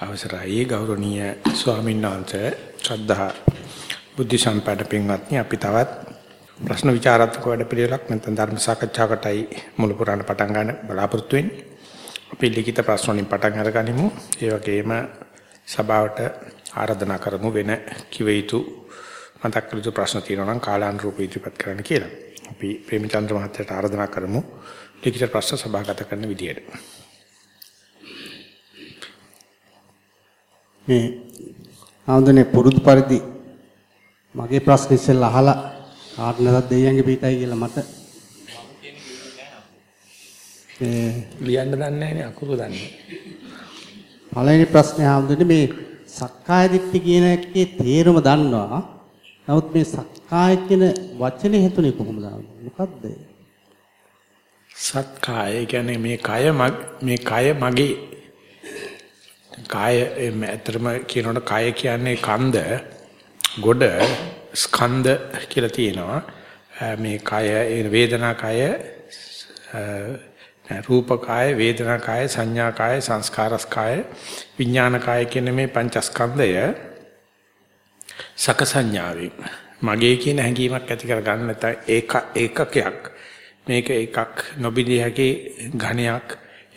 අවසරයි ගෞරවනීය ස්වාමීන් වහන්සේ ශ්‍රද්ධා බුද්ධ සම්පන්න පින්වත්නි අපි තවත් ප්‍රශ්න විචාරාත්මක වැඩ පිළිවෙලක් නැත්නම් ධර්ම සාකච්ඡාවකටයි මුල පුරාණ පටන් ගන්න බලාපොරොත්තු වෙන්නේ. අපි ලිඛිත ප්‍රශ්න වලින් පටන් අරගනිමු. ඒ වගේම සභාවට ආරාධනා කරමු වෙන කිව යුතු මතක් කළ යුතු ප්‍රශ්න තියෙනවා නම් කාලානුරූපව ඉදිරිපත් කරන්න කියලා. අපි ප්‍රේමචන්ද්‍ර මහත්තයාට ආරාධනා කරමු ලිඛිත ප්‍රශ්න සභාගත කරන විදියට. මේ ආන්දනේ පුරුදු පරිදි මගේ ප්‍රශ්න ඉස්සෙල්ලා අහලා කාට නැතත් දෙයියන්ගේ පිටයි කියලා මට මේ ලියන්න දන්නේ නැහැ අකුරු දන්නේ. පළවෙනි ප්‍රශ්නේ ආන්දනේ මේ සක්කාය දිට්ඨි කියන එකේ තේරුම දන්නවා. නමුත් මේ සක්කාය කියන වචනේ හේතුනේ කොහොමද? මොකද්ද? සක්කාය කියන්නේ මේ කය මේ කය මගේ කාය ඇත්තටම කියනකොට කාය කියන්නේ කන්ද ගොඩ ස්කන්ධ කියලා තියෙනවා. මේ කය වේදනා කය රූප කාය වේදනා කාය සංඥා කාය සංස්කාර කාය විඥාන කාය කියන මේ පංචස්කන්ධය. සකසඤ්ඤාවෙන් මගේ කියන හැඟීමක් ඇති කර ගන්න නැත්නම් ඒක ඒකකයක්. මේක එකක් නොබිදී හැකි ඝණයක්.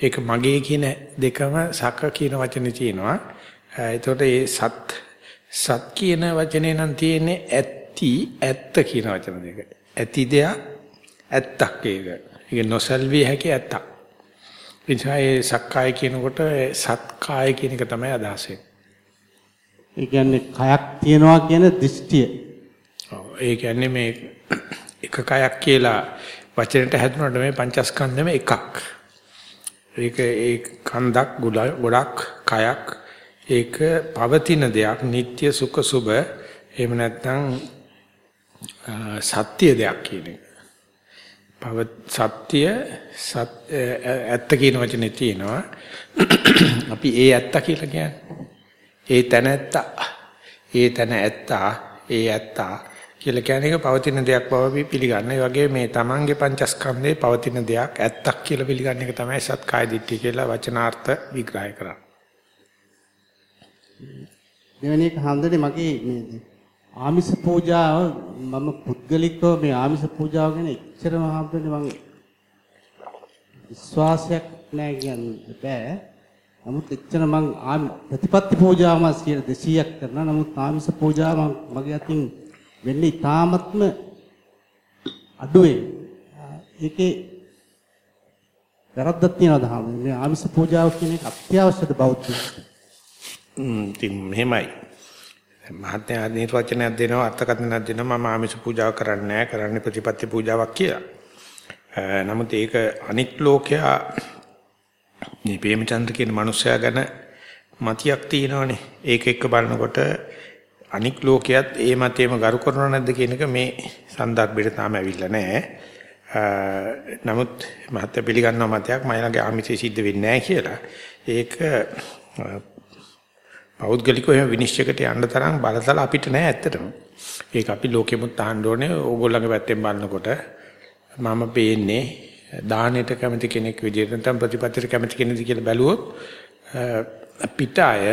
ඒක මගේ කියන දෙකම සක කියන වචනේ තියෙනවා. එතකොට මේ සත් සත් කියන වචනේ නම් තියෙන්නේ ඇත්ති ඇත්ත කියන වචන දෙක. ඇති දෙයක් ඇත්තක් ඒක. ඒක නොසල්විය හැකි ඇත්තක්. එනිසා ඒ සක්කාය කියනකොට සත්කාය කියන එක තමයි අදහස් ඒ කියන්නේ කයක් තියනවා කියන දෘෂ්ටිය. ඔව් ඒ කියන්නේ මේ එක කයක් කියලා වචනෙට හැදුනට මේ පංචස්කන්ධෙම එකක්. ඒක ඒ කන්දක් ගොඩක් කයක් ඒක පවතින දෙයක් නিত্য සුඛ සුබ එහෙම නැත්නම් සත්‍ය දෙයක් කියන එක. පව සත්‍ය ඇත්ත කියන වචනේ තියෙනවා. අපි ඒ ඇත්ත කියලා කියන්නේ. ඒ තැන ඇත්ත. ඒ තැන ඇත්ත. ඒ ඇත්ත කියලා කියන එක පවතින දෙයක් බව අපි පිළිගන්න. ඒ වගේ මේ තමන්ගේ පංචස්කන්ධේ පවතින දෙයක් ඇත්තක් කියලා පිළිගන්න එක තමයි සත්කාය දිට්ඨිය කියලා වචනාර්ථ විග්‍රහය කරන්නේ. දෙවෙනි එක හන්දනේ මගේ මේ ආමිස පූජාව මම පුද්ගලිකව මේ ආමිස පූජාව ගැන එච්චරම හම්බෙන්නේ මම විශ්වාසයක් නැහැ කියන්න බෑ. නමුත් එච්චර මං ප්‍රතිපත්ති පූජාව මාස් කියලා 200ක් කරනවා. නමුත් ආමිස පූජාව මගේ අතින් වෙන්නේ තාමත්ම අඩුවේ. ඒකේ වැරද්දක් තියනවද හාමුදුරනේ? මේ ආමිස පූජාව කියන එක අත්‍යවශ්‍යද බෞද්ධයෙකුට? ම්ම් ඉතින් මෙහෙමයි. මහත්මයා නිර්වචනයක් දෙනවා අර්ථකථනයක් දෙනවා මම ආමිස පූජාව කරන්නේ නැහැ කරන්නේ ප්‍රතිපත්ති පූජාවක් කියලා. නමුත් ඒක අනික් ලෝකයා මේ ප්‍රේමචන්ද්‍ර කියන මනුස්සයා ගැන මතියක් තියෙනවනේ. ඒක එක්ක බලනකොට අනික් ලෝකයේත් ඒ මතේම ගරු කරනව නැද්ද කියන එක මේ સંદર્ભයට තාම ඇවිල්ලා නැහැ. නමුත් මහත්ය පිළිගන්නව මතයක් මයිලගේ ආමිෂය සිද්ධ වෙන්නේ නැහැ කියලා. ඒක පෞද්ගලිකව එහෙම විනිශ්චයකට යන්න තරම් බලතල අපිට නෑ ඇත්තටම. ඒක අපි ලෝකෙමුත් අහන්න ඕනේ. ඕගොල්ලන්ගේ පැත්තෙන් බලනකොට මම පේන්නේ දානෙට කැමති කෙනෙක් විදිහට නැත්නම් ප්‍රතිපත්තියට කැමති කෙනෙක්ද කියලා බැලුවොත් පිටාය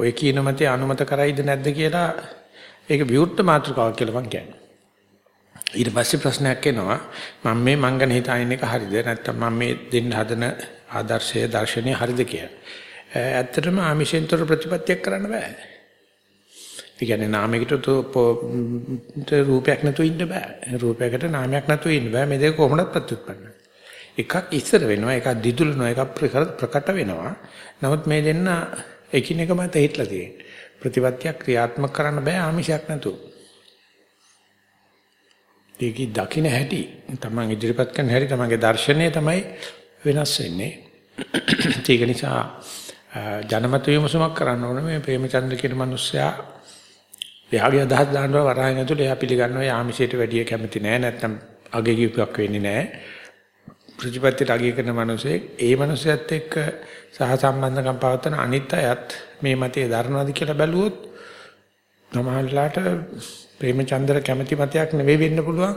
ඔය කියන මතේ අනුමත කරයිද නැද්ද කියලා ඒක විවෘත මාතෘකාවක් කියලා මම කියන්නේ. ඊට පස්සේ ප්‍රශ්නයක් එනවා මම මේ මං ගැන හිතාගෙන එක හරිද නැත්නම් මම මේ දෙන්න හදන ආදර්ශය දර්ශනය හරිද කියලා. ඇත්තටම ආමිෂෙන්තර ප්‍රතිපත්තියක් කරන්න බෑ. ඒ කියන්නේ නාමයකට රූපයක් නැතුව ඉන්න බෑ. රූපයකට නාමයක් නැතුව ඉන්න බෑ. මේ දෙක කොහොමද ප්‍රතිඋත්පන්න. එකක් ඉස්සර වෙනවා, එකක් දිදුලනවා, එකක් ප්‍රකට වෙනවා. නමුත් මේ දෙන්න එකිනෙක මත හිටලා තියෙන්නේ. ප්‍රතිපත්තියක් ක්‍රියාත්මක කරන්න බෑ ආමිෂයක් නැතුව. ඒකි දකින්න හැටි තමන් ඉදිරිපත් කරන හැටි තමන්ගේ දර්ශනය තමයි වෙනස් වෙන්නේ. ඒක නිසා ජනමත විමසුමක් කරන්න ඕනේ මේ ප්‍රේමචන්ද්‍ර කියන මිනිස්සයා එයාගේ අදහස් දානවා වරහන් ඇතුළේ එයා පිළිගන්නවා යාමිෂයට වැඩිය කැමති නෑ නැත්නම් අගේ කිව්වක් වෙන්නේ නෑ ප්‍රතිපත්තියට අගය කරන මිනිසෙක් ඒ මිනිසයත් එක්ක සහ සම්බන්ධකම් පවත්වන අනිත් අයත් මේ මතයේ දරනවාද කියලා බැලුවොත් තමහන්ලාට ප්‍රේමචන්ද්‍ර කැමැති මතයක් නෙවෙයි වෙන්න පුළුවන්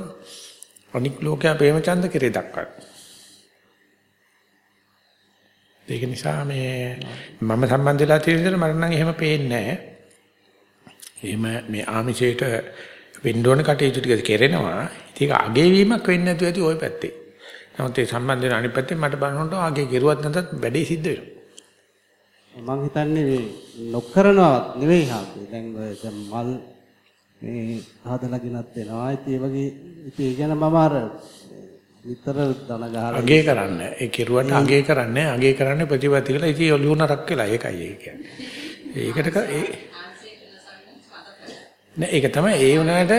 අනික් ලෝකයා ප්‍රේමචන්ද්‍ර කෙරේ දක්වන ඒක නිසා මේ මම සම්බන්ධ වෙලා තියෙන විදිහට මට නම් එහෙම පේන්නේ නැහැ. එහෙම මේ ආමිෂයට වෙන්න ඕන කටයුතු ටික කෙරෙනවා. ඒක අගේ වීමක් වෙන්නේ නැතුව ඇති ওই පැත්තේ. නමුත් ඒ සම්බන්ධ වෙන අනිත් පැත්තේ මට බලනකොට ආගේ කෙරුවත් නැතත් වැඩේ සිද්ධ මම වෙනවා. හිතන්නේ මේ නොකරනවත් නෙවෙයි හාමුදුරුවෝ. දැන් ඔය මල් මේ හදලා ගෙනත් දෙනවා. ඉතින් ඒ වගේ ඉතින් ඒ ගැන මම අර විතර දන ගහලා අගේ කරන්න. ඒ කෙරුවට අගේ කරන්නේ අගේ කරන්නේ ප්‍රතිපත්ති කියලා. ඉතින් ඔලියුන රක් වෙලා ඒකයි ඒ කියන්නේ. ඒකට ඒ නෑ ඒක තමයි ඒ වුණාට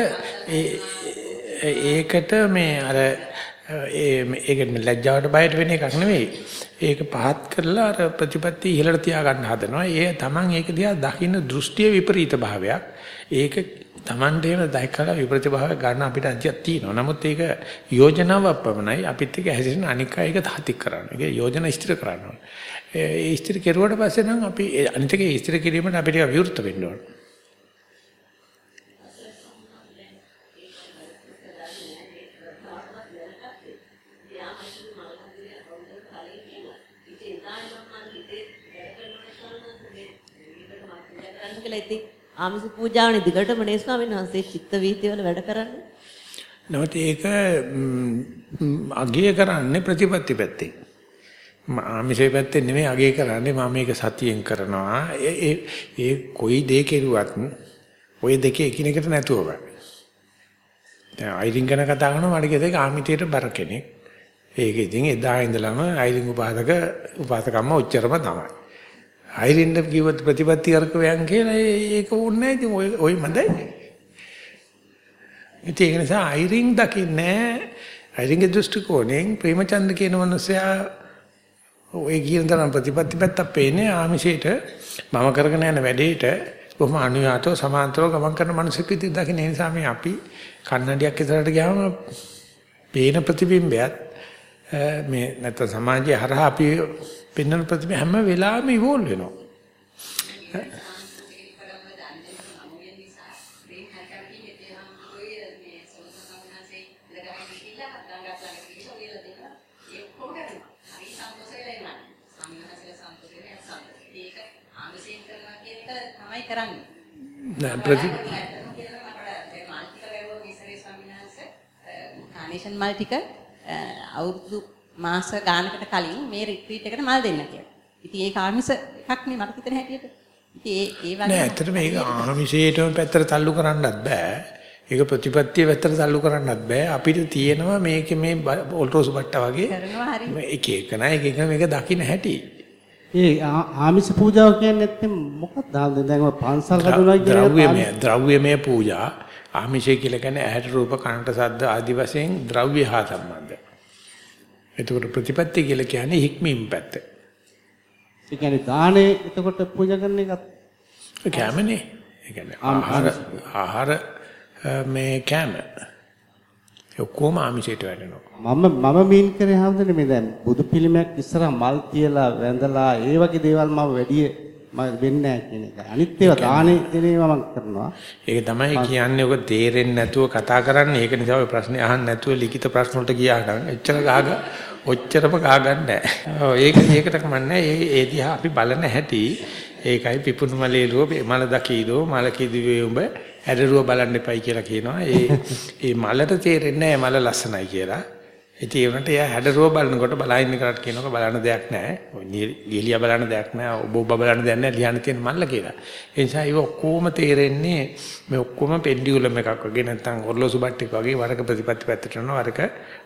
ඒකට මේ අර ඒ ඒක ලැජ්ජාවට බයට වෙන එකක් නෙවෙයි. ඒක පහත් කරලා අර ප්‍රතිපත්ති ඉහළට තියාගන්න හදනවා. ඒ තමන් ඒක දිහා දකින්න දෘෂ්ටිය විපරීත භාවයක්. ඒක තමන්ට එන දැකලා විපරීත භාවයක් ගන්න අපිට අධ්‍යයක් තියෙනවා. නමුත් ඒක යෝජනාවක් පමණයි අපිත් එක්ක හැසිරෙන අනික් අය ඒක තාතික් කරන්න. ඒක යෝජනා ඉස්තිර කරන්න ඕනේ. ඒ ඉස්තිර කෙරුවට පස්සේ නම් අපි අනිත් එක ඉස්තිර කිරීමට අපිට විවෘත වෙන්න ඕනේ. කියලා ඉතින් ආමිස පූජාවනේ දිගටම නේ ස්වාමීන් වහන්සේ චිත්ත වීතිය වල වැඩ කරන්නේ. නමුත් ඒක අගය කරන්නේ ප්‍රතිපත්ති පැත්තේ. ආමිෂේ පැත්තේ නෙමෙයි අගය කරන්නේ මම මේක සතියෙන් කරනවා. ඒ ඒ කොයි දේ කෙරුවත් ওই දෙකේ එකිනෙකට නැතුව බෑ. දැන් අයිරින් ගැන කතා කරනවා මට කියතේ ආමිතයට බර කෙනෙක්. ඒක ඉතින් එදා ඉඳලම අයිරින් උපාසක උපාසකම්ම ඔච්චරම තමයි. අයිරින්ද කිව්වත් ප්‍රතිපත්ති අර්කවයන් කියලා ඒක ඕනේ නැහැ. ඉතින් ඔය ඔය මන්දයි. ඉතින් ඒක නිසා අයිරින් දකින්නේ අයිරින්ගේ දෘෂ්ටි කෝණයෙන් ප්‍රේමචන්ද කියන මනුස්සයා ඔය කියන තරම් ප්‍රතිපත්ති පැත්තක් පේන්නේ ආමිෂයට. මම කරගෙන යන වැඩේට බොහොම අනුයාතව සමාන්තරව ගමන් කරන මනුස්සෙක් විදිහට දකින්න නිසා මේ අපි කන්නඩියක් ඉදරට ගියාම පේන ප්‍රතිබිම්බයත් මේ නැත්නම් සමාජයේ හරහා අපි පෙන්වන ප්‍රතිබිම්බ හැම වෙලාවෙම ඉවෝල්ව් වෙනවා. තමයි කරන්නේ. නෑ ප්‍රති කානේෂන් මල් ටික අවුරුදු මාස ගානකට කලින් මේ රිට්‍රීට් එකට මල් දෙන්න කියලා. ඉතින් ඒක ආමිස එකක් නේ මට හිතෙන හැටියට. ඉතින් ඒ ඒ වගේ නෑ ඇත්තට මේක ආමිෂයටම පැත්තට තල්ලු කරන්නත් බෑ. ඒක ප්‍රතිපත්තිය පැත්තට තල්ලු කරන්නත් බෑ. අපිට තියෙනවා මේක මේ ඔල්ටෝස් බට්ටා වගේ. එක එක නයි එක එක මේක දකින්න හැටි. ඒ ආමිෂ පූජාව කියන්නේ නැත්නම් මොකක්ද? දැන් ඔය පන්සල් හදනවා කියන එක ද්‍රව්‍යමය ද්‍රව්‍යමය පූජා ආමිෂය කියලා කියන්නේ ඇහැට රූප කනට ශබ්ද ආදි වශයෙන් ද්‍රව්‍ය හා සම්බන්ධ. එතකොට ප්‍රතිපත්ති කියලා කියන්නේ හික්මීම් පැත්ත. ඒ කියන්නේ දානේ එතකොට පූජා කරන එකත් කැමනේ. ඒ කියන්නේ ආහාර ආහාර මේ කැම. ඔක්කොම ආමිෂයට වැටෙනවා. මම මම මීන් කරේ හැමදේම මේ දැන් බුදු පිළිමයක් ඉස්සරහ මල් තියලා වැඳලා ඒ වගේ දේවල් මම වැඩි මම වෙන්නේ නැහැ කියන එක. අනිත් ඒවා දානේ දෙන ඒවා මම කරනවා. ඒක තමයි කියන්නේ ඔක තේරෙන්නේ නැතුව කතා කරන්නේ. ඒක නිසා ඔය ප්‍රශ්නේ අහන්න නැතුව ලිඛිත ප්‍රශ්න වලට ගියා නම් එච්චර ගාග ඔච්චරම ගාගන්න නැහැ. ඔව් ඒක ඒකට කමන්නේ. ඒ ඒ දිහා අපි බලන හැටි ඒකයි පිපුණු මලේලුව මල දකීදෝ මල කිදිවේ උඹ ඇදරුව බලන්න එපයි කියලා කියනවා. ඒ ඒ මලට තේරෙන්නේ නැහැ මල ලස්සනයි කියලා. ඉතින් ඒ වුණාට එයා හැඩරුව බලනකොට බලයින් කරට කියනකොට බලන්න දෙයක් නැහැ. ඔය ලියලියා බලන්න දෙයක් නැහැ. ඔබ ඔබ බලන්න දෙයක් නැහැ. ලියන්න තියෙන මල්ල කියලා. ඒ නිසා ඒක ඔක්කොම තේරෙන්නේ මේ ඔක්කොම පෙන්ඩියුලම් එකක් වගේ නැත්නම් ඔර්ලෝසු බට්ටෙක් වගේ වරක ප්‍රතිපත්ති පැත්තට යනවා වරක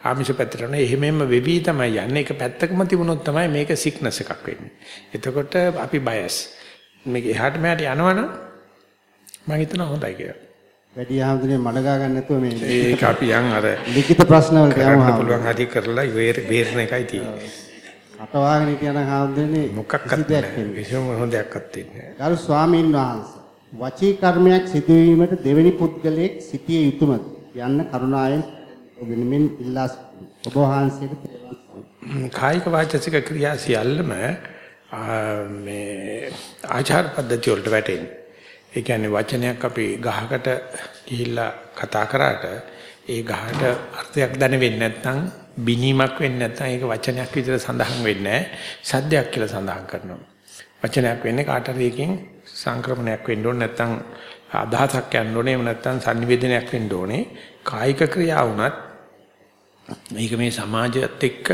ආමිෂ පැත්තට යනවා. එහෙමෙම වෙවි තමයි යන්නේ. ඒක පැත්තකම තිබුණොත් තමයි මේක සික්නස් එකක් වෙන්නේ. එතකොට අපි බයස්. මේක එහාට මෙහාට යනවනම් මම හිතනවා හොඳයි කියලා. වැඩි ආමතුනේ මඩ ගා ගන්න නැතුව මේ ඒක අපි යන් අර ලිඛිත ප්‍රශ්න වලට යමු. පුළුවන් හරි කරලා ඉවර බේරන එකයි තියෙන්නේ. අටවාගෙන හිටියනම් ආමතුනේ මොකක්වත් කිසිම හොඳයක්වත් තියෙන්නේ. ගරු ස්වාමීන් වහන්සේ වචී කර්මයක් සිදුවීමට දෙවෙනි පුද්ගලයෙක් සිටිය යුතුයමද යන්න කරුණාවෙන් වෙනමින් ඉල්ලා. ඔබ වහන්සේට. කායික වාචසික ක්‍රියා සියල්ලම මේ ආචාර පද්ධතිය වලට වැටෙන්නේ. ඒ කියන්නේ වචනයක් අපි ගහකට ගිහිල්ලා කතා කරාට ඒ ගහට අර්ථයක් දැනෙන්නේ නැත්නම් බිනීමක් වෙන්නේ නැත්නම් ඒක වචනයක් විදිහට සඳහන් වෙන්නේ නැහැ. සද්දයක් කියලා සඳහන් කරනවා. වචනයක් වෙන්නේ කාට හරි එකකින් සංක්‍රමණයක් වෙන්න ඕනේ නැත්නම් අදහසක් යන්න ඕනේ එහෙම නැත්නම් sannivedanayak වෙන්න ඕනේ. කායික ක්‍රියා වුණත් මේක මේ සමාජයත් එක්ක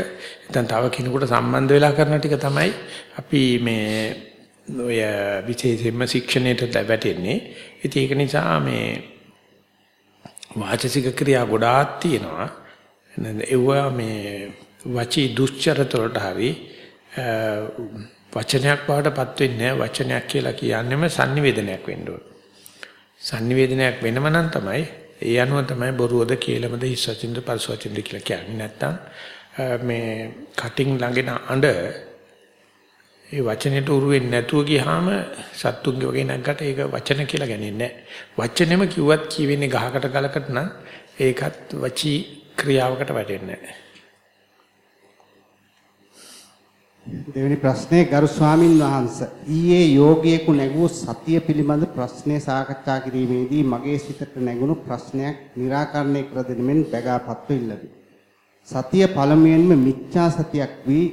නැත්නම් තව කෙනෙකුට සම්බන්ධ වෙලා කරන ටික තමයි අපි මේ ඔය විශේෂයෙන්ම ශික්ෂණයට වැටෙන්නේ. ඉතින් ඒක නිසා මේ වාචසික ක්‍රියා ගොඩාක් තියෙනවා. ඒවා මේ වචී දුස්චරත වලට හරි වචනයක් බවටපත් වෙන්නේ නැහැ. වචනයක් කියලා කියන්නේම sannivedanayak වෙන්න ඕන. sannivedanayak වෙනම නම් තමයි ඒ අනුව තමයි බොරුවද කියලාමද හිස් වචින්ද පරිස වචින්ද කියලා කියන්නේ. නැත්තම් මේ කටින් ළඟෙන අඬ ඒ වචනෙට උරු වෙන්නේ නැතුව ගියාම සත්තුන්ගේ වගේ නැග්ගට ඒක වචන කියලා ගන්නේ නැහැ. වචනෙම කිව්වත් කියවෙන්නේ ගහකට ගලකට නම් ඒකත් වචී ක්‍රියාවකට වැටෙන්නේ නැහැ. දෙවෙනි ප්‍රශ්නේ ගරු ස්වාමින් වහන්සේ ඊයේ යෝගියෙකු නැගූ සතිය පිළිබඳ ප්‍රශ්නය සාකච්ඡා කිරීමේදී මගේ සිතට නැගුණු ප්‍රශ්නයක් निराකරණය කර දෙනෙමින් බැගාපත්ව ඉල්ලමි. සතිය පළමුවෙන්ම මිච්ඡා සතියක් වී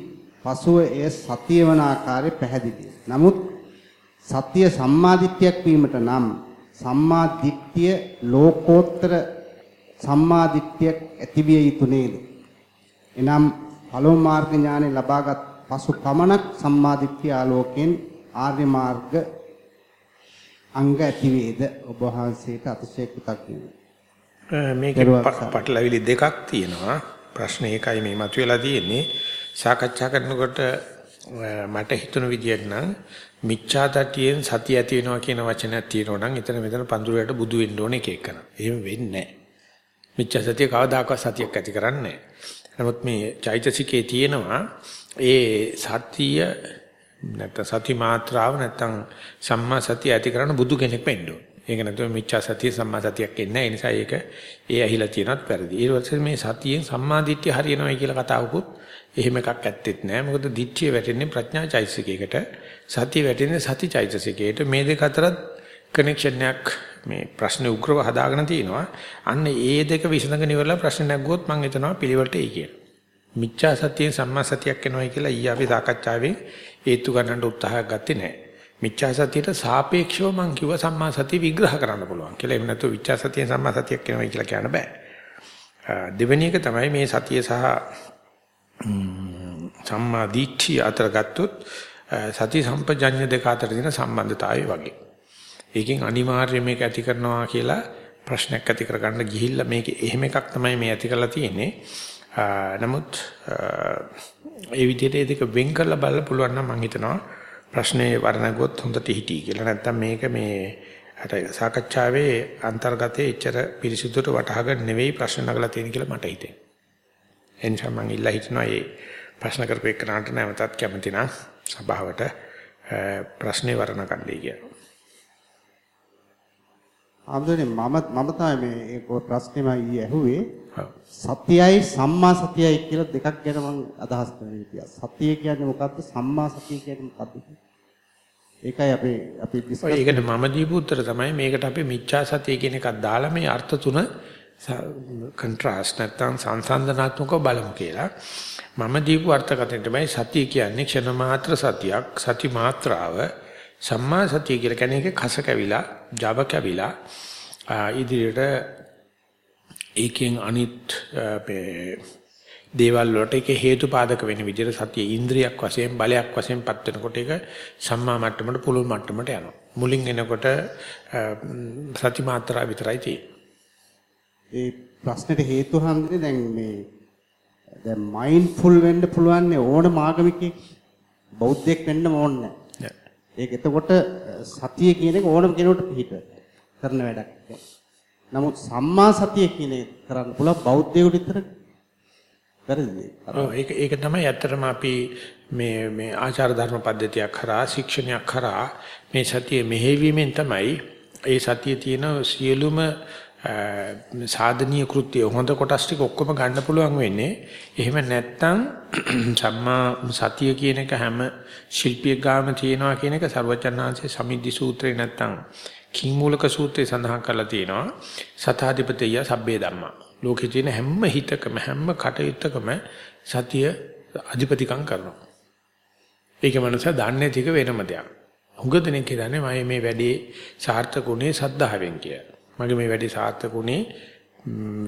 පසුව එය සතිය වන ආකාරය පැහැදිලිය. නමුත් සතිය සම්මාදිට්ඨියක් වීමට නම් සම්මාදිට්ඨිය ලෝකෝත්තර සම්මාදිට්ඨියක් ඇතිවිය යුතු නේද? එනම් පළමු මාර්ග ඥානෙ ලබාගත් පසු පමණක් සම්මාදිට්ඨිය ආලෝකයෙන් ආර්ය මාර්ග අංග ඇතිවේද ඔබ වහන්සේට අතිශය කෘතඥයි. මේකේ පටලවිලි දෙකක් තියෙනවා. ප්‍රශ්න එකයි මේ මතුවලා තියෙන්නේ. සාකච්ඡා කරනකොට මට හිතුණු විදියට නම් මිච්ඡාතටියෙන් සතිය ඇති වෙනවා කියන වචනයක් තියෙනවා නම් එතන මෙතන පඳුරයට බුදු වෙන්න ඕනේ එක එකන. එහෙම වෙන්නේ නැහැ. මිච්ඡා සතිය කවදාකවත් සතියක් ඇති කරන්නේ නැහැ. නමුත් මේ චෛතසිකේ තියෙනවා ඒ සතිය නැත්නම් සති මාත්‍රාව නැත්නම් සම්මා සතිය ඇති කරන බුදු කෙනෙක් වෙන්න ඕනේ. ඒක නැතුව මිච්ඡා සතිය සම්මා සතියක් එන්නේ නැහැ. ඒ නිසා ඒක ඒ ඇහිලා තියෙනත් වැරදි. ඊට පස්සේ මේ සතියෙන් සම්මා දිට්ඨිය හරියනවා කියලා කතාවකුත් එහෙම එකක් ඇත්තෙත් නැහැ. මොකද දිට්ඨිය වැටෙන්නේ ප්‍රඥා චෛතසිකයකට. සතිය වැටෙන්නේ සති චෛතසිකයට. මේ දෙක අතරත් කනෙක්ෂන් එකක් මේ ප්‍රශ්නේ උග්‍රව හදාගෙන තිනවා. අන්න ඒ දෙක විසඳගෙන ඉවරලා ප්‍රශ්න නැගුවොත් මම හිතනවා පිළිවෙලට එයි කියලා. මිච්ඡා සතියෙන් සම්මා සතියක් වෙනවයි කියලා ඊ අපි සාකච්ඡාවෙන් හේතු ගන්නට උත්සාහයක් ගත්තේ නැහැ. මිච්ඡා සතියට සාපේක්ෂව මම කිව්වා සම්මා සතිය විග්‍රහ කරන්න පුළුවන් කියලා. එහෙම නැත්නම් මිච්ඡා සතියෙන් සම්මා සතියක් වෙනවයි කියලා කියන්න බෑ. දෙවෙනි එක තමයි මේ සතිය සහ සම්මා දිට්ඨිය අතර ගත්තොත් සති සම්පජඤ්ඤ දෙක අතර තියෙන සම්බන්ධතාවය වගේ. ඒකෙන් අනිවාර්යයෙන් මේක ඇති කරනවා කියලා ප්‍රශ්නයක් ඇති කරගන්න ගිහිල්ලා මේක එහෙම එකක් තමයි මේ ඇති කරලා තියෙන්නේ. නමුත් ඒ විදිහට ඒ දෙක වෙන් කරලා බලන්න පුළුවන් නම් මම හිතනවා ප්‍රශ්නේ වර්ණගොත් හොඳට හිටී කියලා. නැත්තම් මේක මේ අර සාකච්ඡාවේ අන්තර්ගතයේ එච්චර පිරිසිදුට වටහාගෙන නෙවෙයි ප්‍රශ්න නගලා තියෙන කියලා මට හිතෙනවා. එනිසා මම ඉල්ලා හිටනවා මේ ප්‍රශ්න කරපේකනට නැවතත් කැමති නම් සභාවට ප්‍රශ්නේ වර්ණ කණ්ඩේ කියලා. ආම්දෝනේ මම මම තමයි මේ ඒ ප්‍රශ්නේම ඊයේ ඇහුවේ. සත්‍යයයි සම්මා සතියයි කියලා දෙකක් ගැන මම අදහස් හිටියා. සතිය කියන්නේ මොකද්ද? සම්මා සතිය කියන්නේ මොකද්ද? ඒකයි අපි අපි ඩිස්කස් ඒකට මම දීපු උත්තර තමයි මේකට අපි මිච්ඡා සතිය කියන එකක් දාලා මේ අර්ථ තුන කොන්ට්‍රාස්ට් නැත්නම් සංසන්දනාත්මකව බලමු කියලා. මම දීපු අර්ථකථනය තමයි සතිය කියන්නේ ක්ෂණ මාත්‍ර සතියක් සති මාත්‍රාව සම්මා සතිය කියලා කියන්නේ ඒක කස කැවිලා Java කැවිලා ඉදිරියට ඒකෙන් අනිත් දේවල් වලට ඒක හේතුපාදක වෙන විදිහට සතිය ඉන්ද්‍රියක් වශයෙන් බලයක් වශයෙන් පත් වෙනකොට ඒක සම්මා මට්ටමට පුළුල් මට්ටමට යනවා මුලින් එනකොට සති මාත්‍රා විතරයි තියෙන්නේ ඒ ප්‍රශ්නෙට හේතුව හන්දේ දැන් මේ දැන් මයින්ඩ්ෆුල් වෙන්න පුළුවන් ඕනම ආගමිකයෙක් බෞද්ධයෙක් වෙන්න ඕනේ. ඒක එතකොට සතිය කියන එක ඕනම කෙනෙකුට පිට කරන වැඩක්. නමුත් සම්මා සතිය කියන එක කරන්න පුළුවන් බෞද්ධයෙකුට විතර වැරදිද? ඔව් ඒක ඒක තමයි ඇත්තටම අපි මේ මේ ආචාර ධර්ම පද්ධතියක් කරා ශික්ෂණයක් කරා මේ සතිය මෙහෙවීමෙන් තමයි ඒ සතියේ තියෙන සියලුම සාධනීය කෘත්‍ය හොඳ කොටස් ටික ඔක්කොම ගන්න පුළුවන් වෙන්නේ. එහෙම නැත්නම් සම්මා සතිය කියන එක හැම ශිල්පියෙක් ගාම තියෙනවා කියන එක ਸਰවචන්නාංශයේ සමිද්දි සූත්‍රේ නැත්නම් කිං මූලක සූත්‍රයේ සඳහන් කරලා තියෙනවා. සතාධිපතිය සබ්බේ ධම්මා. ලෝකේ තියෙන හැම හිතකම හැම කටයුත්තකම සතිය අධිපතිකම් කරනවා. ඒක මනස දන්නේ ටික වෙනම දෙයක්. හුඟ දෙනෙක් කියන්නේ මම මේ වැඩේ සාර්ථකුනේ සද්ධාවෙන් කියලා. මගේ මේ වැඩේ සාර්ථකුනේ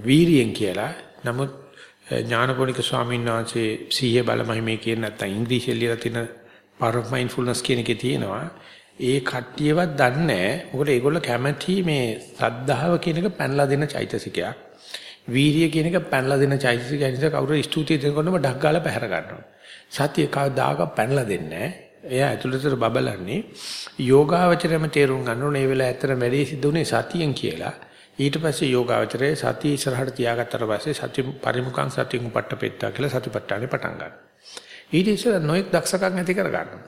වීරියෙන් කියලා. නමුත් ඥානපෝනික ස්වාමීන් වහන්සේ සීය බලමහිමේ කියන නැත්තම් ඉංග්‍රීසියෙන් ලියලා තියෙන power of mindfulness කියන එකේ තියෙනවා. ඒ කට්ටියවත් දන්නේ නැහැ. මොකද ඒගොල්ලෝ කැමැති මේ සද්ධාව කියන එක පැනලා දෙන චෛතසිකයක්. වීරිය කියන එක පැනලා දෙන චෛතසිකය නිසා කවුරු ස්තුතිය දෙනකොටම ඩක් ගාලා පැහැර ගන්නවා. සතිය කවදාක පැනලා දෙන්නේ නැහැ. එයා ඇතුළතට බබලන්නේ යෝගාවචරයම තේරුම් ගන්න ඕනේ මේ වෙලාව ඇත්තට වැඩේ සිද්ධ උනේ සතියෙන් කියලා. ඊට පස්සේ යෝගාවචරයේ සතිය ඉස්සරහට තියාගත්තට පස්සේ සති පරිමුඛං සතියුම් පට්ටපෙත්තා කියලා සතිපට්ඨානෙ පටන් ගන්නවා. ඊට ඉස්සෙල්ලා නොඑක් දක්ෂකම් ඇති කර ගන්නවා.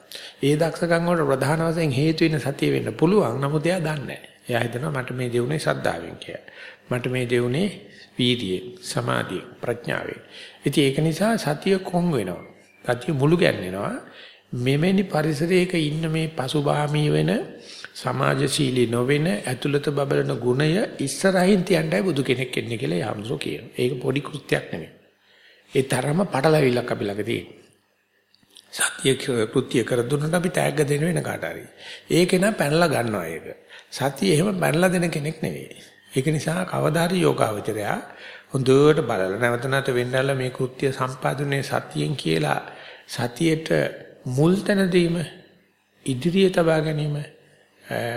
ඒ දක්ෂකම් වල ප්‍රධාන වශයෙන් හේතු වෙන සතිය වෙන්න පුළුවන්. නමුත් එයා දන්නේ නැහැ. එයා හිතනවා මට මේ දෙවුනේ සද්ධාවෙන් කියලා. මට මේ දෙවුනේ වීර්යයෙන්, සමාධියෙන්, ප්‍රඥාවෙන්. ඉතින් ඒක නිසා සතිය කොන් වෙනවා. සතිය මුළු ගැන්වෙනවා. මෙමෙනි පරිසරයක ඉන්න මේ පසුබාමී වෙන සමාජශීලී නොවන ඇතුළත බබලන ගුණය ඉස්සරහින් තියන්නයි බුදු කෙනෙක් එන්නේ කියලා යාමසෝ කියනවා. ඒක පොඩි කෘත්‍යයක් නෙමෙයි. ඒ තරම පටලවිල්ලක් අපි ළඟ තියෙනවා. සත්‍ය කෘත්‍ය කර දුන්නට අපි තෑග්ග දෙන්න වෙන කාට හරි. ඒක නා පැනලා ගන්නවා ඒක. සත්‍ය එහෙම පැනලා දෙන කෙනෙක් නෙවෙයි. ඒක නිසා කවදාහරි යෝගාවචරයා හොඳට බලලා නැවත නැවත වෙන්නලා මේ කෘත්‍ය සම්පාදනයේ සතියෙන් කියලා සතියට මුල් තැන දීම ඉදිරිය තබා ගැනීම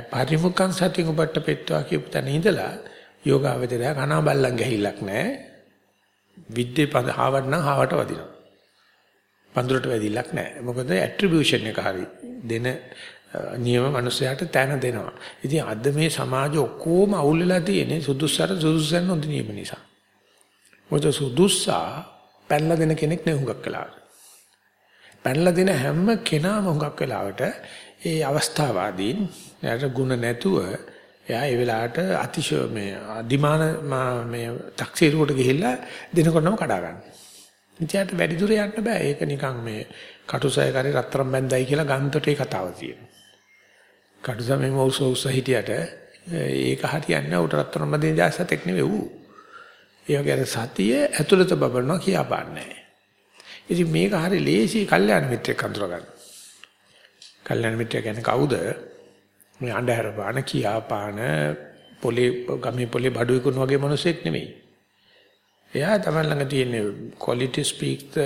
පරිමුඛං සතිය උපට්ඨ පෙත්වා කියපු තැන ඉඳලා යෝගාවචරයා කනවා බල්ලන් ගහිල්ලක් නැහැ. විද්‍යේ පද හාවට නම් හාවට වදිනවා. පඳුරට වැදිලක් නැහැ. මොකද ඇට්‍රිබියුෂන් එක හරි දෙන නියම මිනිසයාට තැන දෙනවා. ඉතින් අද මේ සමාජ ඔක්කොම අවුල් වෙලා තියෙන්නේ සුදුස්සර සුදුස්සන් නොදි නියම නිසා. මොකද සුදුස්සා පැනලා දෙන කෙනෙක් නෙවෙයි හුඟක් වෙලාවට. පැනලා දෙන හැම කෙනාම හුඟක් වෙලාවට ඒ අවස්ථාවාදීන් එයාට ಗುಣ නැතුව එයා ඒ වෙලාවට අතිශය මේ අදිමාන මේ taktseeruවට ගිහිල්ලා දෙනකොටම කඩා ගන්න. ඉතියාට වැඩි දුර යන්න බෑ. ඒක නිකන් මේ කටුසය කරේ රත්තරම් බැන්දයි කියලා ගන්තොටේ කතාව තියෙනවා. කටුසය මේ මෞස උස හිටියට ඒක හරියන්නේ උට රත්තරම් බැඳේ ජාසතෙක් නෙවෙයි ඌ. ඒ වගේ සතිය ඇතුළත බබලනවා කියා පාන්නේ. ඉතින් මේක හරි ලේසි කල්යාණ මිත්‍රෙක් අඳුර ගන්න. කල්යාණ මිත්‍රය කියන්නේ කවුද? මේ අන්ධහර පාන කියා පාන පොලේ ගමේ පොලේ බඩු විකුණන වගේ මිනිසෙක් නෙමෙයි. එයා තමයි ළඟ තියෙන quality speak the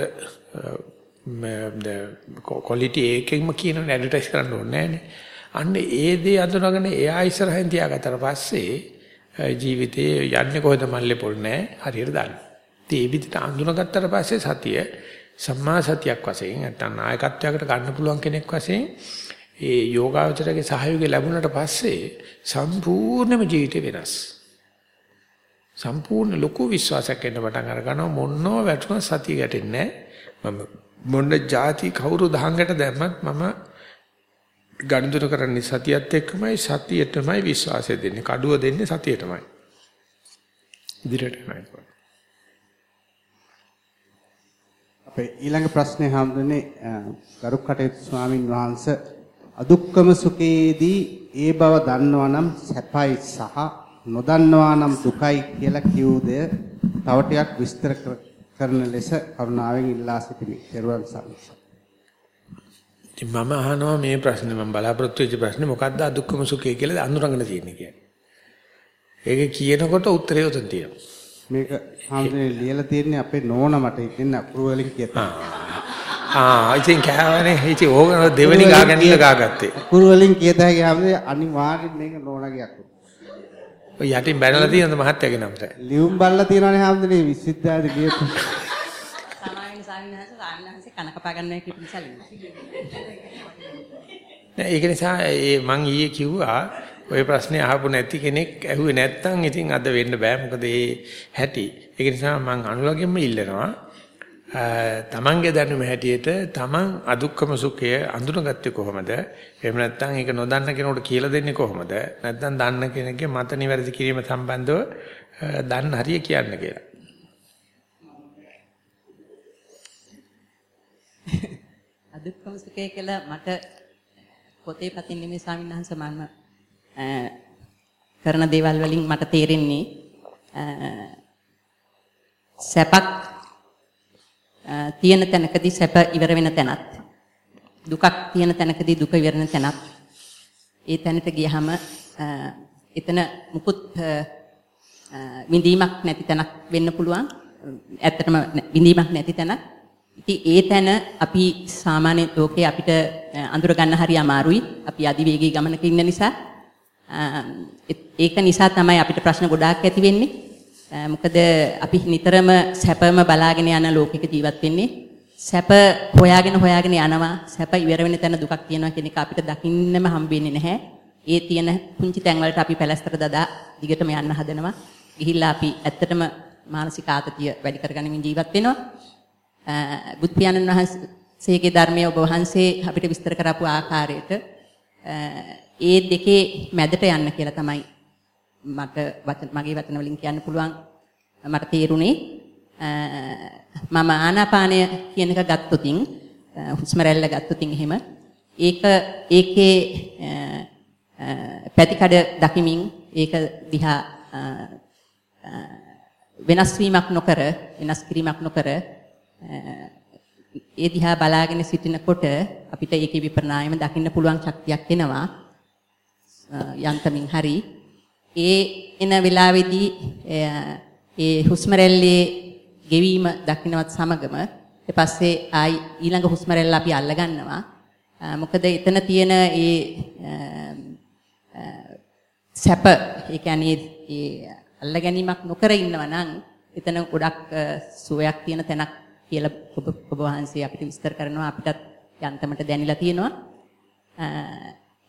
uh, the quality එකෙන්ම කියන ඇඩ්වර්ටයිස් කරන්න ඕනේ නෑනේ. අන්න ඒ දේ අඳුනගෙන එයා ඉස්සරහින් තියාගත්තට පස්සේ ජීවිතේ යන්නේ කොහෙද මල්ලේ පොල් නෑ හරියට දන්න. ඉතින් ඒ විදිහට අඳුනගත්තට පස්සේ සතිය සම්මා සතියක් වශයෙන් නැත්නම් නායකත්වයකට ගන්න පුළුවන් කෙනෙක් වශයෙන් ඒ යෝගාවචරයේ සහයෝගය ලැබුණට පස්සේ සම්පූර්ණම ජීවිතේ වෙනස්. සම්පූර්ණ ලොකු විශ්වාසයක් එන්න පටන් අර ගන්නවා. මොනෝ වැටුණ සතිය ගැටෙන්නේ මම මොන જાති කවුරු දහංගට දැම්මත් මම ගණිතන කරන්නේ සතියත් එක්කමයි සතියටමයි විශ්වාසය දෙන්නේ. කඩුව දෙන්නේ සතියටමයි. ඉදිරියට යනවා අපේ ඊළඟ ප්‍රශ්නේ හම්බුනේ ගරුක් කටයුතු ස්වාමින් වහන්සේ අදුක්කම සුඛයේදී ඒ බව දන්නවා නම් සැපයි සහ නොදන්නවා නම් දුකයි කියලා කිව්ද තව ටිකක් විස්තර කරන ලෙස කරුණාවෙන් ඉල්ලා සිටිමි. ත්වන් සරණයි. ඉතින් මම අහනවා මේ ප්‍රශ්නේ මම බලාපොරොත්තු වෙච්ච ප්‍රශ්නේ මොකද්ද අදුක්කම සුඛය කියලා අඳුරගෙන තියෙන්නේ කියන්නේ. ඒක කියනකොට උත්තරය උතන් තියෙනවා. මේක හාමුදුරනේ ලියලා තියෙන්නේ අපේ නෝන මට ඉතින් අප්‍රූවල් වලින් කියතා. ආ ඉතින් කෑවනේ ඉතින් ඕක දෙවෙනි ගාගන්නilla ගාගත්තේ. අප්‍රූවල් වලින් කියතා ගියාම අනිවාර්යෙන් මේක නෝනගේ අකුරු. ඔය යටින් බැනලා තියෙනද මහත්තයාගේ නමට? ලියුම් බල්ලා තියෙනවනේ හැමදේම විශ්වවිද්‍යාලෙට ගියපු. සමාවෙන් සාමිනහස සාමිනහස කන කපා ගන්නවා කියන නිසා නෑ ඒක නිසා ඒ මං ඊයේ කිව්වා ඔය ප්‍රශ්නේ අහපු නැති කෙනෙක් ඇහුවේ නැත්තම් ඉතින් අද වෙන්න බෑ මොකද ඒ හැටි. ඒක නිසා මං අනුලගෙන්ම ඉල්ලනවා තමන්ගේ දැනුම හැටියට තමන් අදුක්කම සුඛය අඳුනගත්තේ කොහොමද? එහෙම නැත්නම් ඒක නොදන්න කෙනෙකුට කියලා දෙන්නේ කොහොමද? නැත්නම් දන්න කෙනෙක්ගේ මත නිවැරදි කිරීම සම්බන්ධව දන්න හරිය කියන්න කියලා. අදුක්කම සුඛය කියලා මට පොතේ පතින් නෙමෙයි ස්වාමීන් වහන්සේ මම කරන දේවල් වලින් මට තේරෙන්නේ සැපක් තියෙන තැනකදී සැප ඉවර වෙන තැනත් දුකක් තියෙන තැනකදී දුක ඉවර වෙන තැනත් ඒ තැනට ගියහම එතන මුකුත් විඳීමක් නැති තැනක් වෙන්න පුළුවන්. ඇත්තටම විඳීමක් නැති තැනක්. ඉතින් ඒ තැන අපි සාමාන්‍ය ලෝකේ අපිට අඳුර ගන්න හරි අමාරුයි. අපි අධිවේගී ගමනක ඉන්න නිසා. ඒක නිසා තමයි අපිට ප්‍රශ්න ගොඩාක් ඇති වෙන්නේ. මොකද අපි නිතරම සැපම බලාගෙන යන ලෝකයක ජීවත් වෙන්නේ. සැප හොයාගෙන හොයාගෙන යනවා. සැප ඉවර වෙන තැන දුකක් තියෙනවා කියන එක අපිට දකින්නම හම්බෙන්නේ නැහැ. ඒ තියෙන පුංචි තැන් වලට අපි පැලස්තර දදා දිගටම යන්න හදනවා. ගිහිල්ලා අපි ඇත්තටම මානසික ආතතිය වැඩි කරගනිමින් ජීවත් වෙනවා. බුදු පියාණන් වහන්සේගේ ධර්මයේ ඔබ වහන්සේ අපිට විස්තර කරපු ආකාරයට ඒ දෙකේ මැදට යන්න කියලා තමයි මට මගේ වචන වලින් කියන්න පුළුවන් මට තේරුණේ. මම ආනාපානය කියන එක ගත්තොතින් හුස්ම රැල්ල ගත්තොතින් එහෙම ඒක ඒකේ පැතිකඩ දකිමින් ඒක දිහා වෙනස් වීමක් නොකර වෙනස් කිරීමක් නොකර ඒ දිහා බලාගෙන සිටිනකොට අපිට ඒකේ විපරණායම දකින්න පුළුවන් ශක්තියක් එනවා. යන්තමින් හරි ඒ එන වෙලාවේදී ඒ හුස්ම රැල්ලේ ගෙවීම දකින්නවත් සමගම ඊට පස්සේ ආයි ඊළඟ හුස්ම රැල්ල අපි අල්ල ගන්නවා මොකද එතන තියෙන ඒ සැප ඒ කියන්නේ ඒ අල්ල ගැනීමක් නොකර ඉන්නවා නම් එතන ගොඩක් සුවයක් තියෙන තැනක් කියලා ඔබ ඔබ වහන්සේ අපිට විස්තර කරනවා අපිටත් යන්තමට දැනিলা තියෙනවා.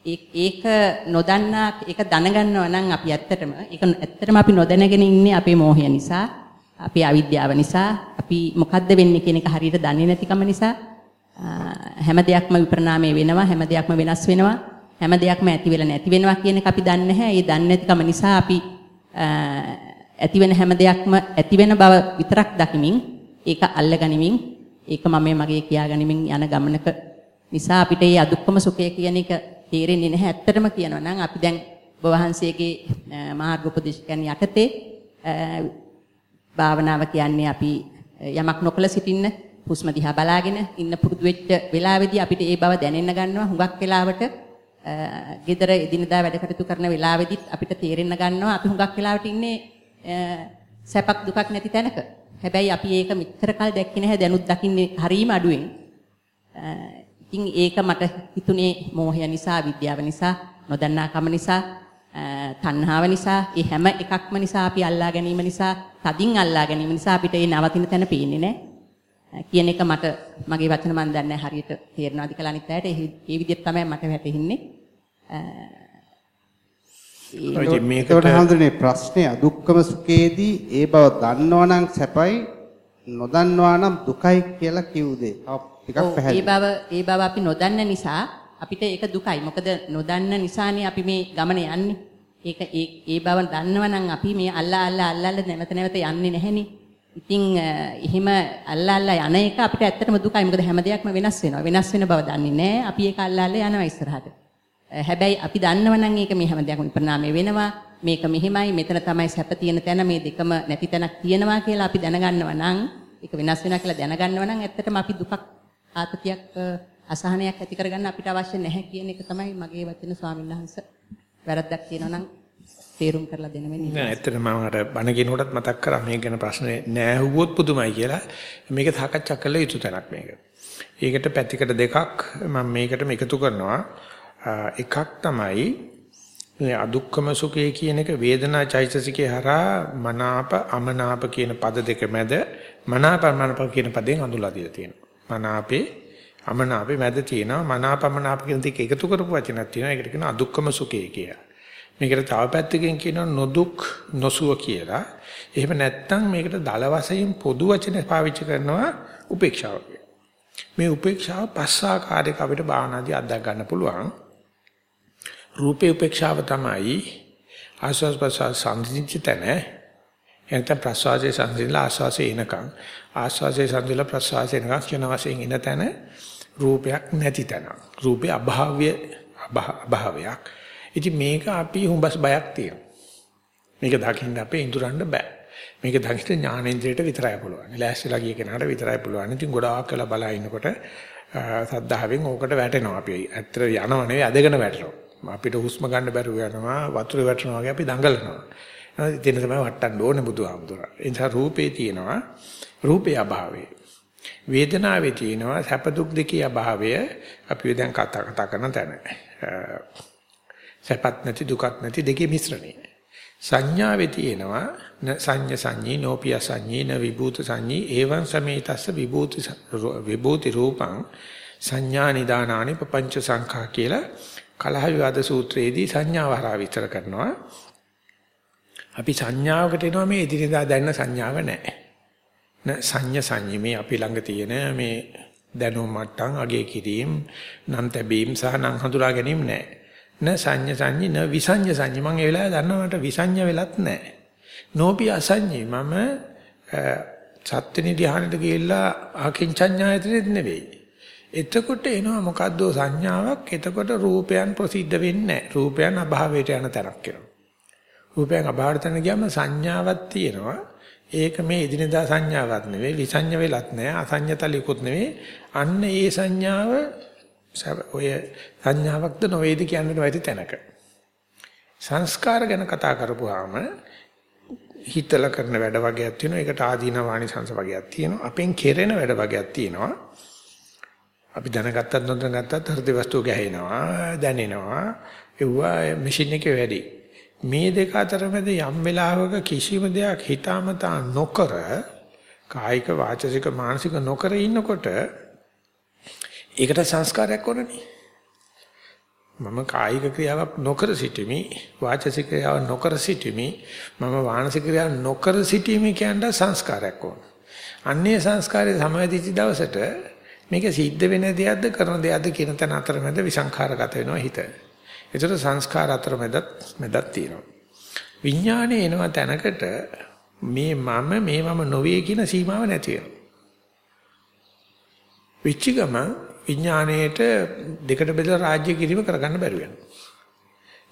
ඒක නොදන්නා ඒක දැනගන්නවා නම් අපි ඇත්තටම ඒක ඇත්තටම අපි නොදැනගෙන ඉන්නේ අපේ මෝහය නිසා, අපේ අවිද්‍යාව නිසා, අපි මොකද්ද වෙන්නේ කියන එක හරියට දන්නේ නැතිකම නිසා හැම දෙයක්ම විපරණාමය වෙනවා, හැම දෙයක්ම වෙනස් වෙනවා, හැම දෙයක්ම ඇති වෙලා නැති වෙනවා කියන එක අපි දන්නේ නැහැ. ඒ දන්නේ නැතිකම නිසා අපි ඇති වෙන හැම දෙයක්ම ඇති වෙන බව විතරක් දකිමින් ඒක අල්ලගනිමින් ඒක මම මගේ කියාගනිමින් යන ගමනක නිසා අපිට මේ අදුක්කම සුඛය කියන එක තේරෙන්නේ නැහැ ඇත්තටම කියනවා නම් අපි දැන් ඔබ වහන්සේගේ මාර්ග උපදේශකයන් යටතේ භාවනාව කියන්නේ අපි යමක් නොකල සිටින්න හුස්ම දිහා බලාගෙන ඉන්න පුරුදු වෙච්ච වෙලාවේදී අපිට ඒ බව දැනෙන්න ගන්නවා හුඟක් වෙලාවට ගෙදර එදිනදා වැඩ කටයුතු කරන වෙලාවෙදිත් අපිට තේරෙන්න ගන්නවා අපි හුඟක් වෙලාවට ඉන්නේ සැපක් දුකක් නැති තැනක. හැබැයි අපි ඒක මෙච්චර කල් දැක්කේ නැහැ දැනුත් දකින්නේ හරීම අඩුවෙන්. ඉතින් ඒක මට හිතුනේ මෝහය නිසා, විද්‍යාව නිසා, නොදන්නාකම නිසා, තණ්හාව නිසා, ඒ හැම එකක්ම නිසා අපි අල්ලා ගැනීම නිසා, තදින් අල්ලා ගැනීම නිසා අපිට ඒ නවතින තැන පේන්නේ නැහැ. කියන එක මට මගේ වචන මන් දන්නේ හරියට තේරෙනවද කියලා අනිත් අයට ඒ විදිහට තමයි මට වැටහෙන්නේ. ඒකට හඳුනේ ප්‍රශ්නේ අදුක්කම සුඛේදී ඒ බව දන්නවා නම් සැපයි නොදන්නවා නම් දුකයි කියලා කිව්දේ. ටිකක් පැහැදිලි. ඒ බව ඒ බව අපි නොදන්න නිසා අපිට ඒක දුකයි. මොකද නොදන්න නිසානේ අපි මේ ගමන යන්නේ. ඒක ඒ ඒ බව දන්නවා නම් අපි මේ අල්ලා අල්ලා අල්ලා නැවත නැවත යන්නේ නැහෙනේ. ඉතින් එහෙම අල්ලා අල්ලා යන එක අපිට ඇත්තටම දුකයි. මොකද හැම දෙයක්ම වෙනස් වෙනවා. වෙනස් වෙන බව දන්නේ නැහැ. අපි ඒක අල්ලා අල්ලා යනවා ඉස්සරහට. හැබැයි අපි දන්නවනම් ඒක මේ හැම දෙයක්ම ප්‍රණාමය වෙනවා. මේක මෙහිමයි මෙතන තමයි සැප තියෙන තැන මේ දෙකම නැති තැනක් තියෙනවා කියලා අපි දැනගන්නවා නම් ඒක වෙනස් වෙනවා කියලා දැනගන්නවා නම් ඇත්තටම අපි දුකක් ආතතියක් අසහනයක් ඇති කරගන්න අපිට අවශ්‍ය නැහැ කියන එක තමයි මගේ වචන ස්වාමීන් වහන්සේ වැරද්දක් තියෙනවා නම් තේරුම් කරලා දෙන්න වෙන්නේ. නෑ ඇත්තටම මම අර බණ කියනකොටත් මතක් කරා මේක ගැන ප්‍රශ්නේ නෑ හුවොත් පුදුමයි කියලා. මේක සාකච්ඡා කළ යුතු තැනක් මේක. ඒකට පැතිකඩ දෙකක් මම මේකටම එකතු කරනවා. එකක් තමයි මේ අදුක්කම සුඛය කියන එක වේදනා චෛතසිකේ හරහා මනාප අමනාප කියන පද දෙක මැද මනාප අමනාප කියන පදෙන් අඳුලා දීලා තියෙනවා. මනාපේ අමනාපේ මැද තියෙනවා මනාප අමනාප කියන දෙක එකතු කරපු වචනක් තියෙනවා. ඒකට කියනවා අදුක්කම සුඛය කියලා. මේකට තව පැත්තකින් කියනවා නොදුක් නොසුව කියලා. එහෙම නැත්නම් මේකට දල වශයෙන් පොදු වචන පාවිච්චි කරනවා උපේක්ෂාව මේ උපේක්ෂාව පස් ආකාරයක අපිට භාවනාදී අත්දැක ගන්න පුළුවන්. රූපේ උපේක්ෂාව තමයි ආස්වාස් ප්‍රසවාස සංසිඳිච්ච තැන එතන ප්‍රසවාසයේ සංසිඳලා ආස්වාසේ එනකන් ආස්වාසේ සංසිඳලා ප්‍රසවාසයේ එනකන් කියන වශයෙන් එන තැන රූපයක් නැති තැන රූපේ අභාව්‍ය අභාවයක් ඉතින් මේක අපි හුඹස් බයක් තියෙනවා මේක දකින්න අපේ ඉඳුරන්න බෑ මේක දකින්න ඥානේන්ද්‍රයට විතරයි පුළුවන්. ලෑස්තිලා ගිය කෙනාට විතරයි පුළුවන්. ඉතින් ගොඩාක් වෙලා බලා ඉන්නකොට සද්ධාවෙන් ඕකට වැටෙනවා අපි. ඇත්තට යනව නෙවෙයි අදගෙන වැටෙනවා. අපිට හුස්ම ගන්න බැරුව යනවා වතුර වැටෙනවා වගේ අපි දඟලනවා. ඉතින් තමයි වටන්න ඕනේ බුදුහාමුදුරා. ඒ නිසා රූපේ තියෙනවා රූපේ අභාවය. වේදනාවේ තියෙනවා සැප දුක් දෙකේ අභාවය අපි දැන් කතා කතා කරන තැන. සැපත් නැති දුකත් නැති දෙකේ මිශ්‍රණය. සංඥාවේ තියෙනවා සංඤ සංඤී නෝපිය සංඤී න විභූත සංඤී එවං සමේතස්ස විභූති විභූති රූපං සංඥා නිදානානි පపంచ සංඛා කියලා කලහ විවාද සූත්‍රයේදී සංඥාව හරහා විස්තර කරනවා අපි සංඥාවකට එනවා මේ එදිනෙදා දැනන සංඥාව නැහැ න සංඤ සංඤී මේ අපි ළඟ තියෙන මේ දැනුම් මට්ටම් අගේ කිරීම නම් තැබීම් සහ නම් හඳුනා ගැනීම නැහැ න සංඤ සංඤි න විසඤ්ඤ සංඤි මම ඒ වෙලාවේ දන්නවා මට විසඤ්ඤ වෙලත් නැහැ. නෝපි අසඤ්ඤි මම සත්‍ත්‍නි ධ්‍යානෙට ගිහිල්ලා ආකින්චඤ්ඤායතනෙත් නෙවෙයි. එතකොට එනවා මොකද්ද සංඥාවක් එතකොට රූපයන් ප්‍රසිද්ධ වෙන්නේ නැහැ. රූපයන් අභාවයට යන තැනක් එනවා. රූපයන් අභාවයට යන ගියාම සංඥාවක් තියෙනවා. ඒක මේ එදිනෙදා සංඥාවක් නෙවෙයි විසඤ්ඤ වෙලත් නැහැ අසඤ්ඤතලිකුත් නෙවෙයි අන්න ඒ සංඥාව ඔය සංඥාවක්ද නොවේද කියන්නේ නැති තැනක. සංස්කාර ගැන කතා කරපුවාම හිතලා කරන වැඩ වගේක් තියෙනවා. ඒකට ආදීන වාණිසංශ වගේක් තියෙනවා. අපෙන් කෙරෙන වැඩ වගේක් තියෙනවා. අපි දැනගත්තත් නොදැනගත්තත් හෘද වස්තු ගැහෙනවා, දැනෙනවා. ඒවා මැෂින් එකේ වැඩි. මේ දෙක අතර මැද යම් වෙලාවක කිසිම දෙයක් හිතාමතා නොකර කායික වාචසික මානසික නොකර ඉන්නකොට ඒකට සංස්කාරයක් ඕනනේ. මම කායික ක්‍රියාවක් නොකර සිටීමි වාචසික ක්‍රියාවක් නොකර සිටීමි මම වානසික ක්‍රියාවක් නොකර සිටීමි කියන සංස්කාරයක් ඕන. අන්නේ සංස්කාරයේ සමවැදිච්ච දවසට මේක සිද්ධ වෙන දෙයක්ද කරන දෙයක්ද කියන තැන අතරමැද විසංඛාරගත වෙනවා හිත. ඒතර සංස්කාර අතරමැදත් මැදක් තියෙනවා. විඥානේ එනවා තැනකට මේ මම මේ මම නොවේ කියන සීමාව නැති වෙනවා. විච්ච ගමන් විඥාණයට දෙකට බෙදලා රාජ්‍ය කිරීම කරගන්න බැරි වෙනවා.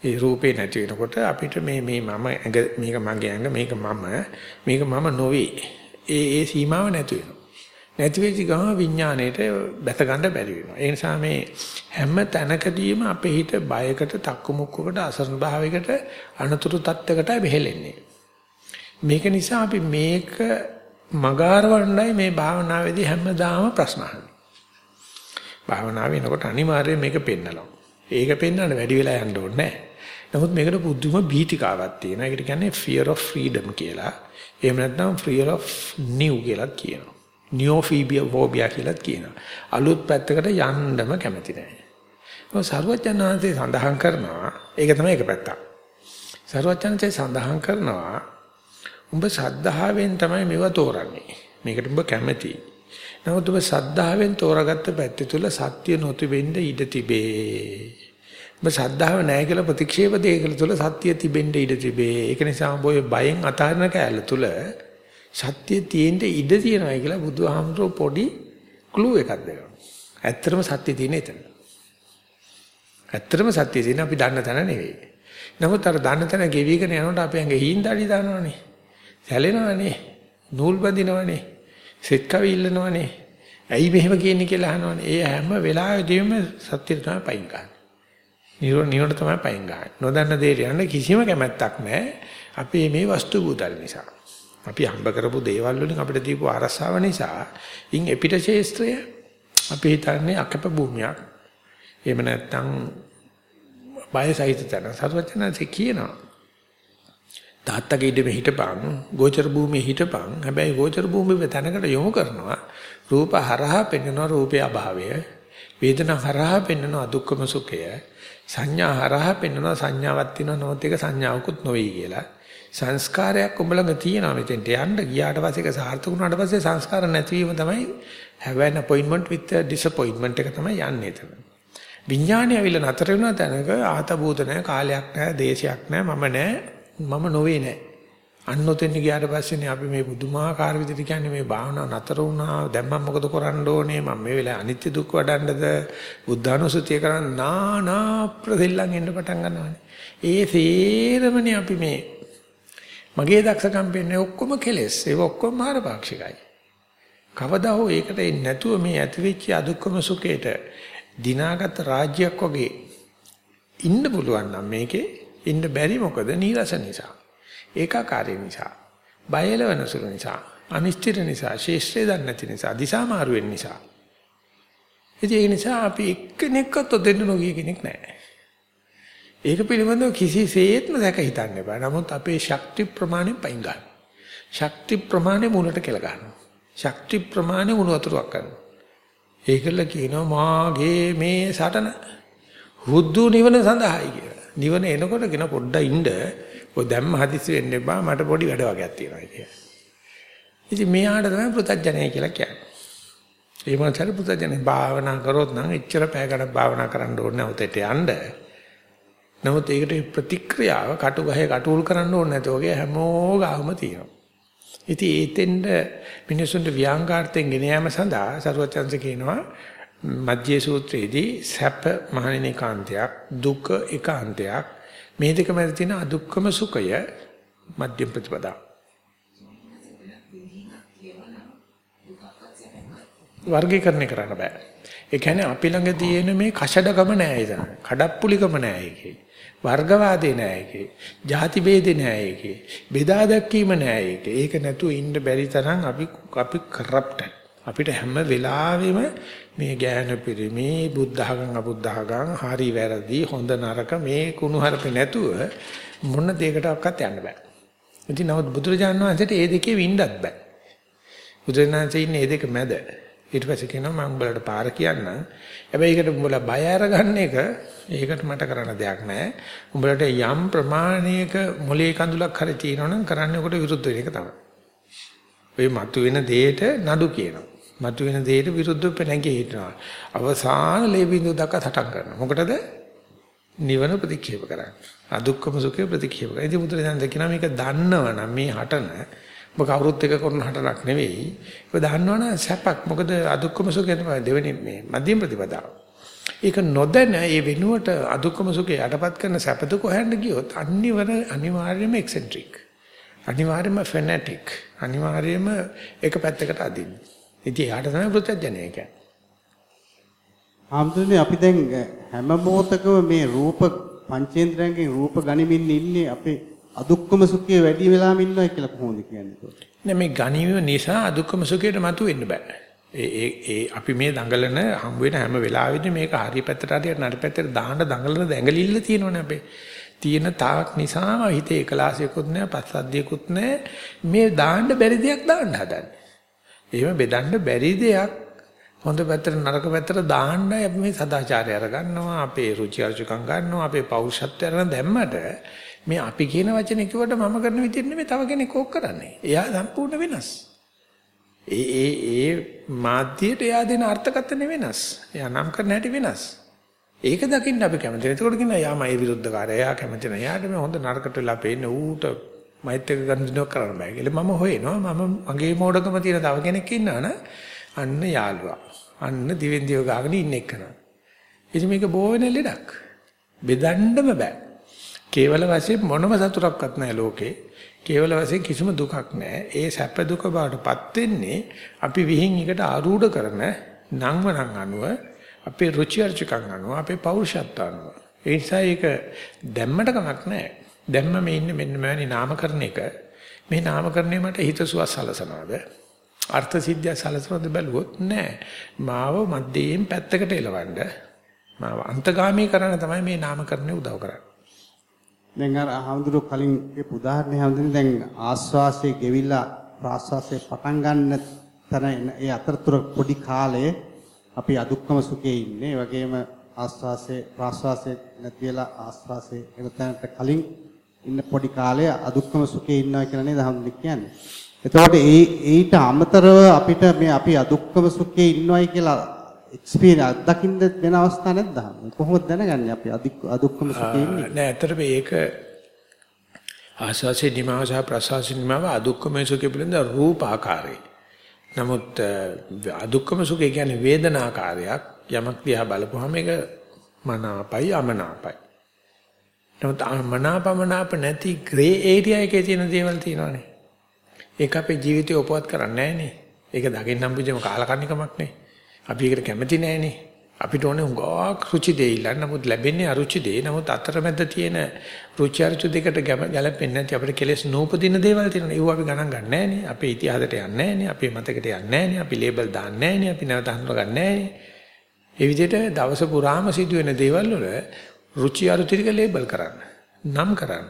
ඒ රූපේ නැති වෙනකොට අපිට මේ මේ මම ඇඟ මේක මගේ ඇඟ මේක මම මේක මම නොවේ. ඒ ඒ සීමාව නැති වෙනවා. නැති වෙච්ච ගම විඥාණයට බැස ගන්න බැරි වෙනවා. ඒ නිසා මේ හැම තැනකදීම අපේ හිත බයකට, තක්කමුක්කකට, අසරණ භාවයකට, අනතුරු තත්ත්වයකට බෙහෙලෙන්නේ. මේක නිසා අපි මේක මගාරවන්නයි මේ භාවනාවේදී හැමදාම ප්‍රශ්න අහන්නේ. භාවනාව වෙනකොට අනිවාර්යයෙන් මේක පෙන්නනවා. ඒක පෙන්වන්න වැඩි වෙලා යන්න ඕනේ නැහැ. නමුත් මේකට පුදුම බීතිකාවක් තියෙනවා. ඒකට කියන්නේ fear of freedom කියලා. එහෙම නැත්නම් fear of new කියලා කියනවා. Neophobia phobia කියලා කියනවා. අලුත් පැත්තකට යන්නම කැමති නැහැ. ඔය සර්වඥාන්සේ සඳහන් කරනවා ඒක තමයි එක පැත්තක්. සර්වඥාන්සේ සඳහන් කරනවා උඹ සද්ධාවෙන් තමයි මේව තෝරන්නේ. මේකට උඹ කැමතියි. නමුත් ඔබ සද්ධාවෙන් තෝරාගත්ත පැත්ත තුල සත්‍ය නොතිබෙන්න ඉඩ තිබේ. ඔබ සද්ධාව නැහැ කියලා ප්‍රතික්ෂේප දෙයකල තුල සත්‍ය තිබෙන්න ඉඩ තිබේ. ඒක නිසා ඔබ ඔය බයෙන් අතාරන කැලල තුල සත්‍ය තියෙන්න ඉඩ තියෙනවා කියලා බුදුහාමුදුරුවෝ පොඩි ක්ලූ එකක් දෙනවා. ඇත්තටම සත්‍ය තියෙන එතන. ඇත්තටම සත්‍ය තියෙන අපි දන්න තැන නෙවෙයි. නමුත් අර දන්න තැන ගෙවිගෙන යනකොට අපි ඇඟ හීන්දාඩි දානවනේ. සැලෙනවනේ. නූල් බඳිනවනේ. සෙත් කවි ඉල්ලනවනේ. ඇයි මෙහෙම කියන්නේ කියලා අහනවනේ. ඒ හැම වෙලාවෙදීම සත්‍යය තමයි පයින් ගන්න. නිරෝධ නිරෝධ තමයි පයින් ගන්න. නොදන්න දෙයට යන්න කිසිම කැමැත්තක් නැහැ. අපි මේ වස්තු භූතල් නිසා. අපි හම්බ කරපු දේවල් වලින් අපිට දීපු ආරස්සාව නිසා ඉන් එපිට ශේස්ත්‍රය අපි හිතන්නේ අකප භූමියක්. එහෙම නැත්නම් බයසයිත තන. සර්වඥාන්සේ කියනවා තාත්තගේ ඉඩමේ හිටපන් ගෝචර භූමියේ හිටපන්. හැබැයි ගෝචර භූමියේ තැනකට යොමු කරනවා රූප හරහා පෙන්වන රූපේ අභාවය වේදනා හරහා පෙන්වන අදුක්කම සුඛය සංඥා හරහා පෙන්වන සංඥාවක් තියෙනවා නොත් එක සංඥාවකුත් නොවේ කියලා. සංස්කාරයක් ඔබ ළඟ තියෙනවා මෙතෙන්ට යන්න ගියාට පස්සේ ඒක සාර්ථක වුණාට පස්සේ සංස්කාර නැතිවීම තමයි have an appointment with a disappointment එක තමයි යන්නේ එතන විඥානය ඇවිල්ලා නතර වෙන තැනක ආත භූත නැහැ කාලයක් නැහැ දේශයක් නැහැ මම නැහැ මම නොවේ නෑ. අන්න ඔතෙන් ගියාට පස්සේනේ අපි මේ බුදුමාහාකාර විදිහට කියන්නේ මේ භාවනාව නතර වුණා. දැන් මම මොකද කරන්න ඕනේ? මම මේ වෙලාවේ අනිත්‍ය දුක් වඩන්නද? බුද්ධානුසතිය කරන්න නානා ප්‍රතිලං එන්න පටන් ගන්නවානේ. ඒ සේරමනේ අපි මේ මගේ දක්ෂකම් පෙන්නේ ඔක්කොම කෙලෙස්. ඒක ඔක්කොම මාරපාක්ෂිකයි. කවදා හෝ ඒකට එන්නේ නැතුව මේ ඇතිවෙච්ච අදුක්කම සුඛයට දිනාගත් රාජ්‍යයක් වගේ ඉන්න පුළුවන් නම් මේකේ ඉන්න බැරි මොකද නීරස නිසා. ඒකාකාරී නිසා. බයලවන සුළු නිසා. අනිශ්චිත නිසා. ශේෂ්ත්‍රය දන්නේ නැති නිසා. දිසා මාරු වෙන නිසා. ඉතින් ඒ නිසා අපි එක්කෙනෙක්වත් දෙන්න නොගිය කෙනෙක් නැහැ. ඒක පිළිබඳව කිසිසේත්ම දැක හිතන්න එපා. නමුත් අපේ ශක්ති ප්‍රමාණය පයින් ගන්න. ශක්ති ප්‍රමාණය මුලට කෙල ගන්නවා. ශක්ති ප්‍රමාණය උණු වතුරක් කරනවා. ඒකල කියනවා මාගේ මේ සටන හුදු නිවන සඳහායි කියලා. නිවන එනකොට කියන පොඩ්ඩක් ඉන්න ඔය දැම්ම හදිස්සි වෙන්න එපා මට පොඩි වැඩ වගේක් තියෙනවා කියලා. ඉතින් මෙයාට තමයි පෘථජ්ජනය කියලා කියන්නේ. ඒ මොනතර පුතජනේ භාවනා කරොත් නම් එච්චර පැය ගණන් භාවනා කරන්න ඕනේ නැහැ උතේට යන්න. නමුත් ඒකට ප්‍රතික්‍රියාව කටු ගහේ කටුල් කරන්න ඕනේ නැතෝ වගේ හැමෝ ගාවම තියෙනවා. ඉතින් ඒතෙන්ද මිනිසුන්ට ව්‍යාංගාර්ථයෙන් ගෙන යාම සඳහා සරුවචන්ස කියනවා මධ්‍ය සූත්‍රයේදී සැප මහණෙනි කාන්තයක් දුක ඒකාන්තයක් මේ දෙක මැද තියෙන අදුක්කම සුඛය මධ්‍යම ප්‍රතිපදාව. වර්ගීකරණය කරන්න බෑ. ඒ කියන්නේ අපි ළඟ තියෙන මේ කෂඩකම නෑ එතන. කඩප්පුලිකම නෑ ඒකේ. වර්ගවාදේ නෑ ඒකේ. ಜಾති ભેදේ නෑ ඒකේ. බෙදා දැක්වීම නෑ ඒකේ. ඒක නැතුව ඉන්න බැරි තරම් අපි අපි කරප්ටයි. අපිට හැම වෙලාවෙම මේ ඥාන පිරිමි බුද්ධඝං අබුද්ධඝං හරි වැරදි හොඳ නරක මේ කුණු හරපේ නැතුව මොන දෙයකටවත් යන්න බෑ. ඉතින් නමුත් බුදුරජාණන් වහන්සේට ඒ දෙකේ වින්නත් බෑ. බුදුරජාණන් වහන්සේ ඉන්නේ මේ දෙක මැද. ඊට පස්සේ කියනවා මම උඹලට පාර කියන්නම්. හැබැයි ඒකට උඹලා බය අරගන්න එක ඒකට මට කරන්න දෙයක් නැහැ. උඹලට යම් ප්‍රමාණයක මොලේ කඳුලක් හරි තියෙනවනම් කරන්න කොට විරුද්ධ වෙන එක තමයි. ඔය මතුවෙන දෙයට නඩු කියනවා. මතුවෙන දෙයට විරුද්ධව පැනගිය හිටනවා. අවසාන ලේබින්දු දක්වා සටන් කරනවා. මොකටද? නිවන ප්‍රතික්ෂේප කරන්නේ. අදුක්කම සුඛේ ප්‍රතික්ෂේප කරන්නේ. ඉතින් බුදුරජාණන් කියනවා මේක දන්නවනම් මේ හටන ඔබ කවුරුත් එක කරන හටරක් නෙවෙයි. ඔබ දන්නවනේ සැපක්. මොකද අදුක්කම සුඛය තමයි දෙවෙනි මේ මධ්‍යම ප්‍රතිපදාව. ඒක නොදැන ඒ වෙනුවට අදුක්කම සුඛය යටපත් කරන සැපද කොහෙන්ද ගියොත් අනිවර අනිවාර්යයෙන්ම එක්සෙන්ට්‍රික්. අනිවාර්යයෙන්ම ෆැනටික්. අනිවාර්යයෙන්ම එක පැත්තකට අදින්න. ඉතින් යාට තමයි ප්‍රත්‍යඥය කියන්නේ. ආම්දුනේ අපි දැන් හැම මොහොතකම මේ රූප පංචේන්ද්‍රයන්ගෙන් රූප ගනිමින් ඉන්නේ අපේ අදුක්කම සුඛය වැඩි වෙලාම ඉන්නවා කියලා කොහොමද කියන්නේ? නෑ මේ ගණීම නිසා අදුක්කම සුඛයට මතු වෙන්න බෑ. ඒ ඒ ඒ අපි මේ දඟලන හම් වෙන හැම වෙලාවෙදී මේක හරි පැත්තට හරි නරි පැත්තට දාන්න දඟලන දැඟලිල්ල තියෙනවනේ අපේ. තියෙන තාක් නිසා හිතේ එකලාසියකුත් නෑ පස්සද්ධියකුත් නෑ මේ දාන්න බැරි දෙයක් දාන්න හදන්නේ. එහෙම බෙදන්න බැරි දෙයක් හොඳ පැත්තට නරක පැත්තට දාන්න අපි මේ සදාචාරය අරගන්නවා අපේ රුචි අරුචිකම් ගන්නවා අපේ පෞරුෂත්වය අරගෙන දැම්මට මේ අපි කියන වචනේ කිව්වට මම කරන විදිහට නෙමෙයි තව කෙනෙක් ඕක කරන්නේ. එයා සම්පූර්ණ වෙනස්. ඒ ඒ ඒ මාධ්‍යයට එයා දෙන අර්ථකථන වෙනස්. එයා නම් කරන හැටි වෙනස්. ඒක දකින්න අපි කැමති. ඒකෝට කියනවා යා මයි විරුද්ධකාරය. එයා කැමති නැහැ. එයාට මේ හොඳ නරකට වෙලා පේන්න ඌට මයිත් එක ගන්න දිනව කරන්න බෑ කියලා මම හොයනවා. මම මගේ මෝඩකම තියෙන තව කෙනෙක් ඉන්නවනේ අන්න යාළුවා. අන්න දිවෙන් දිව ගාගෙන ඉන්න එක්කන. ඉතින් මේක බෝ වෙන ලෙඩක්. බෙදන්නම බෑ. කේවල වශයෙන් මොනම සතුටක්වත් නැහැ ලෝකේ. කේවල වශයෙන් කිසිම දුකක් නැහැ. ඒ සැප දුක බාටපත් වෙන්නේ අපි විහිං එකට ආරූඪ කරන නංවනං අනුව අපේ රුචි අරුචිකම් අනුව අපේ පෞරුෂත්ව අනුව. ඒ නිසා ඒක දැම්මට කමක් නැහැ. දැම්ම මේ ඉන්නේ මෙන්න මෙවැනි නාමකරණ එක. මේ නාමකරණය මට හිතසුවක් සලසනවාද? අර්ථ සිද්ධිය සලසනවාද බැලුවොත් නෑ. මාව මැදයෙන් පැත්තකට එලවන්න මාව අන්තගාමී කරන්න තමයි මේ නාමකරණය උදව් කරන්නේ. දැන් අර අහඳුරු කලින් උදාහරණයක් හඳුන්නේ දැන් ආස්වාසයේ ගෙවිලා ප්‍රාස්වාසයේ පටන් ගන්න තැන ඒ අතරතුර පොඩි කාලයේ අපි අදුක්කම සුඛයේ ඉන්නේ. ඒ වගේම ආස්වාසයේ ප්‍රාස්වාසයේ නැතිලා ආස්වාසයේ එන තැනට කලින් ඉන්න පොඩි කාලයේ අදුක්කම සුඛයේ ඉන්නවා කියලා නේද හඳුන්නේ කියන්නේ. එතකොට ඒ ඊට අමතරව අපිට මේ අපි අදුක්කම සුඛයේ ඉන්නවයි කියලා එක්ස්පීරියන්ස් අත්දකින්න වෙන අවස්ථා නැද්ද? කොහොමද දැනගන්නේ අපි අදුක්කම සුඛේ ඉන්නේ? නෑ ඇත්තට මේක ආස්වාසේ නිමාව සහ ප්‍රසවාසේ නිමාව අදුක්කම සුඛේ පිළිබඳ රූප ආකාරයි. නමුත් අදුක්කම සුඛේ කියන්නේ වේදනාකාරයක්. යමක් දිහා බලපුවාම ඒක මනාපයි අමනාපයි. නමුත් මනාපමනාප නැති ග්‍රේ ඒරියා එකේ තියෙන දේවල් තියෙනවානේ. ඒක අපේ ජීවිතේ උපවත් කරන්නේ නැහනේ. ඒක දකින්න හම්බුජම කාලකන්නිකමක් නේ. අපි ඒකට කැමති නැහනේ. අපිට ඕනේ උගාක් රුචි දෙය ඉල්ලන්න. නමුත් ලැබෙන්නේ අරුචි දෙය. නමුත් අතරමැද තියෙන රුචි අරුචි දෙකට ගැලපෙන්නේ නැති අපිට කෙලෙස් නූපදින දේවල් තියෙනවා. ඒව අපි ගණන් ගන්න නැහනේ. අපේ ඉතිහාසයට යන්නේ නැහනේ. අපේ මතකයට යන්නේ නැහනේ. අපි ලේබල් දාන්නේ නැහනේ. අපි නැවත හඳුනා ගන්න නැහනේ. ඒ විදිහට දවස පුරාම සිදුවෙන දේවල් වල රුචි අරුචි ටික ලේබල් කරන්න. නම් කරන්න.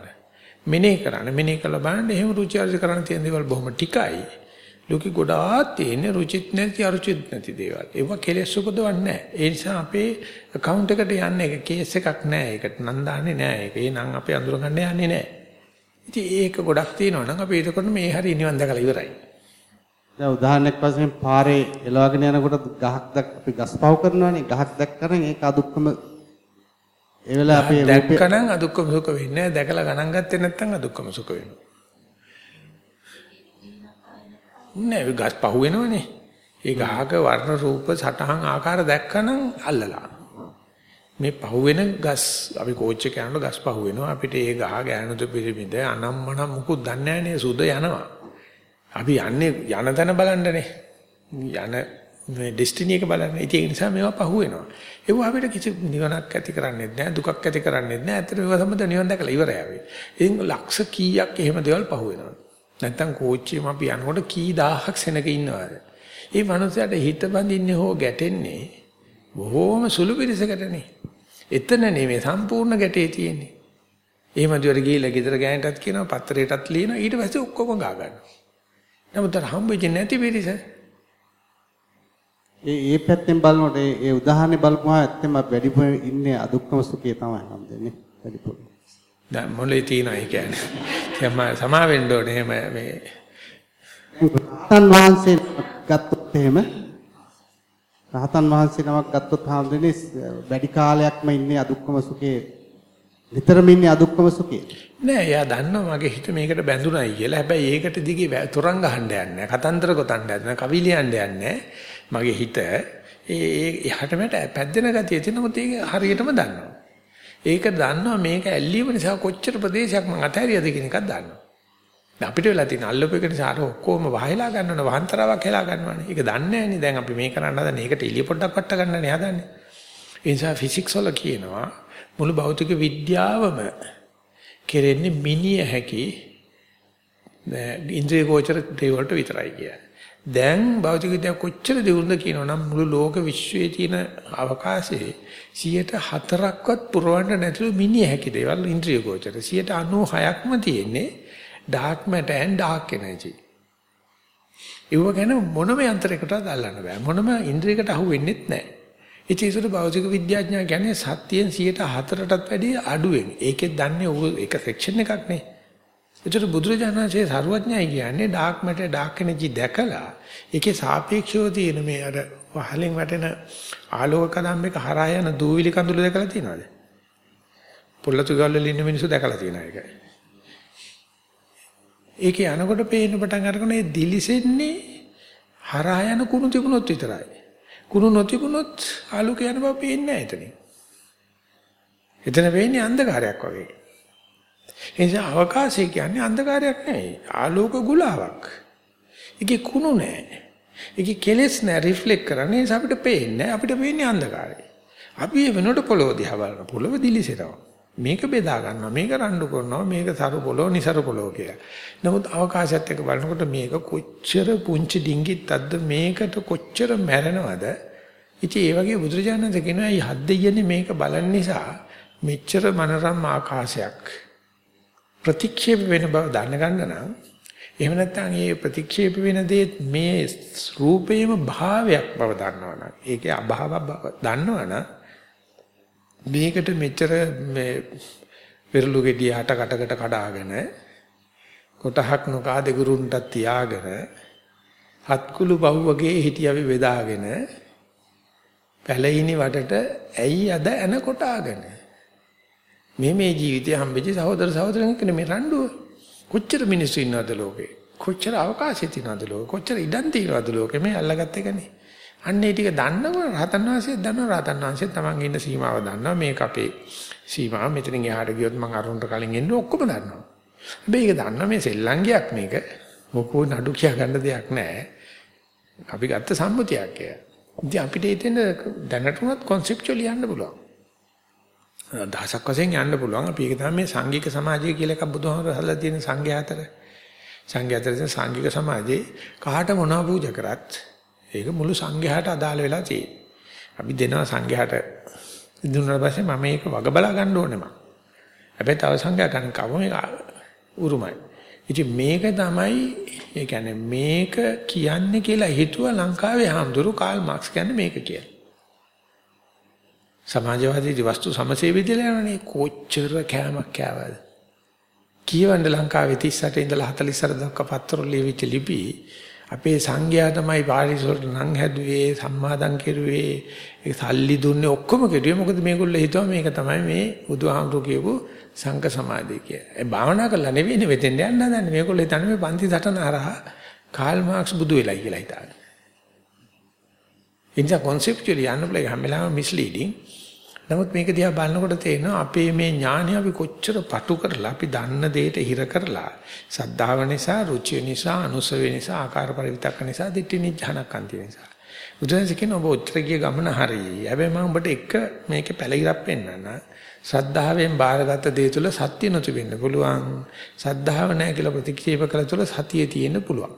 මෙනේ කරන්න. මෙනේ කළ බලන්න එහෙම රුචි අරුචි කරන්න තියෙන දේවල් බොහොම ටිකයි. ලෝකෙ ගොඩාක් තියෙන රුචිත් නැති අරුචිත් නැති දේවල්. ඒවා කෙලෙස් උපදවන්නේ නැහැ. ඒ නිසා අපේ account එකට යන්නේ ඒක කේස් එකක් නැහැ. ඒකට නම් දාන්නේ නැහැ. ඒක නම් අපි අඳුර ගන්න යන්නේ නැහැ. ඉතින් ඒක ගොඩක් තියෙනවා නම් අපි එතකොට මේ හරිය නිවන් දැකලා ඉවරයි. දැන් උදාහරණයක් වශයෙන් පාරේ එලවගෙන යනකොට ගහක් දැක් අපි ගස් පහු කරනවානේ. ගහක් දැක්කම ඒක අදුක්කම ඒ වෙලාව අපේ දැක්කනම් අදුක්කම සුඛ වෙන්නේ නැහැ. දැකලා ගණන් ගත්තේ නැත්නම් අදුක්කම සුඛ වෙනවා. නෑ ගස් පහු වෙනවනේ. ඒ ගහක වර්ණ රූප සටහන් ආකාර දැක්කනම් අල්ලලා. මේ පහු වෙන ගස් අපි කෝච් එක යනකොට ගස් පහු වෙනවා අපිට ඒ ගහ ගෑනුද පිරිමිද අනම්මනම් මුකුත් දන්නේ නැහැ සුද යනවා. අපි යන්නේ යන තැන බලන්නනේ. යන මේ ඩෙස්ටිනි එක බලන්න. ඉතින් ඒ නිසා මේවා පහු වෙනවා. ඒව අපිට කිසි නිවනක් ඇති කරන්නේ නැහැ, දුකක් ඇති කරන්නේ නැහැ. ඇත්තට මේවා සම්බන්ධ නිවන දැකලා ඉවරයි අපි. ඉතින් ලක්ෂ කීයක් එහෙම දේවල් පහු වෙනවා. නැත්තම් කෝච්චියම අපි යනකොට කී දහහක් සෙනග ඉන්නවද? ඒ මනුස්සයාට හිත බඳින්නේ හෝ ගැටෙන්නේ බොහෝම සුළු පිරිසකටනේ. එතන නෙමෙයි සම්පූර්ණ ගැටේ තියෙන්නේ. එහෙම දිවර ගිහිල්ලා ගෙදර ගෑනටත් කියනවා පත්‍රයටත් ලියනවා ඊට පස්සේ ඔක්කොම ගා ගන්නවා. නමුත් අර හම්බෙන්නේ නැති පිරිස ඒ ඒ පැත්තෙන් බලනකොට ඒ ඒ උදාහරණේ බලපුවම ඇත්තම වැඩිපුර ඉන්නේ අදුක්කම සුඛය තමයි හම්බෙන්නේ වැඩිපුර. දැන් මොලේ තියෙනවා ඒ කියන්නේ. සම සමා වෙන්න ඕනේ එහෙම මේ රහතන් වහන්සේ ගත්තොත් එහෙම රහතන් වහන්සේ නමක් ගත්තොත් හාමුදුරනේ වැඩි කාලයක්ම ඉන්නේ අදුක්කම සුඛේ නිතරම ඉන්නේ අදුක්කම සුඛේ නෑ එයා දන්නවා මගේ හිත මේකට බැඳුනයි කියලා. හැබැයි ඒකට දිගේ තොරන් ගහන්න යන්නේ. කතන්දර ගොතන්න යන්නේ. කවි ලියන්න යන්නේ. මගේ හිත ඒ එහාට මට පැද්දෙන ගතිය තියෙන මොකද ඒක හරියටම දන්නවා. ඒක දන්නවා මේක ඇල්ලීම නිසා කොච්චර ප්‍රදේශයක් මම අතහැරියද කියන එකක් දන්නවා. දැන් අපිට වෙලා තියෙන අල්ලපු එක නිසා අර ඔක්කොම වහලා ගන්නවනේ වහන්තරාවක් හෙලා ගන්නවනේ. ඒක දන්නේ නැහැනේ. දැන් අපි මේ කරන්න හදන්නේ ඒකට එළිය පොඩ්ඩක් වට ගන්නනේ හදන්නේ. ඒ නිසා ෆිසික්ස් වල කියනවා මුළු භෞතික විද්‍යාවම කෙරෙන්නේ මිනිය හැකි ඉන්ද්‍රිය ගෝචර දේවල්ට විතරයි කියන්නේ. දැන් භෞතික විද්‍යාව කොච්චර දියුණුද කියනවනම් මුළු ලෝක විශ්වයේ තියෙන අවකාශයේ 104ක්වත් පුරවන්න නැතුළු මිනිය හැකි දේවල් ඉන්ද්‍රිය ගෝචර 96ක්ම තියෙන්නේ dark matter and dark energy. ඒව ගැන මොනම යන්ත්‍රයකටවත් අල්ලන්න බෑ. මොනම ඉන්ද්‍රියකට අහු වෙන්නෙත් නැහැ. ඉතින් ඒසට භෞතික විද්‍යාඥයා කියන්නේ සත්‍යයෙන් 104ටත් වැඩිය අඩුවෙන්. ඒකෙත් දන්නේ ඒක සෙක්ෂන් එකක් නේ. ඒතර බුදුරජාණන්සේ සරුවඥයි කියන්නේ ඩාර්ක් මැටර් ඩාර්ක් එනර්ජි දැකලා ඒකේ සාපේක්ෂව තියෙන මේ අර වහලෙන් වැටෙන ආලෝක කදම්බේක හරහා යන දූවිලි කඳුළු දැකලා තියෙනවද? පොල්ලතු ගල් වල ඉන්න මිනිස්සු දැකලා තියෙනවා ඒක. ඒකේ යනකොට පේන්න පටන් අරගෙන ඒ දිලිසෙන්නේ හරහා යන කුණු තිබුණොත් විතරයි. කුණු නොතිබුණොත් ආලෝකය යන බව පේන්නේ නැහැ එතනින්. එතන වෙන්නේ අන්ධකාරයක් වගේ. ඒ නිසා අවකාශය කියන්නේ අන්ධකාරයක් නෙවෙයි. ආලෝක ගුලාවක්. ඒකේ කුණු නැහැ. ඒකේ කෙලෙස් නැහැ රිෆ්ලෙක්ට් කරන්නේ ඒ අපිට පේන්නේ අපිට පේන්නේ අන්ධකාරය. අපි ඒ වෙනකොට පොළොව දිහා බලන පොළොව දිලිසෙනවා. මේක බෙදා ගන්නවා මේක රණ්ඩු කරනවා මේක සරු පොළොව નિසරු පොළොව කියලා. නමුත් අවකාශයත් එක්ක බලනකොට මේක කොච්චර පුංචි ඩිංගිත්තක්ද මේකට කොච්චර මැරෙනවද? ඉතින් ඒ වගේ බුදුරජාණන් කියනවා මේ හත් දෙයනේ මේක බලන නිසා මෙච්චර මනරම් ආකාශයක් ප්‍රතික්ෂේප වෙන බව දැනගන්න නම් එහෙම නැත්නම් මේ ප්‍රතික්ෂේප වෙන දේ මේ රූපේම භාවයක් බව දන්නවනම් ඒකේ අභාව බව දන්නවනම් මේකට මෙච්චර මේ පෙරළු ගෙඩිය හට කටකට කඩාගෙන කොටහක් නොකා දෙගුරුන්ටත් තියාගෙන හත්කුළු පහු වගේ හිටියවි බෙදාගෙන පැලිනි වටට ඇයි අද එන කොටාගෙන? මේ මේ ජීවිතය හම්බෙච්ච සහෝදර සහෝදරයන් කෙනෙක් මේ රණ්ඩුව කොච්චර මිනිස්සු ඉන්නවද ලෝකේ කොච්චර අවකාශය තියෙනවද ලෝකේ කොච්චර ඉඩම් තියෙනවද ලෝකේ මේ අල්ලගත්ත එකනේ අන්න ඒ ටික දන්නව රහතන් වහන්සේ දන්නව රහතන් වහන්සේ තමන් ඉන්න සීමාව දන්නවා මේක අපේ සීමාව මෙතනින් එහාට ගියොත් මං අරුන්ට කලින් එන්න ඔක්කොම දන්නවා. හැබැයි ඒක දන්නා මේ සෙල්ලංගයක් මේක මොකෝ නඩු කියා ගන්න දෙයක් නැහැ. අපි ගත්ත සම්මුතියක් ඒක. ඉතින් අපිට හිතෙන දැනට උනත් conceptually යන්න පුළුවන්. දහසක් වශයෙන් යන්න පුළුවන්. අපි ඒක තමයි මේ සංඝික සමාජය කියලා එකක් බුදුහාමර හදලා තියෙන සංඝයා අතර. සංඝයා අතර තියෙන සංඝික සමාජේ කාට මොනවා පූජා කරත් ඒක මුළු සංඝයාට අදාළ වෙලා තියෙන්නේ. අපි දෙනවා සංඝයාට දුන්නාට පස්සේ මම මේක වග බලා ගන්න ඕනේ මම. හැබැයි තව සංඝයා ගන්න කව මේක උරුමයි. ඉතින් මේක තමයි ඒ කියන්නේ මේක කියන්නේ කියලා හිතුවා ලංකාවේ හාමුදුරු කාල් මාක්ස් කියන්නේ මේක කියලා. සමාජවාදී වස්තු සමසේවිදලා යනනේ කොච්චර කෑමක් කෑවද? කියවන්න ලංකාවේ 38 ඉඳලා 44 දක්වා පත්තරවල ලියවිච්ච ලිපි අපේ සංඝයා තමයි පාරිස් වලට නම් හැදුවේ සම්මාදම් කෙරුවේ ඒ සල්ලි දුන්නේ ඔක්කොම කෙරුවේ මොකද මේගොල්ලෝ හිතුවා මේක තමයි මේ බුදුහාමුදුරු කියපු සංඝ සමාධිය කියලා. ඒ භාවනා කරලා නෙවෙයිනේ මෙතෙන් යන්න හදන්නේ. මේගොල්ලෝ හිතන්නේ මේ පන්ති සටන හරහා කාල් මාක්ස් බුදු වෙලයි කියලා හිතාගෙන. ඉන්ජා conceptually යන්න බෑ හැම වෙලාවෙම misleading. නමුත් මේක දිහා බලනකොට තේරෙනවා අපේ මේ ඥානය අපි කොච්චර පටු කරලා අපි දන්න දෙයට හිර කරලා සද්ධාව නිසා, රුචිය නිසා, අනුසව නිසා, ආකාර පරිවිතක්ක නිසා, දිට්ඨි නිජහනකන්ති නිසා. බුදුන්සේ කියන ඔබ උත්තර ගිය ගමන හරියි. හැබැයි මම ඔබට එක මේකේ පැලිරක් පෙන්නන්න. ශ්‍රද්ධාවෙන් බාරගත් දේ තුල සත්‍ය නොතිබෙන්න පුළුවන්. ශ්‍රද්ධාව නැහැ කියලා ප්‍රතික්ෂේප කළ තුල සතිය තියෙන්න පුළුවන්.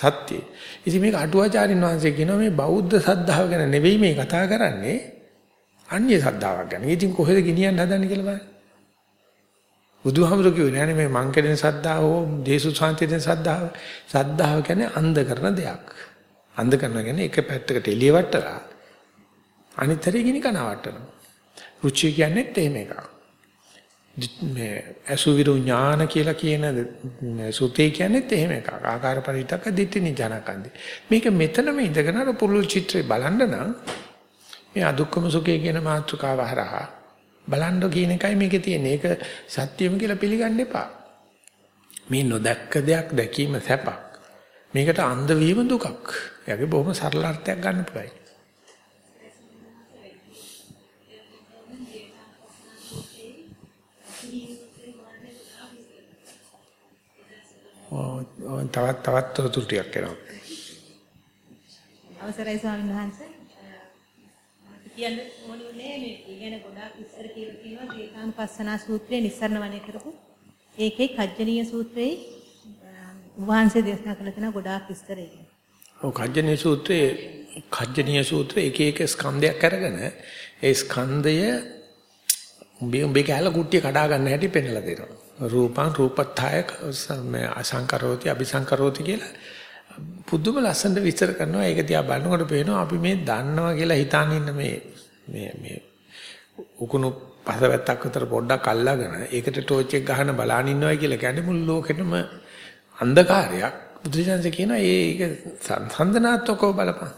සත්‍යයි. ඉතින් මේක අටුවාචාරින් වහන්සේ කියනවා මේ බෞද්ධ ශ්‍රද්ධාව ගැන නෙවෙයි මේ කතා කරන්නේ. අන්‍ය ශ්‍රද්ධාවක් ගැන. ඉතින් කොහෙද ගෙනියන්න හදන්නේ කියලා බලන්න. බුදුහාමුදුරු කිව්වේ නෑනේ මේ මං කෙරෙන ශ්‍රද්ධාව හෝ දේසු ශාන්තියෙන් ශ්‍රද්ධාව. ශ්‍රද්ධාව කියන්නේ අන්ධ කරන දෙයක්. අන්ධ කරන කියන්නේ එක පැත්තකට එළිය වටලා අනිත් හැරේ ගිනි කනවට්ටනවා. රුචි කියන්නේත් එහෙම එකක්. මේ අසුවිරු ඥාන කියලා කියන සුතේ කියන්නේත් එහෙම එකක්. ආකාර පරිවිතක දිට්ඨිනි ජනකන්දි. මේක මෙතනම ඉඳගෙන අර පුරුල් චිත්‍රය බලන්න නම් මේ අදුක්කම සුඛය කියන මාතෘකාව හරහා බලන්න කියන එකයි මේකේ තියෙන්නේ. ඒක සත්‍යම කියලා පිළිගන්න එපා. මේ නොදැක්ක දෙයක් දැකීම සැපක්. මේකට අන්ධ වීම දුකක්. ඒකේ බොහොම සරල අර්ථයක් ගන්න පුළුවන්. තවත් තවත් තොරතුරු ටිකක් එනවා. අවසරයි ස්වාමීන් වහන්සේ. කියන්න ඕනේ මේ ඉගෙන ගොඩාක් ඉස්සර කියලා කියනවා දේතානුපස්සනා සූත්‍රයේ නිස්සරණ වනේ කරපු. ඒකේ කජ්ජනීය සූත්‍රයේ වහන්සේ දේශනා කළ තැන ගොඩාක් විස්තර ඒක. ඔව් කජ්ජනීය සූත්‍රයේ කජ්ජනීය සූත්‍රයේ එක එක ස්කන්ධයක් අරගෙන ඒ ස්කන්ධය උඹේ උඹේ කැල කුට්ටිය කඩා ගන්න හැටි පෙන්නලා දෙනවා. රූපං රූපත්ථය අසංකරෝති අபிසංකරෝති කියලා පුදුම ලස්සනට විස්තර කරනවා. ඒක දිහා බලනකොට පේනවා අපි මේ දන්නවා කියලා හිතාන ඉන්න මේ මේ මේ උකුණු පසවැත්තක් විතර පොඩ්ඩක් අල්ලාගෙන ඒකට ටෝච් එක ගහන බලාන ඉන්නවා කියලා කියන්නේ මුළු ලෝකෙටම අන්ධකාරයක්. බුදුසසුන කියනවා ඒක සංසන්දනාත්මකව බලපන්.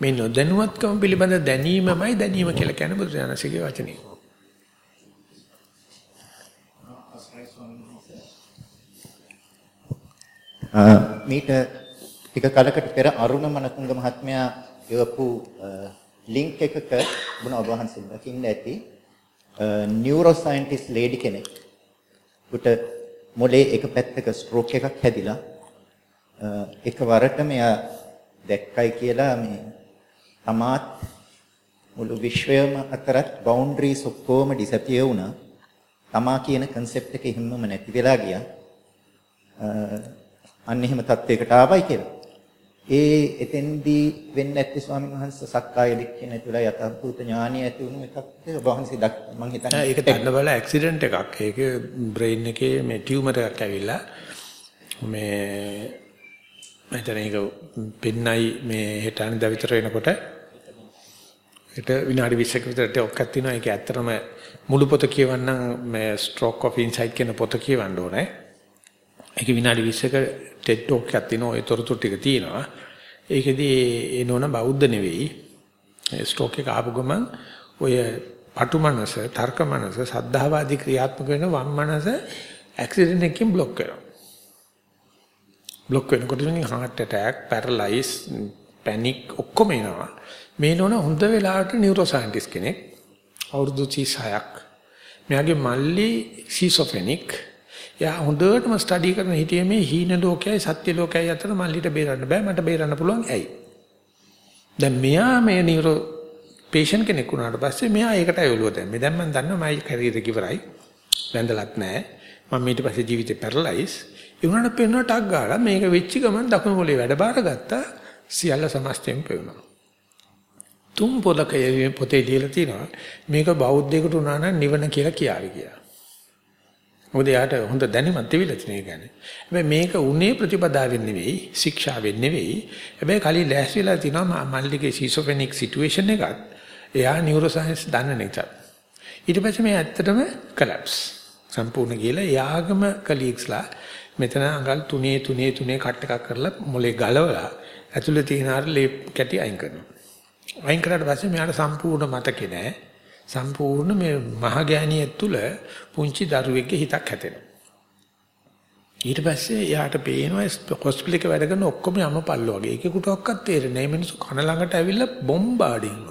මේ නොදැනුවත්කම පිළිබඳ දැනීමමයි දැනීම කියලා කියන්නේ බුදුසසුනගේ වචනේ. මීට ටික කලකට පෙර අරුණ මනතුංග මහත්මයා යවපු ලින්ක් එකක මොන ඔබ වහන්සේ දකින්න ඇති නියුරෝ සයන්ටිස්ට් ලේඩි කෙනෙක් උට මොලේ එක පැත්තක ස්ට්‍රෝක් එකක් හැදිලා එකවරට මෙයා දැක්කයි කියලා මේ තමාත් මුළු විශ්වයම අතරත් බවුන්ඩරිස් ඔක්කොම ඩිසපියර් වුණා. තමා කියන concept එක හිම්මම නැති වෙලා ගියා. අන්න එහෙම තත්වයකට ආවයි කියලා. ඒ එතෙන්දී වෙන්න ඇත්තේ ස්වාමීන් වහන්සේ සක්කාය දිට්ඨිය නැතිලා යථාභූත ඥානිය ඇති වුණු එකක් ඔබ වහන්සේ මම හිතන්නේ ඒක දන්න බල ඇක්සිඩන්ට් එකක්. ඒක බ්‍රේන් එකේ මේ ටියුමර් එකක් ඇවිල්ලා මේ මම ඒක පෙන්නයි මේ හෙට අනිදා විතර වෙනකොට ඒට විනාඩි 20ක විතර ඔක්කක් තියෙනවා. ඒක ඇත්තටම මුළු පොත කියවන්නම් මේ stroke of insight කියන පොත කියවන්න ඕනේ. ඒක විනාඩි 20ක TED talk එකක් තියෙනවා. ඒ තොරතුරු ටික තියෙනවා. ඒකෙදී ඒ නෝන බෞද්ධ නෙවෙයි. ස්ට්‍රෝක් එක ආපු ගමන් ඔය පටු මනස, තර්ක මනස, සද්ධාවාදී ක්‍රියාත්මක වෙන වම් මනස ඇක්සිඩන්ට් එකකින් බ්ලොක් වෙනවා. බ්ලොක් වෙනකොට ඉතින් heart attack, paralyze, පැනික් ඔක්කොම එනවා. මේ නෝන හොඳ වෙලාවට නියුරෝ සයන්ටිස්ට් කෙනෙක්. අවුරුදු 36ක්. මෙයාගේ මල්ලි සිසොෆෙනික්. යා හොඳටම ස්ටඩි කරන හිටියේ මේ හීන ලෝකයයි සත්‍ය ලෝකයයි අතර මල්ලිට බේරන්න බෑ මට බේරන්න පුළුවන් ඇයි? දැන් මෙයා මේ නියුරෝ පේෂන්ට් කෙනෙක් වුණාට පස්සේ මෙයා ඒකටයි ඔළුව දැම්මේ. දැන් මම දන්නවා මගේ කැරියර් එක ඉවරයි. වැඳලත් නැහැ. මම ඊට පස්සේ ජීවිතේ පැරලයිස්. ඒ වුණාට පෙන්වන ටක් ගාලා මේක වෙච්ච ගමන් දකුණු පොලේ වැඩ බාරගත්තා. සියල්ල සමස්තයෙන් පෙවුණා. තුන් පොලක පොතේ ලියලා තියෙනවා මේක බෞද්ධයෙකුට උනා නම් නිවන කියලා කියාවි කියලා. මොකද යාට හොඳ දැනුමක් තිබිලා තියෙන එක ගැන. හැබැයි මේක උනේ ප්‍රතිපදාවෙන් නෙවෙයි, ශික්ෂාවෙන් නෙවෙයි. හැබැයි කලින් ලෑස්තිලා තිනවා මල්ලිගේ සිසොෆෙනික් සිටුේෂන් එකත් එයා නියුරෝ සයන්ස් දන්න නිසා. ඊට පස්සේ මේ ඇත්තටම කලැප්ස් සම්පූර්ණ කියලා යාගම කලීග්ස්ලා මෙතන අඟල් තුනේ තුනේ තුනේ කට් එකක් කරලා මොලේ ගලවලා ඇතුලේ තියෙන අර ලේ කැටි අයින් කරනවා. අයින් කරාට පස්සේ මෙයාට සම්පූර්ණ මතකේ නැහැ. සම්පූර්ණ මේ මහගෑණිය තුල පුංචි දරුවෙක්ගේ හිතක් හැදෙනවා. ඊට පස්සේ එයාට පේනවා හොස්පිටල් එකේ වැඩ කරන ඔක්කොම යමපල්ල වගේ. ඒකෙකුට ඔක්කත් තේරෙන්නේ නැහැ. මිනිස්සු කන ළඟට ඇවිල්ලා බොම්බාඩින්.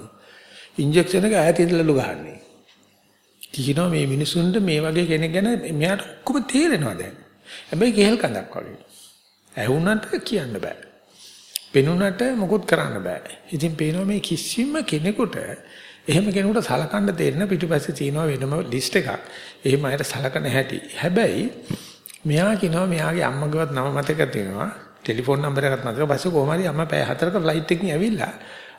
ඉන්ජෙක්ෂන් එක ඈත ඉඳලා ලු ගන්නනේ. කියනවා මේ මිනිසුන්ට මේ වගේ කෙනෙක් ගැන මෙයාට ඔක්කොම තේරෙනවා දැන්. හැබැයි කෙහෙල් කඳක් වගේ. ඇහුණට කියන්න බෑ. පෙනුනට මොකුත් කරන්න බෑ. ඉතින් පේනවා මේ කිසිම කෙනෙකුට එහෙම කෙනෙකුට සලකන්න දෙන්න පිටිපස්සේ තියෙනවා වෙනම ලිස්ට් එකක්. එහෙම අයට සලකන හැටි. හැබැයි මෙයා කියනවා මෙයාගේ අම්මගේවත් නම මතක තියෙනවා. ටෙලිෆෝන් නම්බර් එකත් මතක. පස්සේ කොහොම හරි අම්මා පැය හතරක ෆ්ලයිට් එකකින් ඇවිල්ලා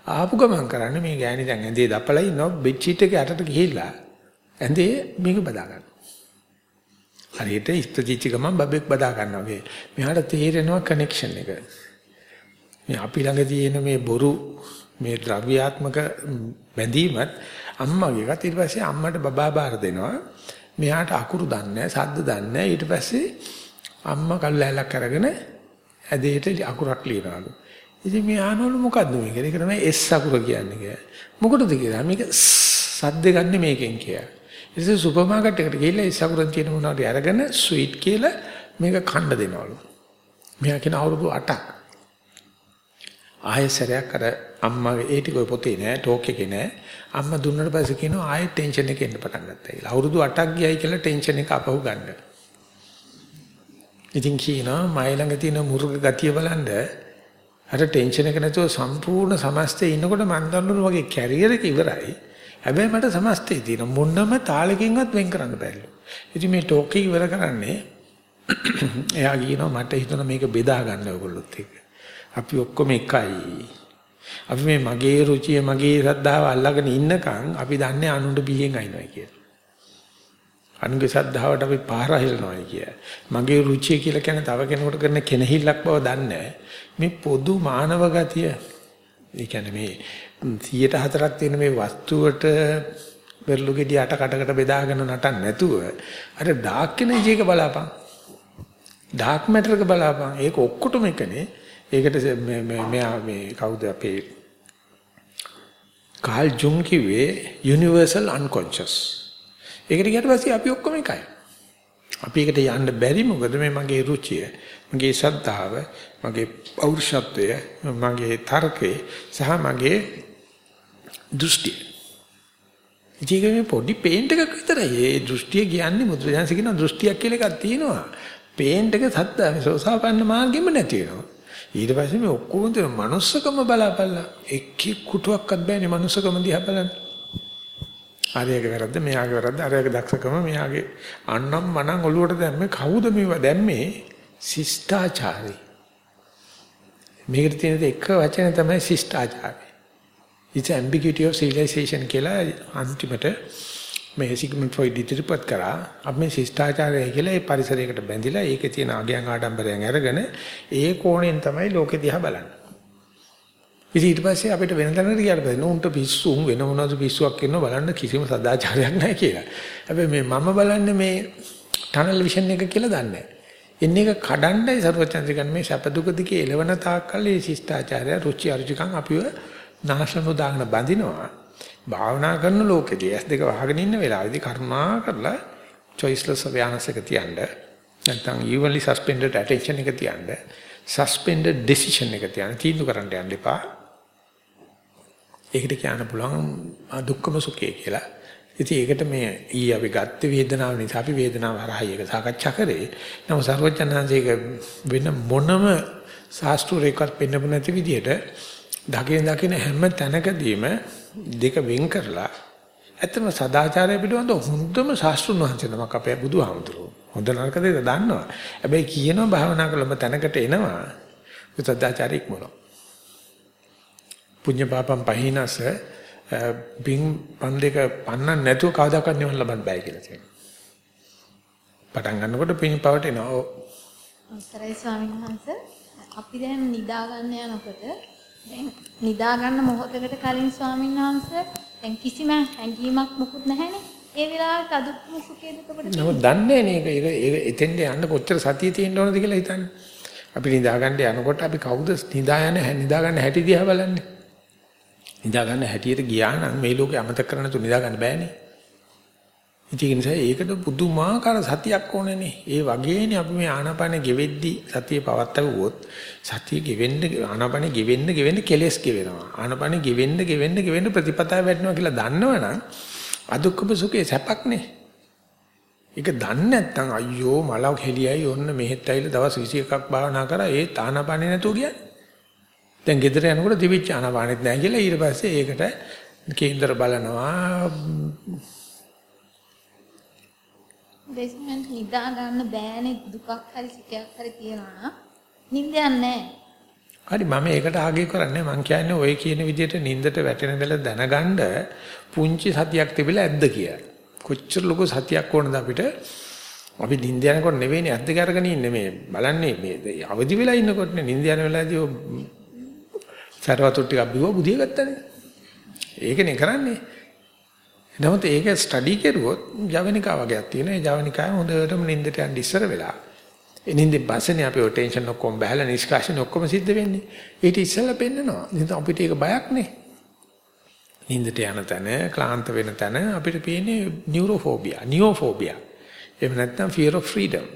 ආපු ගමන් කරන්නේ මේ ගෑණි දැන් ඇඳේ දපලා ඉන්නවා බෙඩ් ෂීට් එක යටට ගිහිල්ලා ඇඳේ මේක බදා ගන්න. හරියට ඉස්තජිච්ච ගමන් බබෙක් බදා ගන්නවා වගේ. මෙයාට තේරෙනවා කනෙක්ෂන් එක. මේ අපි ළඟ තියෙන මේ බොරු මේ ද්‍රව්‍යාත්මක බැඳීමත් අම්මගේකට ඊට පස්සේ අම්මට බබා බාර දෙනවා. මෙයාට අකුරු දන්නේ සද්ද දන්නේ ඊට පස්සේ අම්මා කල්ලැලක් අරගෙන ඇදේට අකුරක් ලියනවලු. ඉතින් මේ ආනවලු මොකද්ද මේක? ඒක තමයි S අකුර කියන්නේ කියලා. මොකටද කියලා? මේක සද්ද ගන්න මේකෙන් කියලා. ඊට පස්සේ සුපර් මාකට් එකට ගිහිල්ලා S අකුරෙන් තියෙන මොනවද අරගෙන ස්වීට් කියලා මේක කන්න දෙනවලු. මෙයා කියන අවුරුදු 8ක්. ආයෙ සැරයක් අර අම්මාගේ ඒ ටික ඔය පොතේ නෑ ටෝක් එකේ නෑ අම්මා දුන්නාට පස්සේ කියනවා ආයෙ ටෙන්ෂන් එක එන්න පටන් ගත්තා කියලා. අවුරුදු 8ක් ගියයි කියලා ටෙන්ෂන් එක අපහු ගන්න. ඉතින් කියනවා මයි ළඟ තියෙන මුර්ග ගතිය බලන්න අර ටෙන්ෂන් එක නැතුව සම්පූර්ණ සමස්තේ ඉන්නකොට මන් දන්නවලු වගේ කැරියර් එක ඉවරයි. හැබැයි මට සමස්තේ තියෙන මොනම තාලකින්වත් වෙන් කරන්න බැරිලු. ඉතින් මේ ටෝක් එක ඉවර කරන්නේ එයා කියනවා මට හිතන මේක බෙදා ගන්න ඕගොල්ලොත් එක්ක. අපි ඔක්කොම එකයි. අපි මේ මගේ රුචිය මගේ ශ්‍රද්ධාව අල්ලගෙන ඉන්නකම් අපි දන්නේ අනුන්ට බියෙන් අයින්වයි කියලා. අනුන්ගේ ශ්‍රද්ධාවට අපි පාර හිලනවායි කිය. මගේ රුචිය කියලා කියන තව කෙනෙකුට කරන කෙනහිල්ලක් බව දන්නේ මේ පොදු මානව ගතිය. ඒ කියන්නේ මේ 104ක් තියෙන මේ වස්තුවට වෙරළු ගෙඩි අට කටකට බෙදාගෙන නටන්න නැතුව අර ඩාර්ක් එනර්ජි එක බලාපන්. ඩාර්ක් මැටර් එක බලාපන්. ඒක ඔක්කොටම එකනේ. ඒකට මේ මෙයා මේ කවුද අපේ කාල් ජුන් කිව්වේ යුනිවර්සල් අන්කොන්ෂස්. ඒකට ගියට පස්සේ අපි ඔක්කොම එකයි. අපි ඒකට යන්න බැරි මොකද මේ මගේ රුචිය, මගේ ශ්‍රද්ධාව, මගේ පෞරුෂත්වය, මගේ තර්කය සහ මගේ දෘෂ්ටිය. ඉතින් පොඩි පේන්ට් එකක් විතරයි. ඒ දෘෂ්ටිය කියන්නේ මුද්‍රජාන්ස කියන දෘෂ්ටියක් කියලා එකක් තියෙනවා. පේන්ට් එක සද්දා සෝසාපන්න මාර්ගෙම නැති වෙනවා. ඊට පස්සේ මේ ඔක්කොම තියෙන manussකම බලාපල්ලා එක්කේ කුටුවක්වත් බෑනේ manussකම දිහා බලන්න. ආරයගේ වැරද්ද මෙයාගේ වැරද්ද ආරයගේ දක්ෂකම මෙයාගේ අන්නම් මනම් ඔලුවට දැම්මේ කවුද මේව දැම්මේ ශිෂ්ටාචාරي. මේකට තියෙන එක වචන තමයි ශිෂ්ටාචාරය. it's ambiguity of civilization කියලා අන්තිමට මේ සිග්මන්ඩ් ෆ්‍රොයිඩ් ඉදිරිපත් කරා අපි මේ ශිෂ්ටාචාරය කියලා ඒ පරිසරයකට බැඳිලා ඒකේ තියෙන අගයන් ආඩම්බරයන් අරගෙන ඒ කෝණයෙන් තමයි ලෝකෙ දිහා බලන්නේ. ඉතින් ඊට පස්සේ අපිට වෙන තැනකට ගියාට පස්සේ නෝන්ට පිස්සු වෙන මොනවද පිස්සුවක් කරනව බලන්න කිසිම සදාචාරයක් නැහැ කියලා. හැබැයි මේ මම බලන්නේ මේ ටනල් විෂන් එක කියලා දන්නේ නැහැ. එන්නේ එක කඩන්නයි සරුවචන්ද්‍රිකන් මේ සැප දුක දිගේ එළවන තාක්කල් මේ ශිෂ්ටාචාරය රුචි අරුචිකම් අපිව නාශනු දාගෙන බඳිනවා. භාවනා කරන ලෝකෙදී ඇස් දෙක වහගෙන ඉන්න වෙලාවේදී කර්මා කරලා choiceless awareness එක තියන්න නැත්නම් evenly suspended attention එක තියන්න suspended decision එක තියන්න තීන්දුව කරන්න යන්න එපා ඒකට කියන්න පුළුවන් දුක්ඛම සුඛය කියලා. ඉතින් ඒකට මේ ඊ අපි ගත්ත වේදනාව නිසා අපි වේදනාව හරහා ඒක සාකච්ඡා කරේ. නමුත් සර්වඥාන්සේක වෙන මොනම ශාස්ත්‍රීයකත් පෙන්වපු නැති විදිහට දකින දකින හැම තැනකදීම දෙක වෙන් කරලා ඇත්තම සදාචාරය පිළිබඳ හොඳම ශාස්ත්‍රුන් වහන්සේ නමක් අපේ බුදුහාමුදුරුවෝ. හොඳ නරක දෙක දන්නවා. හැබැයි කියනවා භාවනා කළම තැනකට එනවා. සදාචාරය ඉක්මනවා. පුඤ්ඤ පාපම් පහිනස බින් පන් දෙක පන්නන්න නැතුව කවදාකවත් නිවන ලබන්න බෑ කියලා කියනවා. පටන් ගන්නකොට පින් පවට එනවා. අවසරයි ස්වාමීන් වහන්සේ අපි දැන් නිදා ගන්න යනකොට දැන් නිදා ගන්න මොහොතකට කලින් ස්වාමීන් වහන්සේ දැන් කිසිම හැඟීමක් මොකුත් නැහැනේ. ඒ වෙලාවට අදුක්ම සුඛේද එතකොට නමුත් දන්නේ නෑ ඒක ඒක එතෙන්ට යන්න කොච්චර සතිය තියෙන්න ඕනද කියලා හිතන්නේ. අපි නිදා ගන්න යනකොට අපි කවුද නිදා යන නිදා ගන්න හැටි දිහා බලන්නේ. නිදා ගන්න හැටියට ගියා නම් මේ ලෝකේ අමතක කරන්න තු නිදා ගන්න බෑනේ. ඉතින් ඒ නිසා ඒකට පුදුමාකාර සතියක් ඕනේනේ. ඒ වගේනේ අපි මේ ආනාපානෙ ගෙවෙද්දි සතිය පවත්තවුවොත් සතිය ගෙවෙන්න ආනාපානෙ ගෙවෙන්න ගෙවෙන්න කෙලස් ගෙවෙනවා. ආනාපානෙ ගෙවෙන්න ගෙවෙන්න ගෙවෙන්න ප්‍රතිපදාව වැඩනවා කියලා දන්නවනම් අදුක්කම සුඛේ සැපක්නේ. ඒක දන්නේ නැත්නම් අයියෝ මලක් හෙලියයි ඔන්න මෙහෙත් ඇවිල්ලා දවස් 21ක් භාවනා කරා ඒ තානාපානෙ නැතුව කියන්නේ. දැන් ගෙදර යනකොට දිවිච්ච ආනාපානෙත් නැහැ කියලා ඊට පස්සේ ඒකට කේන්දර බලනවා බේස්මන්ට් නිදා ගන්න බෑනේ දුකක් හරි සුඛයක් හරි තියනවා නිින්ද යන්නේ හරි මම ඒකට ආගේ කරන්නේ මම කියන්නේ ඔය කියන විදිහට නින්දට වැටෙන වෙල දැනගන්න පුංචි සතියක් තිබිලා ඇද්ද කියලා. කොච්චර ලොකු සතියක් ඕනද අපිට අපි නිින්ද යනකොට නෙවෙයිනේ ඇද්ද කරගෙන ඉන්නේ මේ බලන්නේ මේ අවදි වෙලා ඉන්නකොටනේ නිින්ද යන වෙලාවදී සරවතු ටිකක් බිව්ව බුදිය ගත්තනේ. ඒකනේ කරන්නේ. නමුත් ඒක ස්ටඩි කරුවොත් ජවනිකා වගේක් තියෙනවා. ඒ ජවනිකාව හොඳටම නිින්දට යන්න ඉස්සර වෙලා. ඒ නිින්දෙන් පස්සේනේ අපේ ටෙන්ෂන් ඔක්කොම බහලා නිෂ්කාශන ඔක්කොම සිද්ධ වෙන්නේ. ඊට ඉස්සෙල්ලා පෙන්නනවා. ඉතින් අපිට ඒක බයක් නේ. නිින්දට යන තැන, ක්ලාන්ත වෙන තැන අපිට පේන්නේ නියුරෝෆෝබියා, නියෝෆෝබියා. එහෙම නැත්නම් fear of freedom.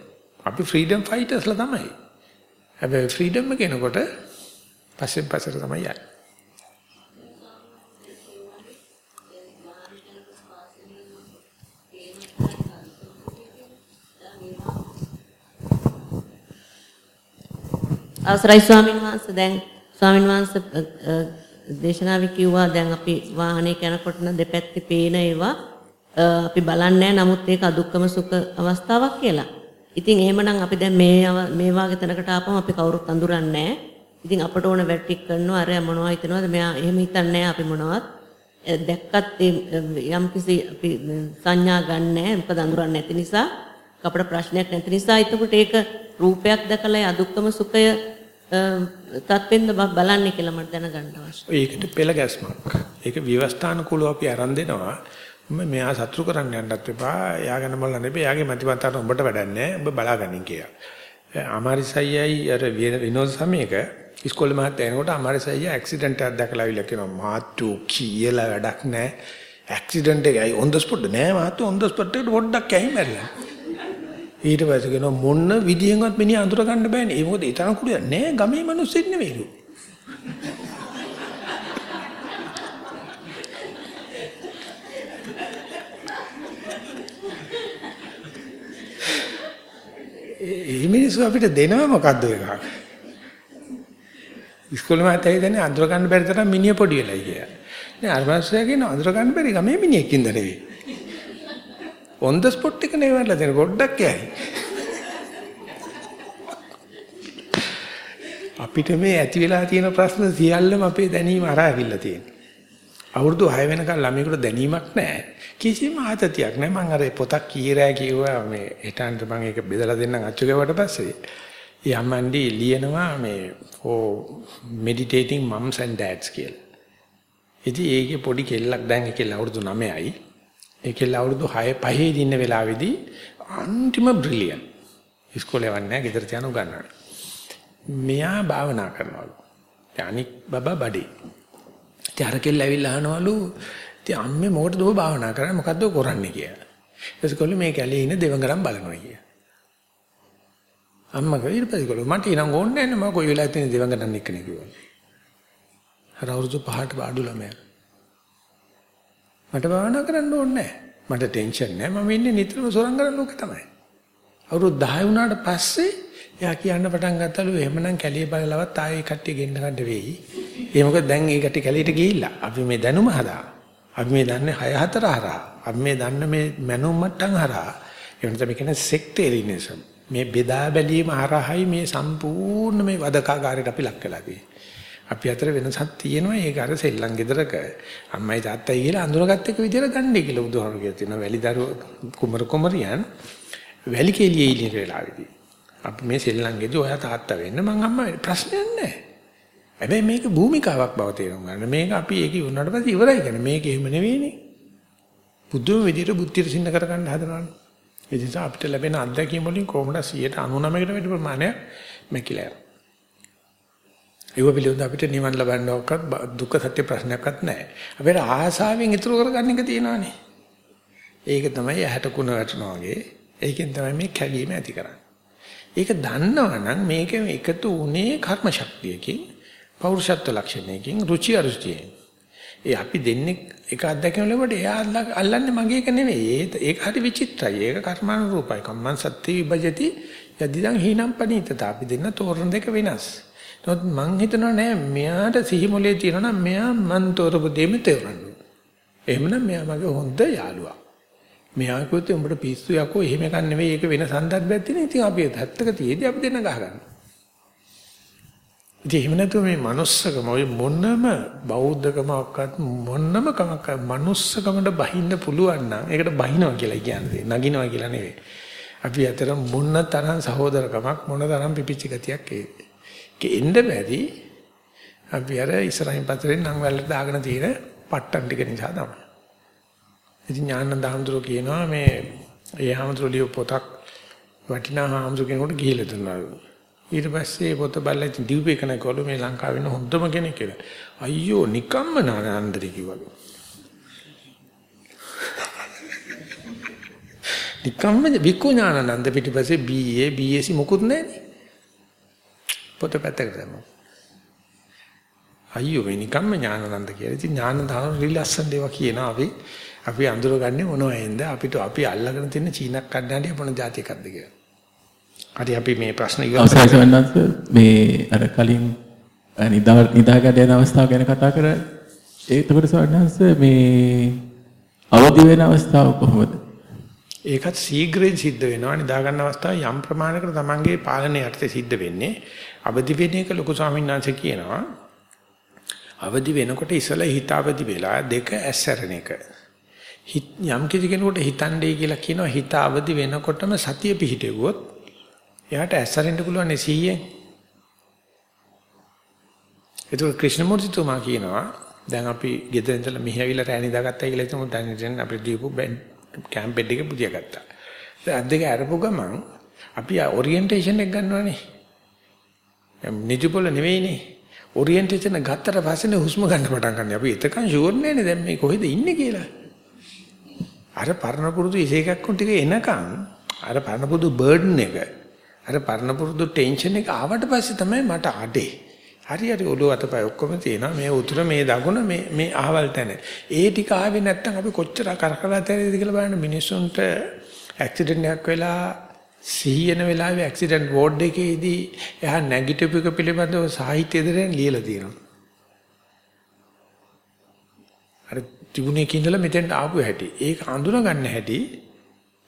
අපි freedom fightersලා තමයි. හැබැයි freedom එක කෙනකොට පස්සෙන් පස්සට තමයි යන්නේ. අවසරයි ස්වාමීන් වහන්සේ. දැන් ස්වාමීන් වහන්සේ දේශනාවේ කිව්වා දැන් අපි වාහනේ යනකොට නම් දෙපැත්තේ පේන ඒවා. අපි බලන්නේ නමුත් ඒක අදුක්කම සුඛ අවස්ථාවක් කියලා. ඉතින් එහෙමනම් අපි දැන් මේ මේ වාගේ තැනකට ආපම අපි කවුරුත් අඳුරන්නේ ඉතින් අපට ඕන වැටික් කරනවා. අර මොනවා හිතනවද? මෙයා එහෙම හිතන්නේ අපි මොනවත්. දැක්කත් යම් කිසි අපි සංඥා ගන්නෑ මොකද අඳුරන්නේ නැති නිසා අපට ප්‍රශ්නයක් නැති නිසා. එතකොට ඒක රූපයක් දැකලා අදුක්කම සුඛය තත්වෙන්ද බලන්නේ කියලා මට දැනගන්න අවශ්‍යයි. ඒකට පෙළ ගැස්මක්. ඒක විවස්ථානුකූලව අපි අරන් දෙනවා. මෙයා සතුරු කරන්න යන්නත් එපා. එයාගෙන බලන්න එපා. එයාගේ මතිමතාවට උඹට වැඩක් නැහැ. උඹ බලාගනින් කියලා. අමාරිසයියයි අර විනෝද සමයක ඉස්කෝලේ මහත්තයා එනකොට අමාරිසයිය ඇක්සිඩන්ට් එකක් දැකලා ආවිල්ලා කියනවා මාතු කියලා වැඩක් නැහැ. ඇක්සිඩන්ට් එකයි ඔන් ද ස්පොට් නෑ මාතු ඔන් ද ස්පොට් එකට පොඩ්ඩක් ඇහි මැරිලා. ඊට පස්සේ කියනවා මොන විදියෙන්වත් මිනිහ අඳුර ගන්න බෑනේ. ඒ මොකද ඒ තරම් කුඩියක් නෑ ගමේ මිනිස්සෙක් නෙවෙයිලු. ඒ මිනිස්සු අපිට දෙනව මොකද්ද එකක්? ඉස්කෝලේ මාතේ හිතන්නේ අඳුර ගන්න බැරි තරම් මිනිහ පොඩි වෙලයි කියලා. නෑ අර මාස්ටරයා කියන අඳුර ගන්න බැරි ගමේ මිනිහෙක්ින්ද නෙවෙයි. On the spot එක නෙවෙයිලා දෙන පොඩ්ඩක් යයි. අපිට මේ ඇති වෙලා තියෙන ප්‍රශ්න සියල්ලම අපේ දැනීම අරාවිල්ලා තියෙනවා. අවුරුදු 6 වෙනකන් ළමයෙකුට දැනීමක් නැහැ. කිසිම ආතතියක් නැහැ. මම අර පොතක් කීරෑ කිව්වා මේ හිටන්ට මම ඒක බෙදලා දෙන්නම් අච්චු ගැවට පස්සේ. යම්මන්ඩි ලියනවා මේ ඕ meditating moms and dads කියලා. ඉතින් ඒකේ පොඩි කෙල්ලක් දැන් ඒ කෙල්ල අවුරුදු 9යි. ඒ කෙල්ල අවුරුදු 6 5 දින්න වෙලාවේදී අන්තිම බ්‍රිලියන්ට්. ඉස්කෝලේ යවන්නේ නැහැ, ගෙදර තියන උගන්වනවා. මෙයා භාවනා කරනවලු. අනික් බබා බඩේ. ඉතින් අර කෙල්ල ඇවිල්ලා අහනවලු ඉතින් අම්මේ මොකටද ඔබ භාවනා කරන්නේ මොකද්ද කරන්නේ කියලා. ඊටස්කොල්ල මේ කැලේ ඉන්න දෙවඟරම් බලනවා කියලා. අම්මා ඊට පස්සේ කිව්වලු මට ඉනම් ඕනේ නැහැ මම කොයි වෙලාවෙත් ඉන්නේ දෙවඟරම් එක්කනේ කිව්වා. අර අවුරුදු පහට අඩු ළමයා. මට භාවනා කරන්න ඕනේ නැහැ. මට ටෙන්ෂන් නැහැ. මම ඉන්නේ නිතරම සොරන් කරන ලෝකේ තමයි. අවුරුදු 10 වුණාට පස්සේ එයා කියන්න පටන් ගත්තලු එහෙමනම් කැලිය බලලවත් ආයේ කට්ටිය ගෙන්න ගන්න වෙයි. ඒ මොකද දැන් ඒ කට්ටිය කැලියට ගිහිල්ලා. අපි මේ දැනුම හදා. අපි මේ දන්නේ 6 4 හරහා. අපි මේ දන්න මේ මනෝ මට්ටම් හරහා. ඒ වෙනත මේ කියන්නේ සෙක්ටේරියනිසම්. මේ බෙදා බැලීම හරහායි මේ සම්පූර්ණ මේ වදකාගාරයට අපි ලක් වෙලා තියෙන්නේ. අපි අතර වෙනසක් තියෙනවා. ඒක අර සෙල්ලම් ගෙදරක අම්මයි තාත්තයි කියලා අඳුරගත්ත එක විදිහට ගන්නයි කියලා බුදුහාමුදුරුවෝ කියලා තියෙනවා වැලි දරුවෝ කුමර කුමරියන් වැලි කෙලියේ ඉලියට වෙලාවේදී. අපි මේ සෙල්ලම් ගෙදි ඔයා තාත්තා වෙන්න මං අම්මා වෙන්න ප්‍රශ්නයක් නැහැ. හැබැයි මේක භූමිකාවක් බව තේරුම් ගන්න. මේක අපි ඒක වුණාට පස්සේ ඉවරයි කියන්නේ. මේක එහෙම නෙවෙයිනේ. බුදුම විදිහට බුද්ධියට සින්න කරගන්න හදනවානේ. ඒ නිසා අපිට ලැබෙන අත්දැකීම් වලින් කොහොමද 99කට වැඩි ප්‍රමාණයක් මැකිලා යනවා. ඒව පිළිබඳ අපිට නිවන් ලබන්නවක්වත් දුක්ඛ සත්‍ය ප්‍රශ්නයක්වත් නැහැ. අපිට ආසාවෙන් ඉතුරු කරගන්න එක තියෙනවානේ. ඒක තමයි ඇහැට කුණ වැටෙනවා වගේ. ඒකෙන් තමයි මේ කැවීම ඇති කරන්නේ. ඒක දන්නවනම් මේක එකතු උනේ කර්ම ශක්තියකින්, පෞරුෂත්ව ලක්ෂණයකින්, රුචි අරුචියෙන්. ඒ අපි දෙන්නේ එක අත්දැකීම් ලැබුවට එයා අල්ලන්නේ මගේ එක නෙවෙයි. ඒක හරි විචිත්‍රයි. ඒක කර්මානුරූපයි. කම්මං සත්‍ය විභජති යදිදං හීනම් පනීතත. අපි දෙන්න තෝරන දෙක වෙනස්. නමුත් මං හිතනවා නෑ මෙයාට සිහිමුලේ තියෙනවා නම් මෙයා මන් තෝරපු දෙෙම තේරන්න. එහෙමනම් මෙයා මගේ හොඳ යාළුවා. මෙයා කිව්වොත් උඹට පිස්සු යකෝ එහෙම එකක් නෙවෙයි ඒක වෙන සන්දර්භයක් තියෙන. ඉතින් අපි හැත්තක තියේදී අපි දෙන්න ගහගන්න. ඉතින් එහෙම නැතුව මේ manussකම ඔය මොනම බෞද්ධකමක්වත් මොනම කමක් manussකමට බහින්න පුළුවන් නම් ඒකට බහිනවා කියලා කියන්නේ. නගිනවා කියලා නෙවෙයි. අපි අතර මොන තරම් සහෝදරකමක් මොන තරම් පිපිච්ච ගතියක් ඒකේ. එන්න බැරි අපි අර ඉස්සරහින් පතරෙන් නම් වැල්ලට දාගෙන තියෙන පට්ටන් ටික නිසා තමයි. ඉතින් ඥානන්ද හඳුරෝ කියනවා මේ ඒ හඳුරෝ ලියපු පොතක් වටිනා හඳුරෝ කෙනෙකුට ගිහිල්ලා දුන්නා. ඊට පස්සේ පොත බලලා ඉතින් දීපේ කෙනෙක්වලු මේ ලංකාවේ ඉන්න හොඳම කෙනෙක් කියලා. අයියෝ නිකම්ම නානන්දරි කිව්වලු. නිකම්ම විකු ඥානන්ද පිටිපස්සේ BA BSc මොකුත් නැහැ. පොත පැත්තකට දැම්මා. අයියෝ මේ නිකම්ම ඥානানন্দ කියලා. ඉතින් ඥානানন্দ රිලස්සන් දේවා කියන අපි අපි අඳුරගන්නේ මොනවෙන්ද? අපිට අපි අල්ලගෙන තියෙන චීනක් කණ්ඩායම් මොන જાති එකක්ද කියලා. හරි අපි මේ ප්‍රශ්න ඉවරවන්නත් මේ අර කලින් නිදා නිදාගට යන අවස්ථාව ගැන කතා කරා. ඒකට සවන්නහස මේ අවදි වෙන අවස්ථාව කොහොමද? ඒකත් ශීඝ්‍රයෙන් සිද්ධ වෙනවා. නිදා ගන්න අවස්ථාව යම් ප්‍රමාණයකට තමන්ගේ පාලනය යටතේ සිද්ධ වෙන්නේ. අවදි වෙන එක ලොකු ස්වාමීන් වහන්සේ කියනවා අවදි වෙනකොට ඉසල හිත අවදි වෙලා දෙක ඇස්සරන එක යම් කිසි කෙනෙකුට හිතන්නේ කියලා කියනවා හිත අවදි වෙනකොටම සතිය පිහිටෙවුවොත් එයාට ඇස්සරෙන්න පුළුවන් සීයෙන් ඒක ක්‍රිෂ්ණමූර්තිතුමා කියනවා දැන් අපි ගෙදර ඉඳලා මෙහි ඇවිල්ලා රැණි දාගත්තා කියලා හිතමු දැන් ඉතින් අපිට දීපු කැම්ප් එකේ පුදිය ගත්තා. දැන් දෙක අරපු ගමන් අපි ඔරියන්ටේෂන් එක ගන්නවානේ. නිජපොළ නෙවෙයිනේ. ඔරියන්ටේෂන් ගත්තට පස්සේ හුස්ම ගන්න පටන් ගන්න. අපි එතකන් ෂුවර් නෑනේ දැන් මේ කොහෙද ඉන්නේ කියලා. අර පරණ පුරුදු ඉසේකක් උන් ටික එනකන් අර පරණ පුරුදු බර්ඩන් එක අර පරණ පුරුදු ටෙන්ෂන් එක ආවට පස්සේ තමයි මට අඩේ. හරි හරි ඔළුව අතපය ඔක්කොම තියෙනවා මේ උතුර මේ දකුණ මේ මේ අහවල් තැන. ඒ ටික ආවේ නැත්තම් අපි කොච්චර කරකලා තැරෙයිද කියලා බලන්න මිනිස්සුන්ට ඇක්සිඩන්ට් එකක් වෙලා සිහියන වෙලාවේ ඇක්සිඩන්ට් වෝඩ් එකේදී එහා නැගිටිප් එක පිළිබඳව සාහිත්‍ය දෙරෙන් ලියලා තියෙනවා. අර තිබුණේ කිඳලා මෙතෙන් ආපු හැටි. ඒක අඳුන ගන්න හැටි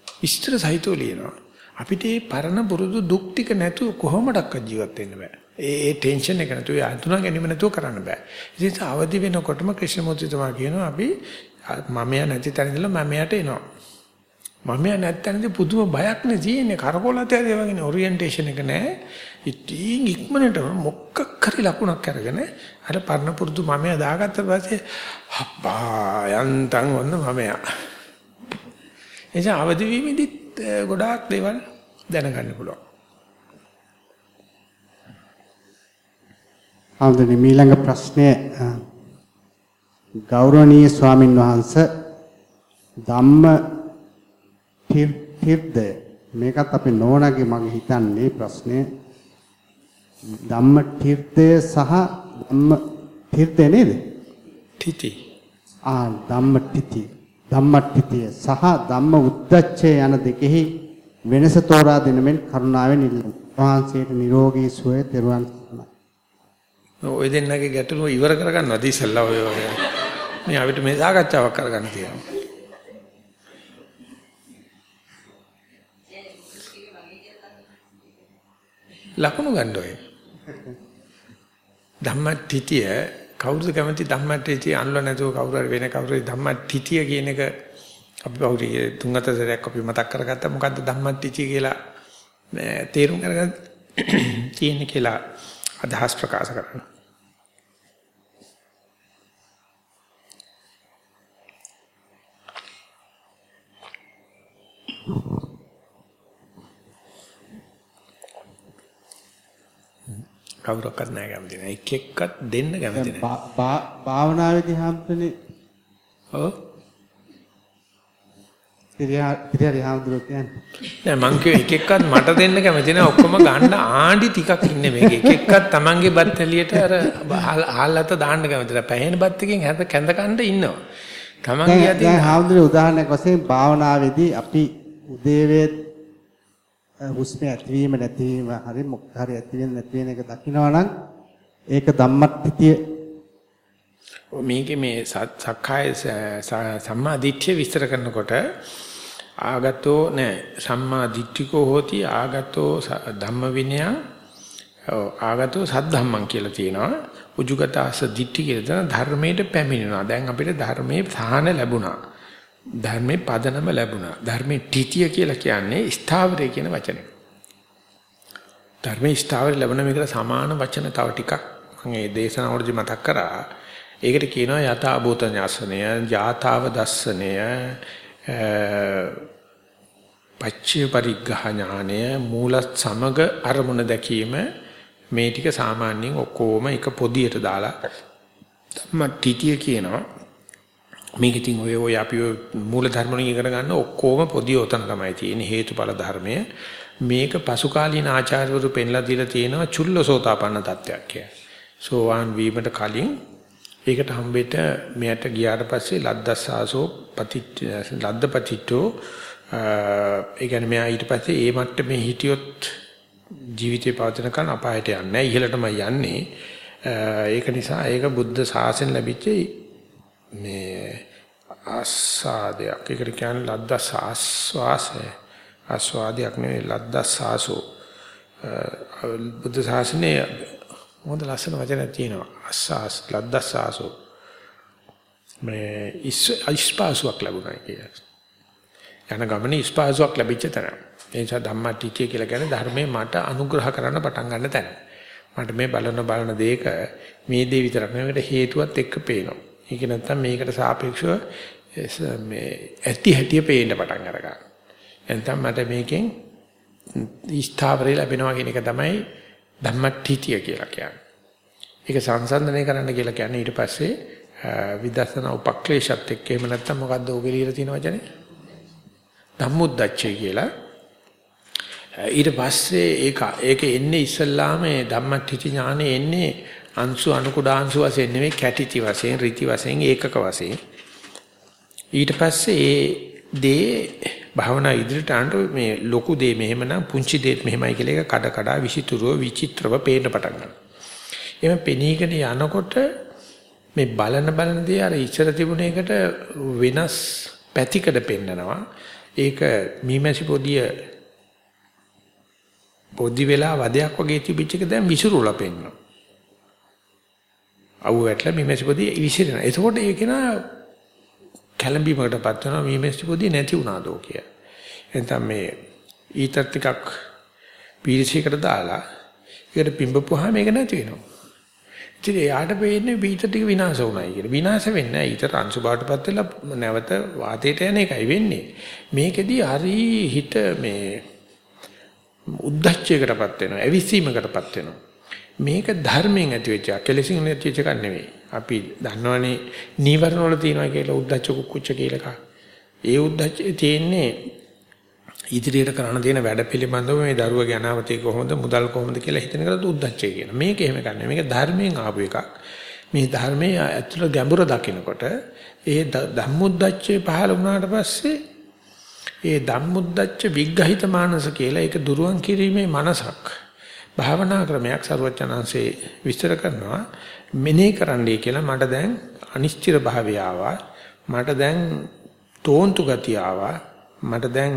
විස්තර සහිතව ලියනවා. අපිට මේ පරණ පුරුදු දුක් ටික නැතුව කොහොමඩක්වත් ජීවත් වෙන්න බෑ. ඒ ඒ ටෙන්ෂන් එක නැතුව අඳුන ගැනීම නැතුව කරන්න බෑ. ඉතින් අවදි වෙනකොටම ක්‍රිෂ්ණමූර්තිතුමා කියනවා අපි මමයා නැති තැන ඉඳලා මමයාට එනවා. මමයා නැත්තනදී පුදුම බයක් නේ තියෙන්නේ කරකොලතේ වගේ ඔරියන්ටේෂන් එක නැහැ. ඉතින් ඉක්මනට මොකක් හරි ලකුණක් අරගෙන අර පරණ පුරුදු මමයා දාගත්ත පස්සේ අප්පා යන්තම් වන්න මමයා. එනිසා අවදි වීමෙදිත් ගොඩාක් දේවල් දැනගන්න පුළුවන්. ආන්දනේ මීළඟ ප්‍රශ්නය ගෞරවනීය ස්වාමින් වහන්සේ ධම්ම තීර්ථය මේකත් අපේ නෝනාගේ මගේ හිතන්නේ ප්‍රශ්නය ධම්ම තීර්ථය සහ ධම්ම තීර්ථය නේද? තිති. ආ ධම්මටිති ධම්මටිතිය සහ ධම්ම උද්දච්චය යන දෙකෙහි වෙනස තෝරා දෙනමෙන් කරුණාවෙන් ඉල්ලමි. වහන්සේට නිරෝගී සුවය දරුවන් සරණයි. ඔය දෙන්නගේ ගැටලුව ඉවර කරගන්නවද ඉස්සල්ලා ඔය වගේ. මේ අපිට මේ සාකච්ඡාවක් කරගන්න තියෙනවා. ලකුණු ගන්න ඔය. ධම්මටිතිය කවුරුද කැමති ධම්මටිතිය අල්ල නැතුව කවුරු හරි වෙන කවුරු හරි ධම්මටිතිය කියන එක අපි පෞරියේ තුන් හතර සැරයක් අපි මතක් කරගත්තා මොකද්ද ධම්මටිතිය කියලා තේරුම් අරගන්න තියෙන කියලා අදහස් ප්‍රකාශ කරනවා. කවුරක්වත් නැහැ කැමති නැහැ. එක් එක්කත් දෙන්න කැමති නැහැ. භාවනාවේදී හැම්පනේ ඔව්. පිරියාරි හාමුදුරුවෝ කියන්නේ. නෑ මං කිය එක එක්කත් මට දෙන්න කැමති නෑ ඔක්කොම ගන්න ආණ්ඩි ටිකක් ඉන්නේ මේක. එක එක්කත් Tamange බත් එළියට අර ආල්ලත දාන්න කැමති නෑ. පැහැෙන බත් එකෙන් හැද කැඳ කන්න ඉන්නවා. Tamange යදී දැන් හාමුදුරුවෝ උදාහරණයක් වශයෙන් භාවනාවේදී අපි උදේවේ හුස්ම ඇතිවීම නැතිවීම හරි මොකක් හරි ඇති වෙන නැති වෙන එක දකිනවා නම් ඒක ධම්මට්ඨිතිය මේකේ මේ සක්කාය සම්මා දිට්ඨිය විස්තර කරනකොට ආගතෝ නෑ. සම්මා දිට්ඨිකෝ හෝති ආගතෝ ධම්ම විනයං ආගතෝ සද්ධම්මං කියලා තියෙනවා. උජුගතස දිට්ඨි කියලා ධර්මයට පැමිණෙනවා. දැන් අපිට ධර්මයේ සාහන ලැබුණා. ධර්මයේ පදනම ලැබුණා. ධර්මයේ තිතිය කියලා කියන්නේ ස්ථාවරය කියන වචනේ. ධර්මයේ ස්ථාවරය ලැබුණ මේකට සමාන වචන තව ටිකක් මම මේ දේශනාවලදී මතක් කරා. ඒකට කියනවා යථා භූත ඥාසනය, ජාතාව දස්සනය, පච්චේ පරිග්ඝ ඥානය, මූලත් සමග අරමුණ දැකීම මේ ටික සාමාන්‍යයෙන් ඔක්කොම එක පොදියට දාලා ධම්ම තිතිය කියනවා. මේක ඉතින් ඔය ඔය අපි ඔය මූල ධර්ම වලින් ඉගෙන ගන්න ඔක්කොම පොදි උතන තමයි තියෙන්නේ හේතුඵල ධර්මය. මේක පසුකාලීන ආචාර්යවරු පෙන්ලා දීලා තියෙනවා චුල්ලසෝතාපන්න තත්වයක් කියලා. සෝවාන් වීමට කලින් ඒකට හම්බෙට මෙයට ගියාට පස්සේ ලද්දස්සාසෝ පතිත් ලද්දපතිටෝ ඒ කියන්නේ මෙයා ඊට පස්සේ ඒ මට්ටමේ හිටියොත් ජීවිතේ පවතින කන් අපායට යන්නේ නැහැ ඉහළටම යන්නේ. ඒක නිසා ඒක බුද්ධ ශාසනය ලැබිච්ච මේ ආස්වාදයක් ඒකට කියන්නේ ලද්දස් ආස්වාසය. ආස්වාදයක් නෙවෙයි ලද්දස් ආසෝ. බුද්ධ ශාසනයේ මොකද ලස්සන වචනයක් තියෙනවා. ආස්වාස් ලද්දස් ආසෝ. මේ ඉස්පාසුවක් ලැබුණා කියලා. යන ගමනේ ඉස්පාසුවක් ලැබිච්ච තැන ඒ නිසා ධම්මටිචය කියලා කියන්නේ ධර්මයේ මට අනුග්‍රහ කරන්න පටන් ගන්න තැන. මට මේ බලන බලන දෙයක මේ දේ විතරක් නෙවෙයි හේතුවත් එක්ක පේනවා. ඒක නැත්තම් මේකට සාපේක්ෂව මේ ඇති හැටිය පේන්න පටන් අරගන්න. එතන මට මේකෙන් ස්ථාවරය ලැබෙනවා කියන එක තමයි ධම්මටිතිය කියලා කියන්නේ. ඒක සංසන්දනය කරන්න කියලා කියන්නේ ඊට පස්සේ විදර්ශනා උපක්ලේශත් එක්ක එහෙම නැත්තම් මොකද්ද ඔබේ ලියලා තියෙන වචනේ? ධම්මුද්දච්චය කියලා. ඊට පස්සේ ඒක ඒක එන්නේ ඉස්සල්ලාම ධම්මටිති ඥානෙ එන්නේ අංශු අනුකුඩාංශු වශයෙන් නෙවෙයි කැටිති වශයෙන් ඍති වශයෙන් ඒකක වශයෙන් ඊට පස්සේ ඒ දේ භාවනා ඉදිරියට අන්ට මේ ලොකු දේ මෙහෙමනම් පුංචි දේත් මෙහෙමයි කියලා එක කඩ කඩ විචිත්‍රව විචිත්‍රව පේන්න පටන් ගන්නවා. එimhe පෙනීගෙන යනකොට මේ බලන බලන දේ අර ඉස්සර තිබුණ එකට වෙනස් පැතිකඩ පෙන්නනවා. ඒක මීමැසි පොදිය පොදි වෙලා වදයක් වගේ තිබිච්ච එක දැන් විසිරුලා පෙන්නනවා. අවු වැටලා මීමැසිපොදී විසිරෙනවා. එතකොට ඒක නා කැළඹීමකටපත් වෙනවා මීමැසිපොදී නැති වුණාදෝ කිය. එතන මේ ඊතර ටිකක් පීරිසියකට දාලා ඒකට පිඹපුවාම මේක නැති වෙනවා. ඉතින් එයාට වෙන්නේ ඊතර ටික විනාශ වුණායි කියලා. විනාශ වෙන්නේ නැහැ. ඊතර අංශු බාටපත් වෙලා නැවත වාතයට යන එකයි වෙන්නේ. මේකෙදි හරි හිත මේ උද්දච්චයකටපත් වෙනවා. ඇවිස්සීමකටපත් වෙනවා. මේක ධර්මයෙන් ඇති වෙච්ච කෙලෙසින් නැති වෙච්ච එකක් නෙවෙයි. අපි දන්නවනේ නීවරණ වල තියෙනවා කියලා උද්දච්ච කුක්කුච්ච කියලා එකක්. ඒ උද්දච්ච තියෙන්නේ ඉදිරියට කරන්න තියෙන වැඩ පිළිබඳව මේ දරුවගේ අනාගතය කොහොමද මුදල් කොහොමද කියලා හිතන කරත් උද්දච්චය කියන. මේක එහෙම ගන්න. මේක ධර්මයෙන් ආපු එකක්. මේ ධර්මයේ ඇතුළ ගැඹුර දකිනකොට ඒ ධම්මුද්දච්චේ පහළ වුණාට පස්සේ ඒ ධම්මුද්දච්ච විග්‍රහිත මානස කියලා ඒක දුරුවන් කිරීමේ මනසක් භාවනා ක්‍රමයක් සරුවචනanse විස්තර කරනවා. මෙනේ කරන්නයි කියලා මට දැන් අනිශ්චිත භාවය ආවා. මට දැන් තෝන්තු ගතිය ආවා. මට දැන්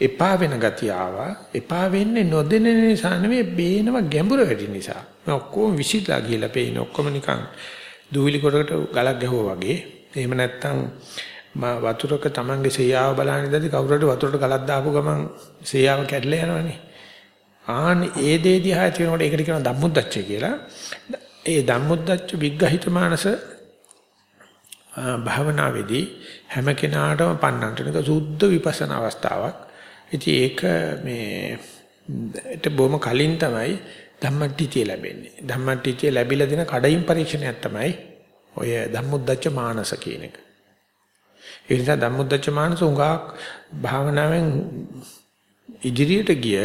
එපා වෙන ගතිය ආවා. එපා වෙන්නේ නොදෙන නිසා නෙවෙයි බේනව ගැඹුර වැඩි නිසා. මේ ඔක්කොම විසිරලා ගිහලා පේන ඔක්කොම නිකන් දූවිලි කොටකට ගලක් ගැහුවා වගේ. එහෙම නැත්තම් වතුරක Tamange සේයාව බලන ඉඳදී කවුරුහරි වතුරට ගලක් දාපු ගමන් සේයාව කැඩලා යනවනේ. ආන් ඒ දේ දිහා තියෙනකොට ඒකට කියනවා ධම්මුද්දච්ච කියලා ඒ ධම්මුද්දච්ච විග්‍රහිත මානස භාවනාවේදී හැම කෙනාටම පන්නන්නට එක සුද්ධ විපස්සනා අවස්ථාවක්. ඉතින් ඒක මේ ඒට බොහොම කලින් තමයි ධම්මටිචය ලැබෙන්නේ. ධම්මටිචය ලැබිලා දෙන කඩින් පරීක්ෂණයක් තමයි ඔය ධම්මුද්දච්ච මානස කියන එක. ඒ නිසා ධම්මුද්දච්ච මානස උඟාක් භාවනාවෙන් ඉදිරියට ගිය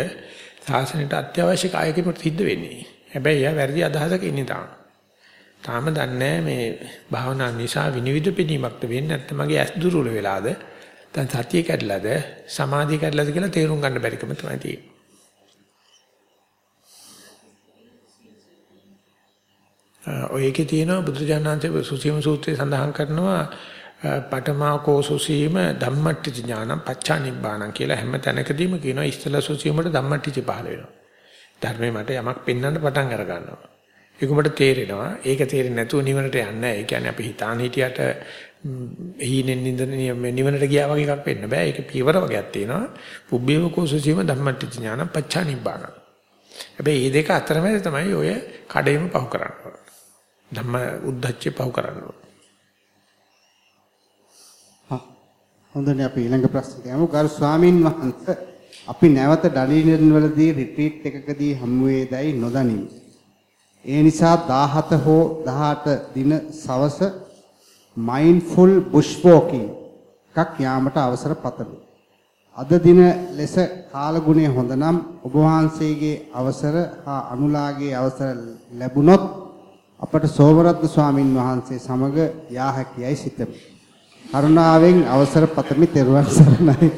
සාසනයට අත්‍යවශ්‍ය කායකිනුත් සිද්ධ වෙන්නේ. හැබැයි එයා වැරදි අදහසක ඉන්නේ තාම. තාම දන්නේ මේ භාවනා නිසා විනිවිද පිනීමක්ද වෙන්නේ නැත්නම් මගේ ඇස් දුර්වල වෙලාද? දැන් සතිය කැඩලාද? සමාධිය කැඩලාද කියලා තේරුම් ගන්න බැරිකම තමයි තියෙන්නේ. ඔයකේ තියෙනවා බුදුජානනාංශයේ සුසීම සූත්‍රයේ සඳහන් කරනවා පඨමා කෝසුසීම ධම්මට්ටි ඥානම් පච්චා නිබ්බාණං කියලා හැම තැනකදීම කියනවා ඉස්සලා සුසීමට ධම්මට්ටි පහළ වෙනවා. ධර්මයේ මට යමක් පෙන්වන්න පටන් අර ගන්නවා. ඒක උඹට තේරෙනවා. ඒක තේරෙන්නේ නැතුව නිවනට යන්නේ නැහැ. ඒ කියන්නේ අපි හිතාන හිටියට හීනෙන් නින්දන නිවනට ගියා වගේ එකක් වෙන්න බෑ. ඒක පියවර වගේක් තියෙනවා. පුබ්බේව කෝසසීම ධම්මට්ටි ඥාන පච්චා නිබ්බාන. හැබැයි මේ දෙක අතරමැද තමයි ඔය කඩේම පහු කරන්නේ. ධම්ම උද්දච්චේ පහු කරන්නේ. හොඳනේ අපි ඊළඟ ප්‍රශ්නට යමු. ගරු ස්වාමින් වහන්සේ අපි නැවත ඩලිනන් වලදී රිට්‍රීට් එකකදී හමු වේදයි නොදනිමි. ඒ නිසා 17 හෝ 18 දින සවස mindful bush walking එකක් යාමට අවසර පතමි. අද දින ලෙස කාලගුණය හොඳ නම් ඔබ වහන්සේගේ අවසර හා අනුලාගේ අවසර ලැබුණොත් අපට සෝමරත්න ස්වාමින් වහන්සේ සමග යා හැකියයි සිතමි. කරුණාවෙන් අවසර පතමි තෙරුවන් සරණයි.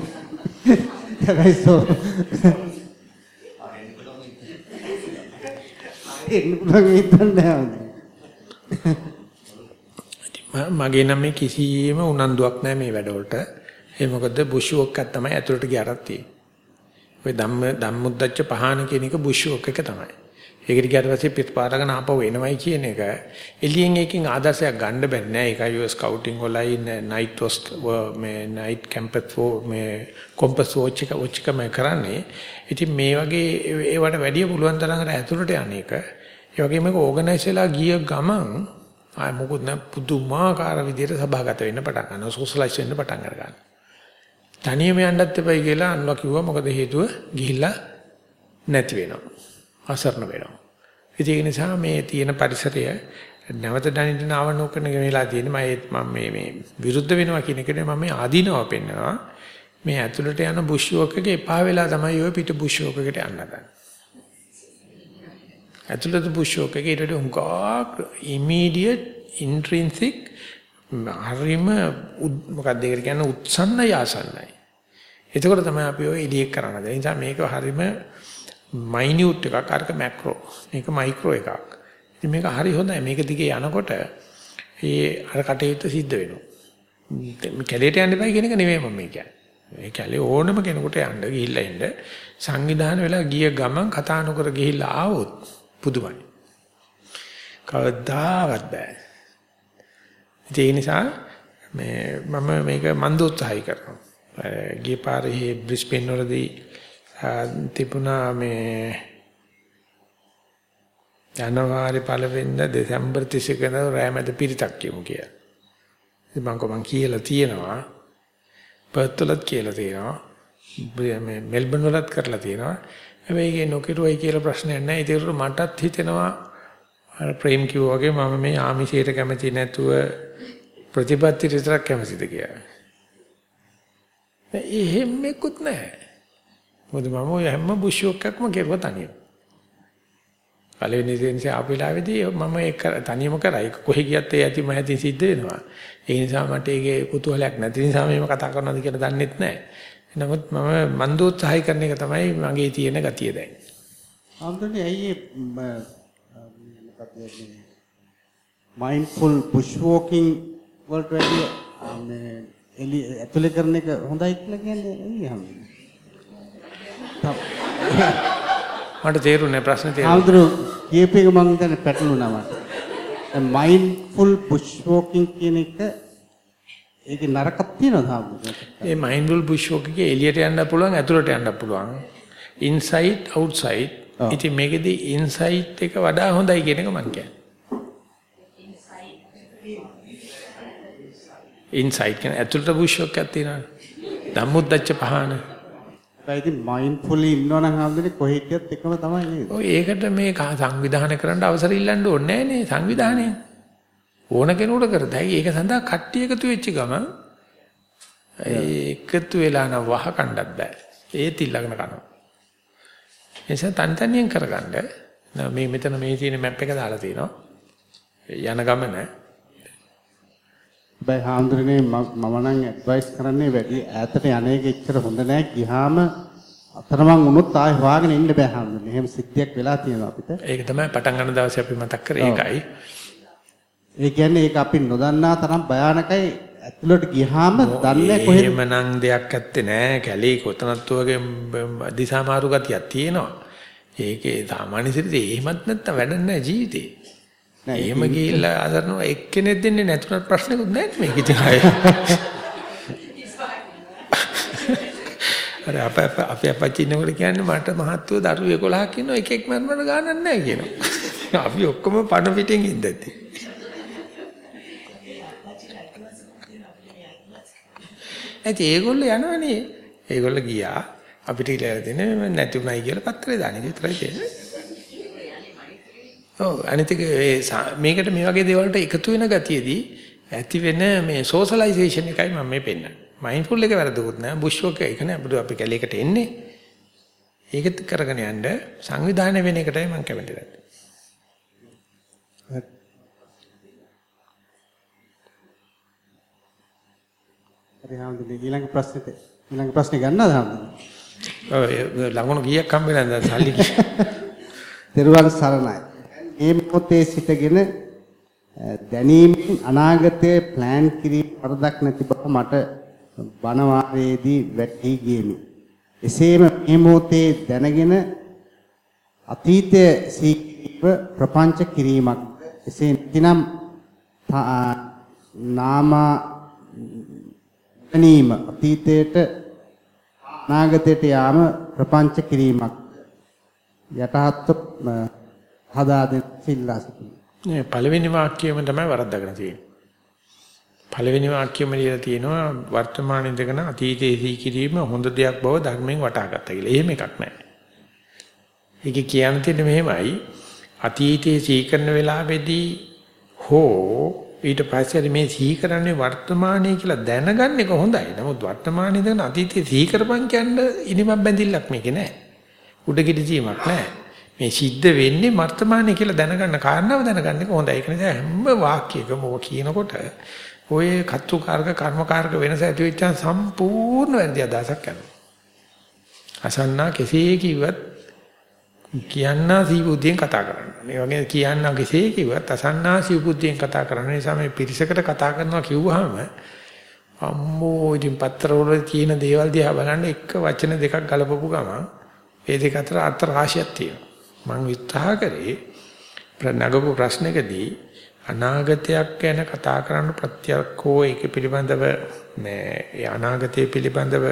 යකයිසෝ එන්න පුළුවන් හිතන්නේ මගේ නම් මේ කිසිම උනන්දුවක් නැහැ මේ වැඩවලට. ඒ මොකද බුෂුවක් එකක් තමයි ඇතුළට ගියරක් තියෙන්නේ. ඔය ධම්ම ධම්මුද්දච්ච පහන කියන එක බුෂුවක් එක තමයි. ඒකට ගියාට පස්සේ පිටපාරගෙන ආපහු එනවයි කියන එක එළියෙන් එකකින් ආදර්ශයක් ගන්න බෑ නෑ ඒකයි ඔය ස්කවුටින් වලයි නයිට් වොස්ට් මේ නයිට් කැම්පස් ෆෝ මේ කොම්පස් වොච් එක වොච් එක මම කරන්නේ ඉතින් මේ වගේ ඒවට වැඩිය පුළුවන් තරමකට ඇතුළට යන එක ඒ වගේම මේක ඕගනයිස් වෙලා ගිය ගමන් ආය මොකුත් නැ පුදුමාකාර විදිහට සභාගත වෙන්න පටන් ගන්නවා සෝෂලයිස් වෙන්න පටන් ගන්නවා. තනියම යන්නත් එපයි කියලා අන්වා කිව්වා මොකද හේතුව ගිහිල්ලා නැති වෙනවා. අසරණ වෙනවා. ඒ නිසා මේ තියෙන පරිසරය නැවත දැනෙන්න ආවනෝකන වෙලා තියෙන්නේ මම මේ මේ විරුද්ධ වෙනවා කියන එකනේ මම මේ ආදීනව පෙන්නනවා. මේ ඇතුළට යන බුෂ් එකේ එපා වෙලා තමයි ඔය පිට බුෂ් එකකට යන්න ගන්නේ. ඇතුළත පුෂෝක එක ඊට වඩා හුඟක් immediate intrinsic හරිම මොකක්ද ඒකට කියන්නේ උත්සන්න යාසන්නයි. එතකොට තමයි අපි ඔය එළියක් කරන්නේ. ඒ නිසා මේක හරිම මයිනියුට් එකක් අරක මැක්‍රෝ. මේක මයික්‍රෝ එකක්. ඉතින් මේක හරි හොඳයි. මේක දිගේ යනකොට ඒ අර කටයුත්ත සිද්ධ වෙනවා. මේ කැලේට යන්න බෑ කියන එක නෙමෙයි මම කියන්නේ. මේ කැලේ ඕනම කෙනෙකුට යන්න ගිහිල්ලා ඉන්න සංවිධානය වෙලා ගිය ගමන් කතා නොකර ගිහිල්ලා ආවොත් පුදුමයි. කවදාවත් බෑ. ඒ නිසා මේ මම මේක මන්ද උත්සාහයි කරනවා. ගිය පාරේ බ්‍රිස්බේන් වලදී තිබුණා මේ ජනවාරි පළවෙනිදා දෙසැම්බර් 31 වෙනිදා රෑමැද පිරිතක් කියමු කියලා. ඉතින් මම කොහොමද කියලා තියෙනවා. පර්ත්වලත් කියලා තියෙනවා. මේ මෙල්බන් වලත් කරලා තියෙනවා. හැබැයි ඒකේ නොකිරුවයි කියලා ප්‍රශ්නයක් නැහැ. ඒකට මටත් හිතෙනවා අර ප්‍රේම් කිව්වා වගේ මම මේ ආමිෂයට කැමති නැතුව ප්‍රතිපත්ති විතරක් කැමතිද කියලා. එහෙම එක්කුත් නැහැ. මොකද මම ඔය හැම බුෂුවක්ක්ම කෙරුවා තනියම. පළවෙනි දිනේ ආපු වෙලාවේදී මම ඒක තනියම කරා. ඒක කොහෙ ගියත් ඒ ඇති මහතින් සිද්ධ වෙනවා. ඒ නිසා මට ඒකේ කුතුහලයක් නැති නිසා මේව කතා කරනවාද කියලා දන්නෙත් නැහැ. නමුත් මම මන්දෝත්සහය කරන එක තමයි මගේ තියෙන ගතිය දැන්. ආම්දනේ ඇයි මොකක්ද මයින්ඩ්ෆුල් පුෂ් වෝකින් වලට වැඩිය මේ එලි ඇතුලේ කරන එක හොඳයි කියලා කියන්නේ ඇයි ආම්දනේ? මට තේරුණේ ප්‍රශ්නේ තේරුණා. ආම්දරු කීප එක මම හිතන්නේ පැටලුණා මට. මයින්ඩ්ෆුල් පුෂ් වෝකින් කියන එක ඒකේ නරකක් තියෙනවද ආම්දරු? මේ මයින්ඩ්ෆුල් පුෂ් වෝකින්ගේ එළියට යන්න පුළුවන් ඇතුළට යන්න පුළුවන්. Inside outside. ඉතින් මේකෙදි ඉන්සයිඩ් එක වඩා හොඳයි කියන එක මම කියන්නේ. ඉන්සයිඩ් කියන ඇතුළට පුෂ් වෝක් එකක් තියෙනවා. ධම්මුද්දච්ච පහන. ඒ ඉතින් මයින්ඩ්ෆුල්ලි ඉන්නවනම් ආම්දනේ කොහෙ ගියත් එකම තමයි නේද? ඔය ඒකට මේ කා- සංවිධානය කරන්න අවසර ඉල්ලන්න ඕනේ නැහැ නේ සංවිධානය. ඕන කෙනෙකුට කරතයි. ඒක සඳහා කට්ටිය එකතු වෙච්ච ගම ඒකතු වෙලා නම් වහ කණ්ඩක් බෑ. ඒත් ඊළඟන කනවා. එනිසා තනි තනියෙන් කරගන්න. නෑ මේ මෙතන මේ තියෙන මැප් එක දාලා තිනවා. යන ගමන බයි හාමුදුරනේ මම නම් ඇඩ්වයිස් කරන්නේ වැඩි ඈතට යන එක එච්චර හොඳ නෑ. ගියාම අතරමං වුණොත් ආයෙ හොයාගෙන ඉන්න බෑ හාමුදුරනේ. එහෙම සිද්ධියක් වෙලා තියෙනවා අපිට. ඒක තමයි පටන් ගන්න දවසේ අපි මතක් කරේ ඒකයි. ඒ කියන්නේ ඒක අපි නොදන්නා තරම් භයානකයි. ඇතුළට ගියාම දන්නේ කොහෙද එහෙමනම් දෙයක් ඇත්තේ නෑ. කැලේ කොතනත් වගේ දිසා මාරු ගතියක් තියෙනවා. ඒකේ සාමාන්‍ය සිරිතේ එහෙමත් නැත්තම් වැඩක් නෑ ජීවිතේ. නෑ, එහෙම ගිහිල්ලා අදරනවා එක්කෙනෙක් දෙන්නේ නැතුණත් ප්‍රශ්නකුත් නැහැ මේක ඉතින් අය. අර අප අප- අපි අපච්චි ඉන්නකොට කියන්නේ මට මහත්ව දරුවෝ 11ක් ඉන්නවා එකෙක් මරනට ගානක් නැහැ කියනවා. අපි ඔක්කොම පණ පිටින් ඉඳද්දි. ඇයි ඒගොල්ලෝ යනවනේ. ඒගොල්ලෝ ගියා අපිට කියලා දෙන්නේ නැති උනායි කියලා පත්‍රේ දාන එක විතරයි තියෙන්නේ. ඔව් අනිත් මේකට මේ වගේ දේවල්ට එකතු වෙන ගතියේදී ඇති වෙන මේ සෝෂලයිසේෂන් එකයි මම මේ පෙන්නන්නේ. මයින්ඩ්ෆුල් එක වැරදුකුත් නෑ බුෂ් වර්ක් එක නෑ බුදු අපි කැලේකට එන්නේ. ඒකත් කරගෙන යන්න සංවිධානය වෙන එකටයි මම කැමති නැත්තේ. හරි හාමුදුරනේ ඊළඟ ප්‍රශ්නෙට ඊළඟ ප්‍රශ්නේ ගන්නවද හාමුදුරනේ? ඒ ලඟුණු කීයක් හම්බෙලා දැන් සල්ලි කී- තෙරුවන් සරණයි. මේ මොහොතේ සිටගෙන අ, දැනීමෙන් අනාගතයේ plan කිරීම වරදක් නැති බව මට බණ වාරයේදී වැටහි ගියෙමි. එසේම මේ මොහොතේ දැනගෙන අතීතය සීකීව ප්‍රපංච කිරීමක්. එසේ නැතිනම් තා- නාම ගැනීම අතීතයට අනාගතයට යාම ප්‍රපංච කිරීමක්. යටහත්ව හදා දෙන්න සිල්ලා සිටිනවා. නේ පළවෙනි වාක්‍යයම තමයි වරද්දාගෙන තියෙන්නේ. පළවෙනි වාක්‍යයම ලියලා තියෙනවා වර්තමාන ඉඳගෙන අතීතයේ සීකිරීම හොඳ දෙයක් බව ධර්මයෙන් වටහාගත්තා කියලා. එහෙම එකක් නැහැ. ඒකේ කියන්න තියෙන්නේ මෙහෙමයි අතීතයේ සීකරන වෙලාවේදී හෝ ඊට පස්සේ මේ සීකරන්නේ වර්තමානයේ කියලා දැනගන්න එක හොඳයි. නමුත් වර්තමානයේ ඉඳගෙන අතීතයේ සීකරපන් කියන්නේ ඉනිමක් බැඳිල්ලක් මේකේ නැහැ. උඩගෙඩි ජීමක් නැහැ. මේ සිද්ධ වෙන්නේ වර්තමානයේ කියලා දැනගන්න කාරණාව දැනගන්න එක හොඳයි. ඒක නිසා හැම වාක්‍යයකම ඔය කියනකොට ඔය කතුකාරක කර්මකාරක වෙනස ඇති වෙච්ච සම්පූර්ණ වැරදි අදහසක් යනවා. අසන්නා කෙසේ කිව්වත් කියන්නා සීබුද්ධියෙන් කතා කරන්න. මේ වගේ කියන්නා කෙසේ කිව්වත් අසන්නා සීබුද්ධියෙන් කතා කරන්න නිසා මේ පිරිසකට කතා කරනවා කිව්වහම අම්මෝ ඉතින් පත්‍රවල තියෙන දේවල් දිහා බලන්න එක වචන දෙකක් ගලපපු ගමන් ඒ දෙක අතර අර්ථ රාශියක් තියෙනවා. මම විස්තර කරේ ප්‍රනගපු ප්‍රශ්නකදී අනාගතයක් ගැන කතා කරන්න ප්‍රත්‍යක්ෂෝ ඒක පිළිබඳව මේ ඒ අනාගතය පිළිබඳව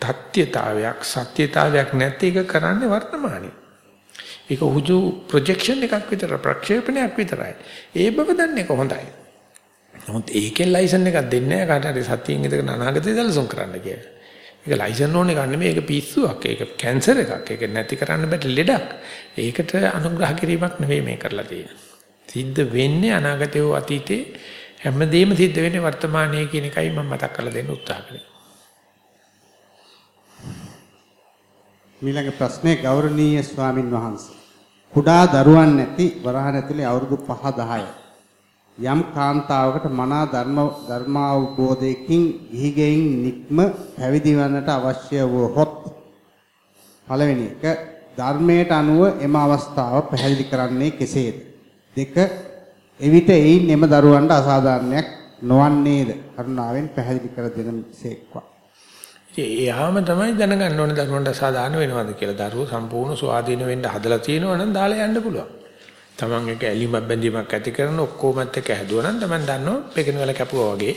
තත්්‍යතාවයක් සත්‍යතාවයක් නැති එක කරන්නේ වර්තමානයේ. ඒක උජු ප්‍රොජෙක්ෂන් එකක් විතර ප්‍රක්ෂේපණයක් විතරයි. ඒ බව දන්නේ කොහොඳයි. නමුත් ඒකෙන් ලයිසන් එකක් දෙන්නේ නැහැ කාට හරි සතියින් ඉඳගෙන අනාගතය සැලසුම් කරන්න කියලා. ඒක ලයිසන් ඕනේ ගන්න නෙමෙයි ඒක පිස්සුවක්. ඒක කැන්සර් එකක්. ඒක නැති කරන්න බැට ලෙඩක්. ඒකට අනුග්‍රහ කිරීමක් නෙවෙයි මේ කරලා තියෙන්නේ. සිද්ධ වෙන්නේ අනාගතේ හෝ අතීතේ හැමදේම සිද්ධ වෙන්නේ වර්තමානයේ කියන එකයි මම මතක් කරලා දෙන්න උත්සාහ කරේ. ඊළඟ ප්‍රශ්නේ ගෞරවනීය ස්වාමින් වහන්සේ. කුඩා දරුවන් නැති වරහන් ඇතුලේ අවුරුදු 5 10 යම් කාන්තාවකට මනා ධර්ම ධර්මාවබෝධයකින් ගිහිගෙයින් නික්ම පැවිදි වන්නට අවශ්‍ය වූහොත් පළවෙනි එක ධර්මයට අනුව එම අවස්ථාව පැහැදිලි කරන්නේ කෙසේද දෙක එවිට එයින් එම දරුවන්ට අසාධාරණයක් නොවන්නේද කරුණාවෙන් පැහැදිලි කර දෙන සේක්වා එයාම තමයි දැනගන්න ඕනේ දරුවන්ට අසාධාරණ වෙනවද කියලා. දරුවෝ සම්පූර්ණ ස්වාධීන වෙන්න හදලා තියෙනවා නම් දාලා යන්න පුළුවන්. Taman එක ඇලිමක් බැඳීමක් ඇති කරන ඔක්කොමත් එක්ක හැදුවා නම් Taman දන්නවා පෙකින වල කැපුවා වගේ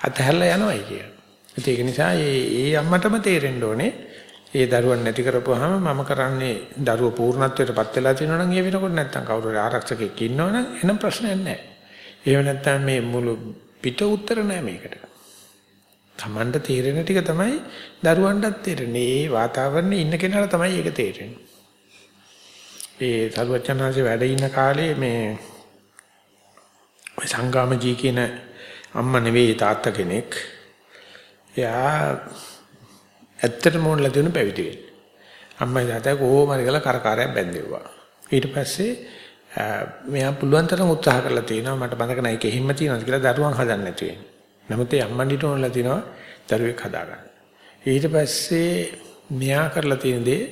අතහැරලා යනවායි කියලා. ඒක නිසා ඒ ඒ අම්මටම තේරෙන්න ඕනේ ඒ දරුවන් නැති කරපුවාම මම කරන්නේ දරුව පූර්ණත්වයටපත් වෙලා තියෙනවා නම් ඒ වෙනකොට නැත්තම් කවුරු හරි ආරක්ෂකෙක් ඉන්නවනම් එනම් ප්‍රශ්නයක් නැහැ. ඒව නැත්තම් මේ මුළු පිට උත්තර නැහැ මේකට. Tamanට තේරෙන ටික තමයි දරුවන්ටත් තේරෙන්නේ. ඒ වාතාවරණේ ඉන්න කෙනාට තමයි ඒක තේරෙන්නේ. ඒ සරුවචනාංශේ වැඩ ඉන්න කාලේ මේ ඔය සංගාමජී කියන අම්මා නෙවෙයි තාත්තා කෙනෙක්. එයා ඇත්තටම ඕනලා දෙනු පැවිදි වෙන්න. අම්මයි තාත්තයි කොහොම හරි කරලා කරකාරයක් බැන්දෙව්වා. ඊට පස්සේ මෙයා පුළුවන් තරම් උත්සාහ කරලා තිනවා මට මතක නැහැ ඒක එහෙම තියනවාද කියලා දරුවන් හදන්න නැති වෙන්නේ. නමුත් ඒ අම්මන්ඩිට ඕනලා තිනවා දරුවෙක් හදාගන්න. ඊට පස්සේ මෙයා කරලා තියෙන දේ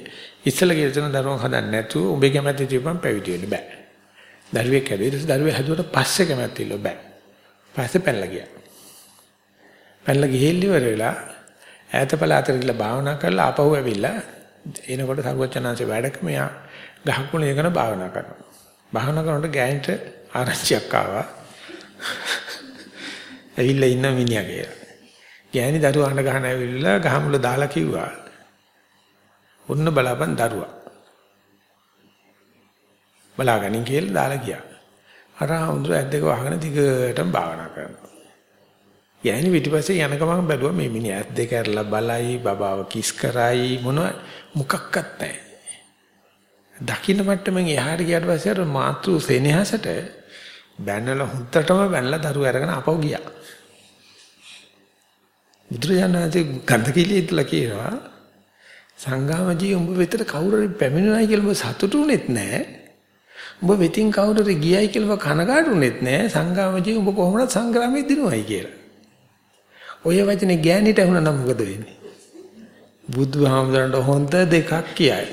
ඉස්සල කියලා තියෙන දරුවන් හදන්න නැතුව උඹේ කැමැත්ත තියපන් පැවිදි වෙන්න බෑ. දරුවෙක් හැදුවා. දරුවෙක් හැදුවට පස්සේ කැමැත්ත ඉල්ල බෑ. පස්සේ පැනලා ගියා. පැනලා ගිහිල්ල ඉවර වෙලා ඈත පළාතට ගිහලා භාවනා කරලා ආපහු ඇවිල්ලා එනකොට සරුවචනාංශේ වැඩක මෙයා ගහකුණ ඉගෙන භාවනා කරනවා. භාවනා කරනකොට ගෑනිට ආරංචියක් ආවා. ඇවිල්ලා ඉන්න මිනිහා කියලා. ගෑණි දරුවා අඬ ගහන ඇවිල්ලා ගහමුල දාලා කිව්වා. ඔන්න බලාපන් දරුවා. බලාගනින් කියලා දාලා ගියා. අර හඳුර ඇද්දක වහගෙන දිගටම භාවනා කරනවා. යෑනි පිටිපස්සේ යන ගමන් බැලුවා මේ මිනිහ ඇත් දෙක ඇරලා බලයි බබාව කිස් කරයි මොන මොකක්වත් නැහැ. දකින්න මට්ටමින් එහාට ගියාට පස්සේ අර මාතෘ සෙනෙහසට බැනලා හුත්තටම බැනලා දරුව අරගෙන අපව ගියා. බුදුරජාණන්සේ ගන්ධකිලියටලා කියනවා සංගාමජී උඹ වෙතට කවුරු හරි පැමිණුණයි කියලා උඹ සතුටුුනේත් නැහැ. උඹ වෙතින් කවුරු හරි ගියයි කියලා කනගාටුුනේත් නැහැ. සංගාමජී උඹ කොහොමද සංග්‍රාමයේ දිනුවයි කියලා. ඔය වචනේ ගෑනිට වුණා නම් මොකද වෙන්නේ? බුදුහාමුදුරන්ට හොඳ දෙකක් කියයි.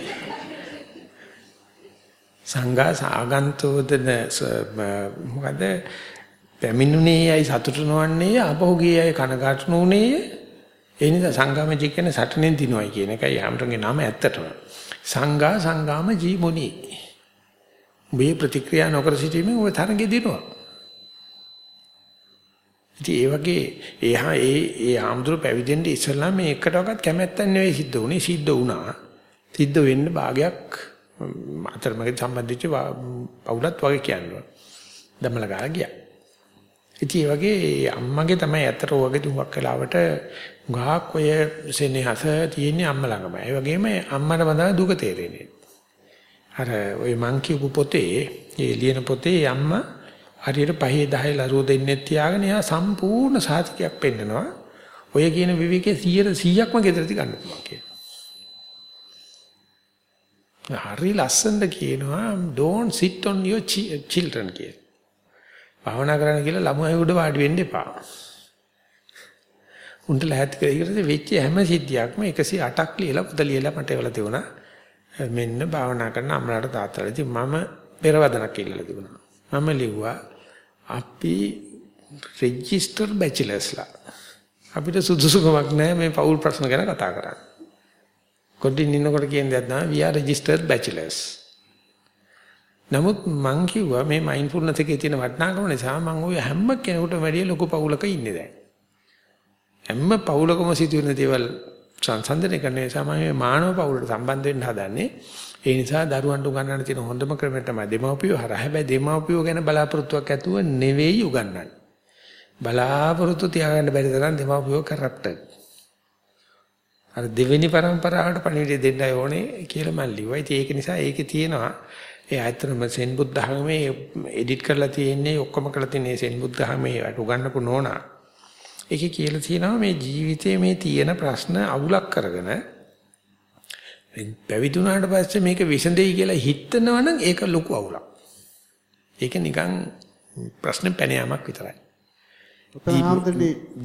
සංඝා සාගන්තෝදන මොකද? පැමිණුනේ යයි සතුටු නොවන්නේ අපහු ගියයි කනගාටු නොුනේ ඒ නිසා සංගාමජී කියන්නේ සටනෙන් දිනුවයි කියන එකයි හැමෝටගේ නම ඇත්තටම. සංඝා සංගාම ජීමුනි. මේ ප්‍රතික්‍රියා නොකර සිටීමෙන් ඔය තරගේ දිනුවා. ඉතින් ඒ වගේ එහා ඒ ඒ ආම්දුර පැවිදෙන්න ඉස්සලා මේ එකටවත් කැමැත්තක් නෙවෙයි සිද්ධ වුනේ සිද්ධ වුණා සිද්ධ වෙන්න භාගයක් අතරමඟ සම්බන්ධිච්ච පවුලත් වගේ කියනවා දමල ගාලා ගියා ඉතින් ඒ වගේ අම්මගේ තමයි ඇත්තට ඔයගේ දුවක් කලාවට ගාක් ඔය සෙනෙහස තියෙන්නේ අම්ම ළඟමයි. ඒ වගේම අම්මට බඳා දුක තේරෙන්නේ. අර ඔය මං කියපු පොතේ, ඒ ලියන පොතේ අම්මා හරියට පහේ 10 ලරුව දෙන්නේ තියාගෙන එයා සම්පූර්ණ සාතිකයක් පෙන්නනවා. ඔය කියන විවිකේ 100%ක්ම ගෙදරදී ගන්න පුළුවන් කියලා. හරි ලස්සනට කියනවා don't sit on your children කියලා. භාවනා කරන්න කියලා ළමයි උඩ වාඩි වෙන්න එපා. උන්ට ලැහැත් කියලා වෙච්ච හැම සිද්ධියක්ම 108ක් ලියලා පොත ලියලා මට ඒවල තිබුණා. මෙන්න භාවනා කරන අම්මලාට තාත්තලාට. ඉතින් මම පෙරවදනක් කියලා තිබුණා. මම ලිව්වා අපි රෙජිස්ටර් බැචලර්ස්ලා. අපිට සුදුසුකමක් නැහැ මේ පෞල් ප්‍රශ්න ගැන කතා කරන්න. කොටින් ඉන්නකොට කියන දේ තමයි we are registered bachelors. නමුත් මං කිව්වා මේ මයින්ඩ්ෆුල්නස් එකේ තියෙන වටිනාකම නිසා මං ওই හැම කෙනෙකුටම වැඩිය ලොකු පවුලක ඉන්නේ දැන්. හැම පවුලකම සිදුවෙන දේවල් සංසන්දනය කරන නිසා මම මේ මානව පවුලට සම්බන්ධ වෙන්න හදන්නේ. ඒ නිසා දරුවන්ට උගන්වන්න තියෙන හොඳම ක්‍රමය තමයි දෙමව්පියෝ හරහා. හැබැයි දෙමව්පියෝ ගැන බලාපොරොත්තුවක් ඇතුව නෙවෙයි උගන්වන්නේ. බලාපොරොත්තු තියාගන්න බැරි තරම් දෙමව්පියෝ කරප්ටඩ්. අර දෙවෙනි પરම්පරාවට පණිවිඩය දෙන්නයි ඕනේ කියලා මම ලිව්වා. ඉතින් ඒක නිසා ඒකේ තියෙනවා ඒ ඇත්තටම සෙන් බුද්ධ ධර්මයේ එඩිට් කරලා තියෙන්නේ ඔක්කොම කරලා තියෙන්නේ සෙන් බුද්ධ ධර්මයේ අට උගන්නපු නෝනා. ඒකේ කියලා තියෙනවා මේ ජීවිතයේ මේ තියෙන ප්‍රශ්න අවුලක් කරගෙන පැවිදි වුණාට පස්සේ මේක විසඳෙයි කියලා හිතනවනම් ඒක ලොකු අවුලක්. ඒක නිකන් ප්‍රශ්න පැනයාමක් විතරයි.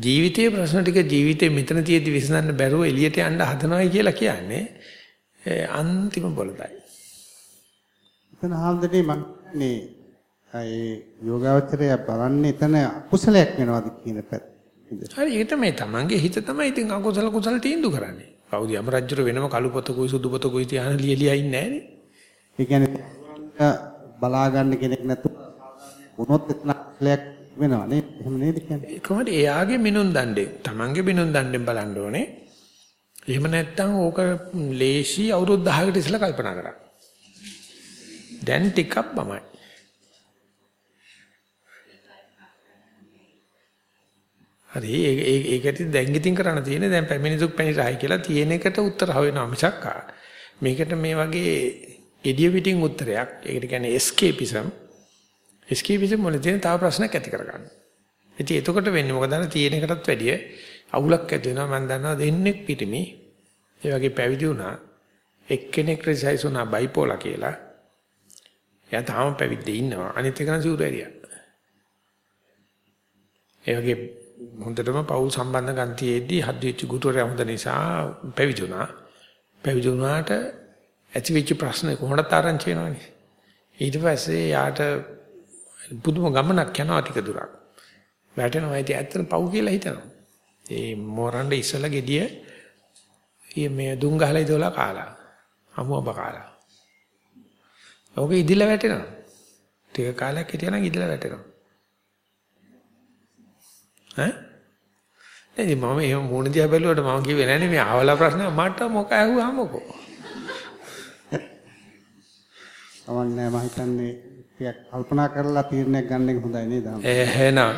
ජීවිතයේ ප්‍රශ්න ටික ජීවිතේ මෙතන තියෙදි විසඳන්න බැරුව එළියට යන්න හදනවයි කියලා කියන්නේ අන්තිම බොළඳයි. උතන හාමුදුරනේ මම මේ ඒ යෝගාවචරය බලන්නේ එතන අකුසලයක් වෙනවද කියන පැත්ත. හරි ඒක තමයි තමන්ගේ හිත තමයි ඉතින් අකුසල කුසල තීන්දුව කරන්නේ. කවුද යම රජුර වෙනම කළු පොතකුයි සුදු පොතකුයි තියාන ලියලියා ඉන්නේ නැහනේ. ඒ කියන්නේ බලා ගන්න කෙනෙක් නැතුව වුණොත් එතන අකුසලයක් වෙනවා නේද? එහෙම නේද කියන්නේ? කොහොමද එයාගේ මිනුම් දණ්ඩේ තමන්ගේ මිනුම් දණ්ඩෙන් බලන්න ඕනේ. එහෙම නැත්නම් ඕක ලේසි අවුරුදු 10කට ඉස්සෙල්ලා කල්පනා කරා. දැන් ටිකක් බමයි. හරි ඒක ඒකට දැන් ඉතින් කරන්න තියෙන්නේ දැන් පැමිණි දුක් පැණිරහයි කියලා තියෙන එකට උත්තර හොයනවා මිසක් මේකට මේ වගේ gediya pitin උත්තරයක් ඒකට කියන්නේ escapism. escapism වල තියෙන තව ප්‍රශ්නයක් ඇති කරගන්න. ඉතින් එතකොට වෙන්නේ මොකද අර තියෙන එකටත් වැඩිය අවුලක් ඇති වෙනවා. මම දන්නවා දෙන්නෙක් පිටිමි. ඒ වගේ පැවිදි වුණා. එක්කෙනෙක් රිසයිස් වුණා බයිපෝලා කියලා. එයා තාම පැවිද්දේ ඉන්නවා. අනිත් එක නම් සිවුරු ඇරියා. ඒ වගේ හොඳටම පෞල් සම්බන්ධ ගන්තියේදී හද්දෙච්ච ගුරුවරයා හොඳ නිසා පැවිදි වුණා. පැවිදි වුණාට ඇතිවෙච්ච ප්‍රශ්න කොහොමද තරංච වෙනවනේ. ඊට පස්සේ යාට පුදුම ගමනක් යනවා ටික දුරක්. වැටෙනවා ඉතින් ඇත්තට පව් කියලා හිතනවා. ඒ මොරණ්ඩ ඉස්සලා gediya මේ දුම් ගහලා ඉදවලා කාලා. අමුඹ කාලා. ඔක ඉදිලා වැටෙනවා. ටික කාලයක් හිටියනම් ඉදිලා වැටෙනවා. ඈ? එනි මම එහෙම මොන දිහා බැලුවට මම කිව්වේ නෑනේ මේ ආවලා ප්‍රශ්න මට මොක ඇහුවාමකෝ අවන්නේ මම හිතන්නේ ටිකක් කල්පනා කරලා තීරණයක් ගන්න එක හොඳයි නේද? එහෙනම්.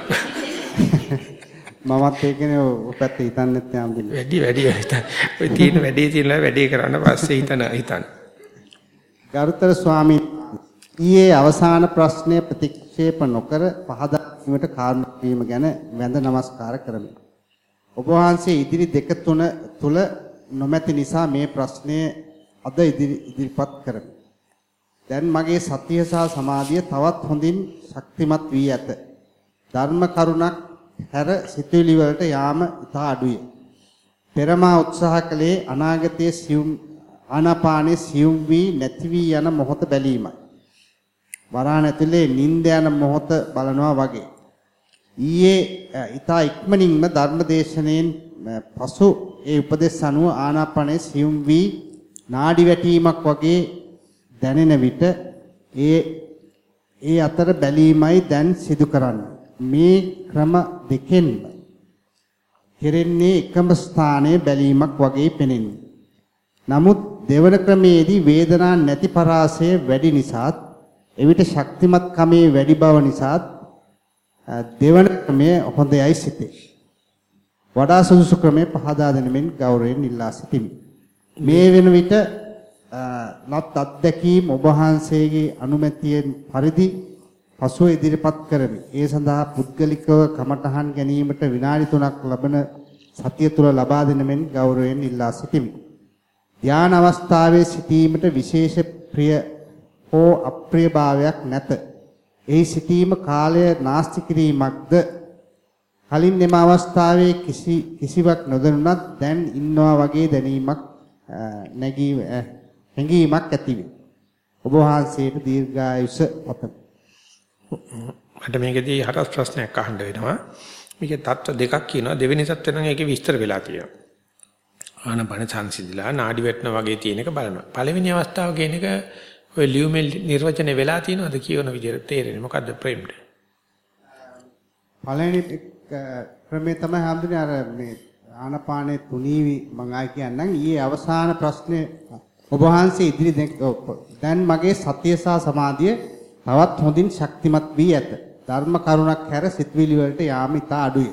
මමත් ඒකනේ ඔය පැත්තේ හිතන්නෙත් යාම් දෙන්න වැඩි වැඩි හිතන්න. ඔය තියෙන වැඩේ තියෙනවා වැඩේ කරන්න පස්සේ හිතන හිතන්න. ගරුතර ස්වාමීන් ඊයේ අවසාන ප්‍රශ්නය ප්‍රතික්ෂේප නොකර පහදා දීමට කාරණා වීම ගැන වැඳ නමස්කාර කරමි. ඔබ වහන්සේ ඉදිරි දෙක තුන තුල නොමැති නිසා මේ ප්‍රශ්නය අද ඉදිරිපත් කරමි. දැන් මගේ සතිය සහ සමාධිය තවත් හොඳින් ශක්තිමත් වී ඇත. ධර්ම කරුණක් හැර සිතුවිලි වලට යාම ඉතා අඩුය. පෙරමා උත්සාහ කළේ අනාගතයේ සියුම් ආනාපානයේ සියුම් වී නැති වී යන මොහොත බැලීමයි. වරාණ ඇතුලේ නිින්ද යන මොහොත බලනවා වගේ. ඊයේ ඊතා ඉක්මනින්ම ධර්මදේශනෙන් පසු ඒ උපදේශ අනුව ආනාපානයේ සියුම් වී නාඩි වැටීමක් වගේ දැනෙන විට ඒ ඒ අතර බැලීමයි දැන් සිදු කරන්නේ. මේ ක්‍රම දෙකෙන් කෙරෙන්නේ එකම ස්ථානයේ බැලීමක් වගේ පෙනෙන්නේ. නමුත් දෙවන ක්‍රමයේදී වේදනා නැති පරාසය වැඩි නිසාත් එවිට ශක්තිමත් කමේ වැඩි බව නිසාත් දෙවන ක්‍රමය හොඳයයි සිතේ. වඩා සුදුසු ක්‍රමය පහදා දෙනමින් ගෞරවයෙන් ඉල්ලා සිටිමි. මේ වෙන විට ලත් අත්දැකීම් ඔබ වහන්සේගේ අනුමැතියෙන් පරිදි පසුව ඉදිරිපත් කරමි. ඒ සඳහා පුද්ගලිකව කමඨහන් ගැනීමට විනාඩි 3ක් ලබන සතිය තුල ලබා දෙනමින් ගෞරවයෙන් ඉල්ලා සිටිමි. ධාන අවස්ථාවේ සිටීමට විශේෂ ප්‍රිය හෝ අප්‍රිය භාවයක් නැත. එහි සිටීම කාලය නාස්ති කිරීමක්ද කලින් මෙම අවස්ථාවේ කිසි කිසිවක් නොදැනුණත් දැන් ඉන්නවා වගේ දැනීමක් නැගී හැඟීමක් ඇතිවේ. ඔබ වහන්සේට දීර්ඝායුෂ පතමි. මට මේකෙදී හරස් ප්‍රශ්නයක් අහන්න වෙනවා. මේකේ தত্ত্ব දෙකක් කියනවා. දෙවෙනි தত্ত্ব නම් ඒකේ විස්තර වෙලා තියෙනවා. ආනපන සංසිඳිලා නාඩි වැටෙන වගේ තියෙන එක බලනවා. පළවෙනි අවස්ථාව කියන එක ඔය ලියුමේ නිර්වචනය වෙලා තියෙනවද කියවන විදිහට තේරෙන්නේ මොකද්ද ප්‍රේම්ඩ? පළවෙනි ක්‍රමේ තමයි හම්දුනේ අර මේ ආනපානේ තුනීවි මම ආයි කියන්නම් ඊයේ අවසාන ප්‍රශ්නේ ඔබ වහන්සේ ඉදිරි දැන් මගේ සතිය සහ සමාධිය තවත් හොඳින් ශක්තිමත් වී ඇත. ධර්ම කරුණක් හැර සිතවිලි වලට යාම ඉතා අඩුය.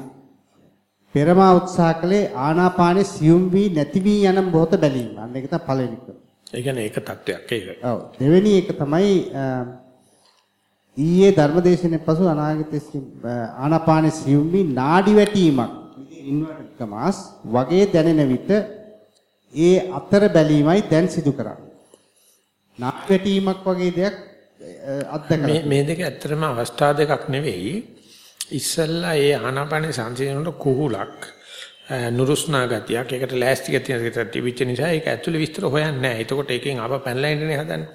පෙරමා උත්සාහ කළේ ආනාපානේ සියුම් වී නැති වී යන මොහොත බැලීම. අන්න ඒක තමයි පළවෙනි ක්‍රම. ඒ කියන්නේ ඒක தත්වයක් ඒක. ඔව්. දෙවෙනි එක තමයි ඊයේ ධර්මදේශනයේ පසු අනාගතයේ ආනාපාන සියුම්වි නාඩි වැටීමක් ඉන්වර්ටඩ් කමාස් වගේ දැනෙන විට ඒ අතර බැලීමයි දැන් සිදු කරන්නේ. නාට්‍යවැටීමක් වගේ දෙයක් අත්දැකලා මේ මේ දෙක ඇත්තටම අවස්ථා දෙකක් නෙවෙයි. ඉස්සල්ලා ඒ ආනාපානේ සංසිඳනකොට කුහුලක් නුරුස්නා ගතියක් ඒකට ලෑස්ති ගතියක් තිබිච්ච නිසා ඒක ඇතුලේ විස්තර හොයන්නේ නැහැ. එතකොට ඒකෙන් ආව පැනලා ඉන්නේ හදන්නේ.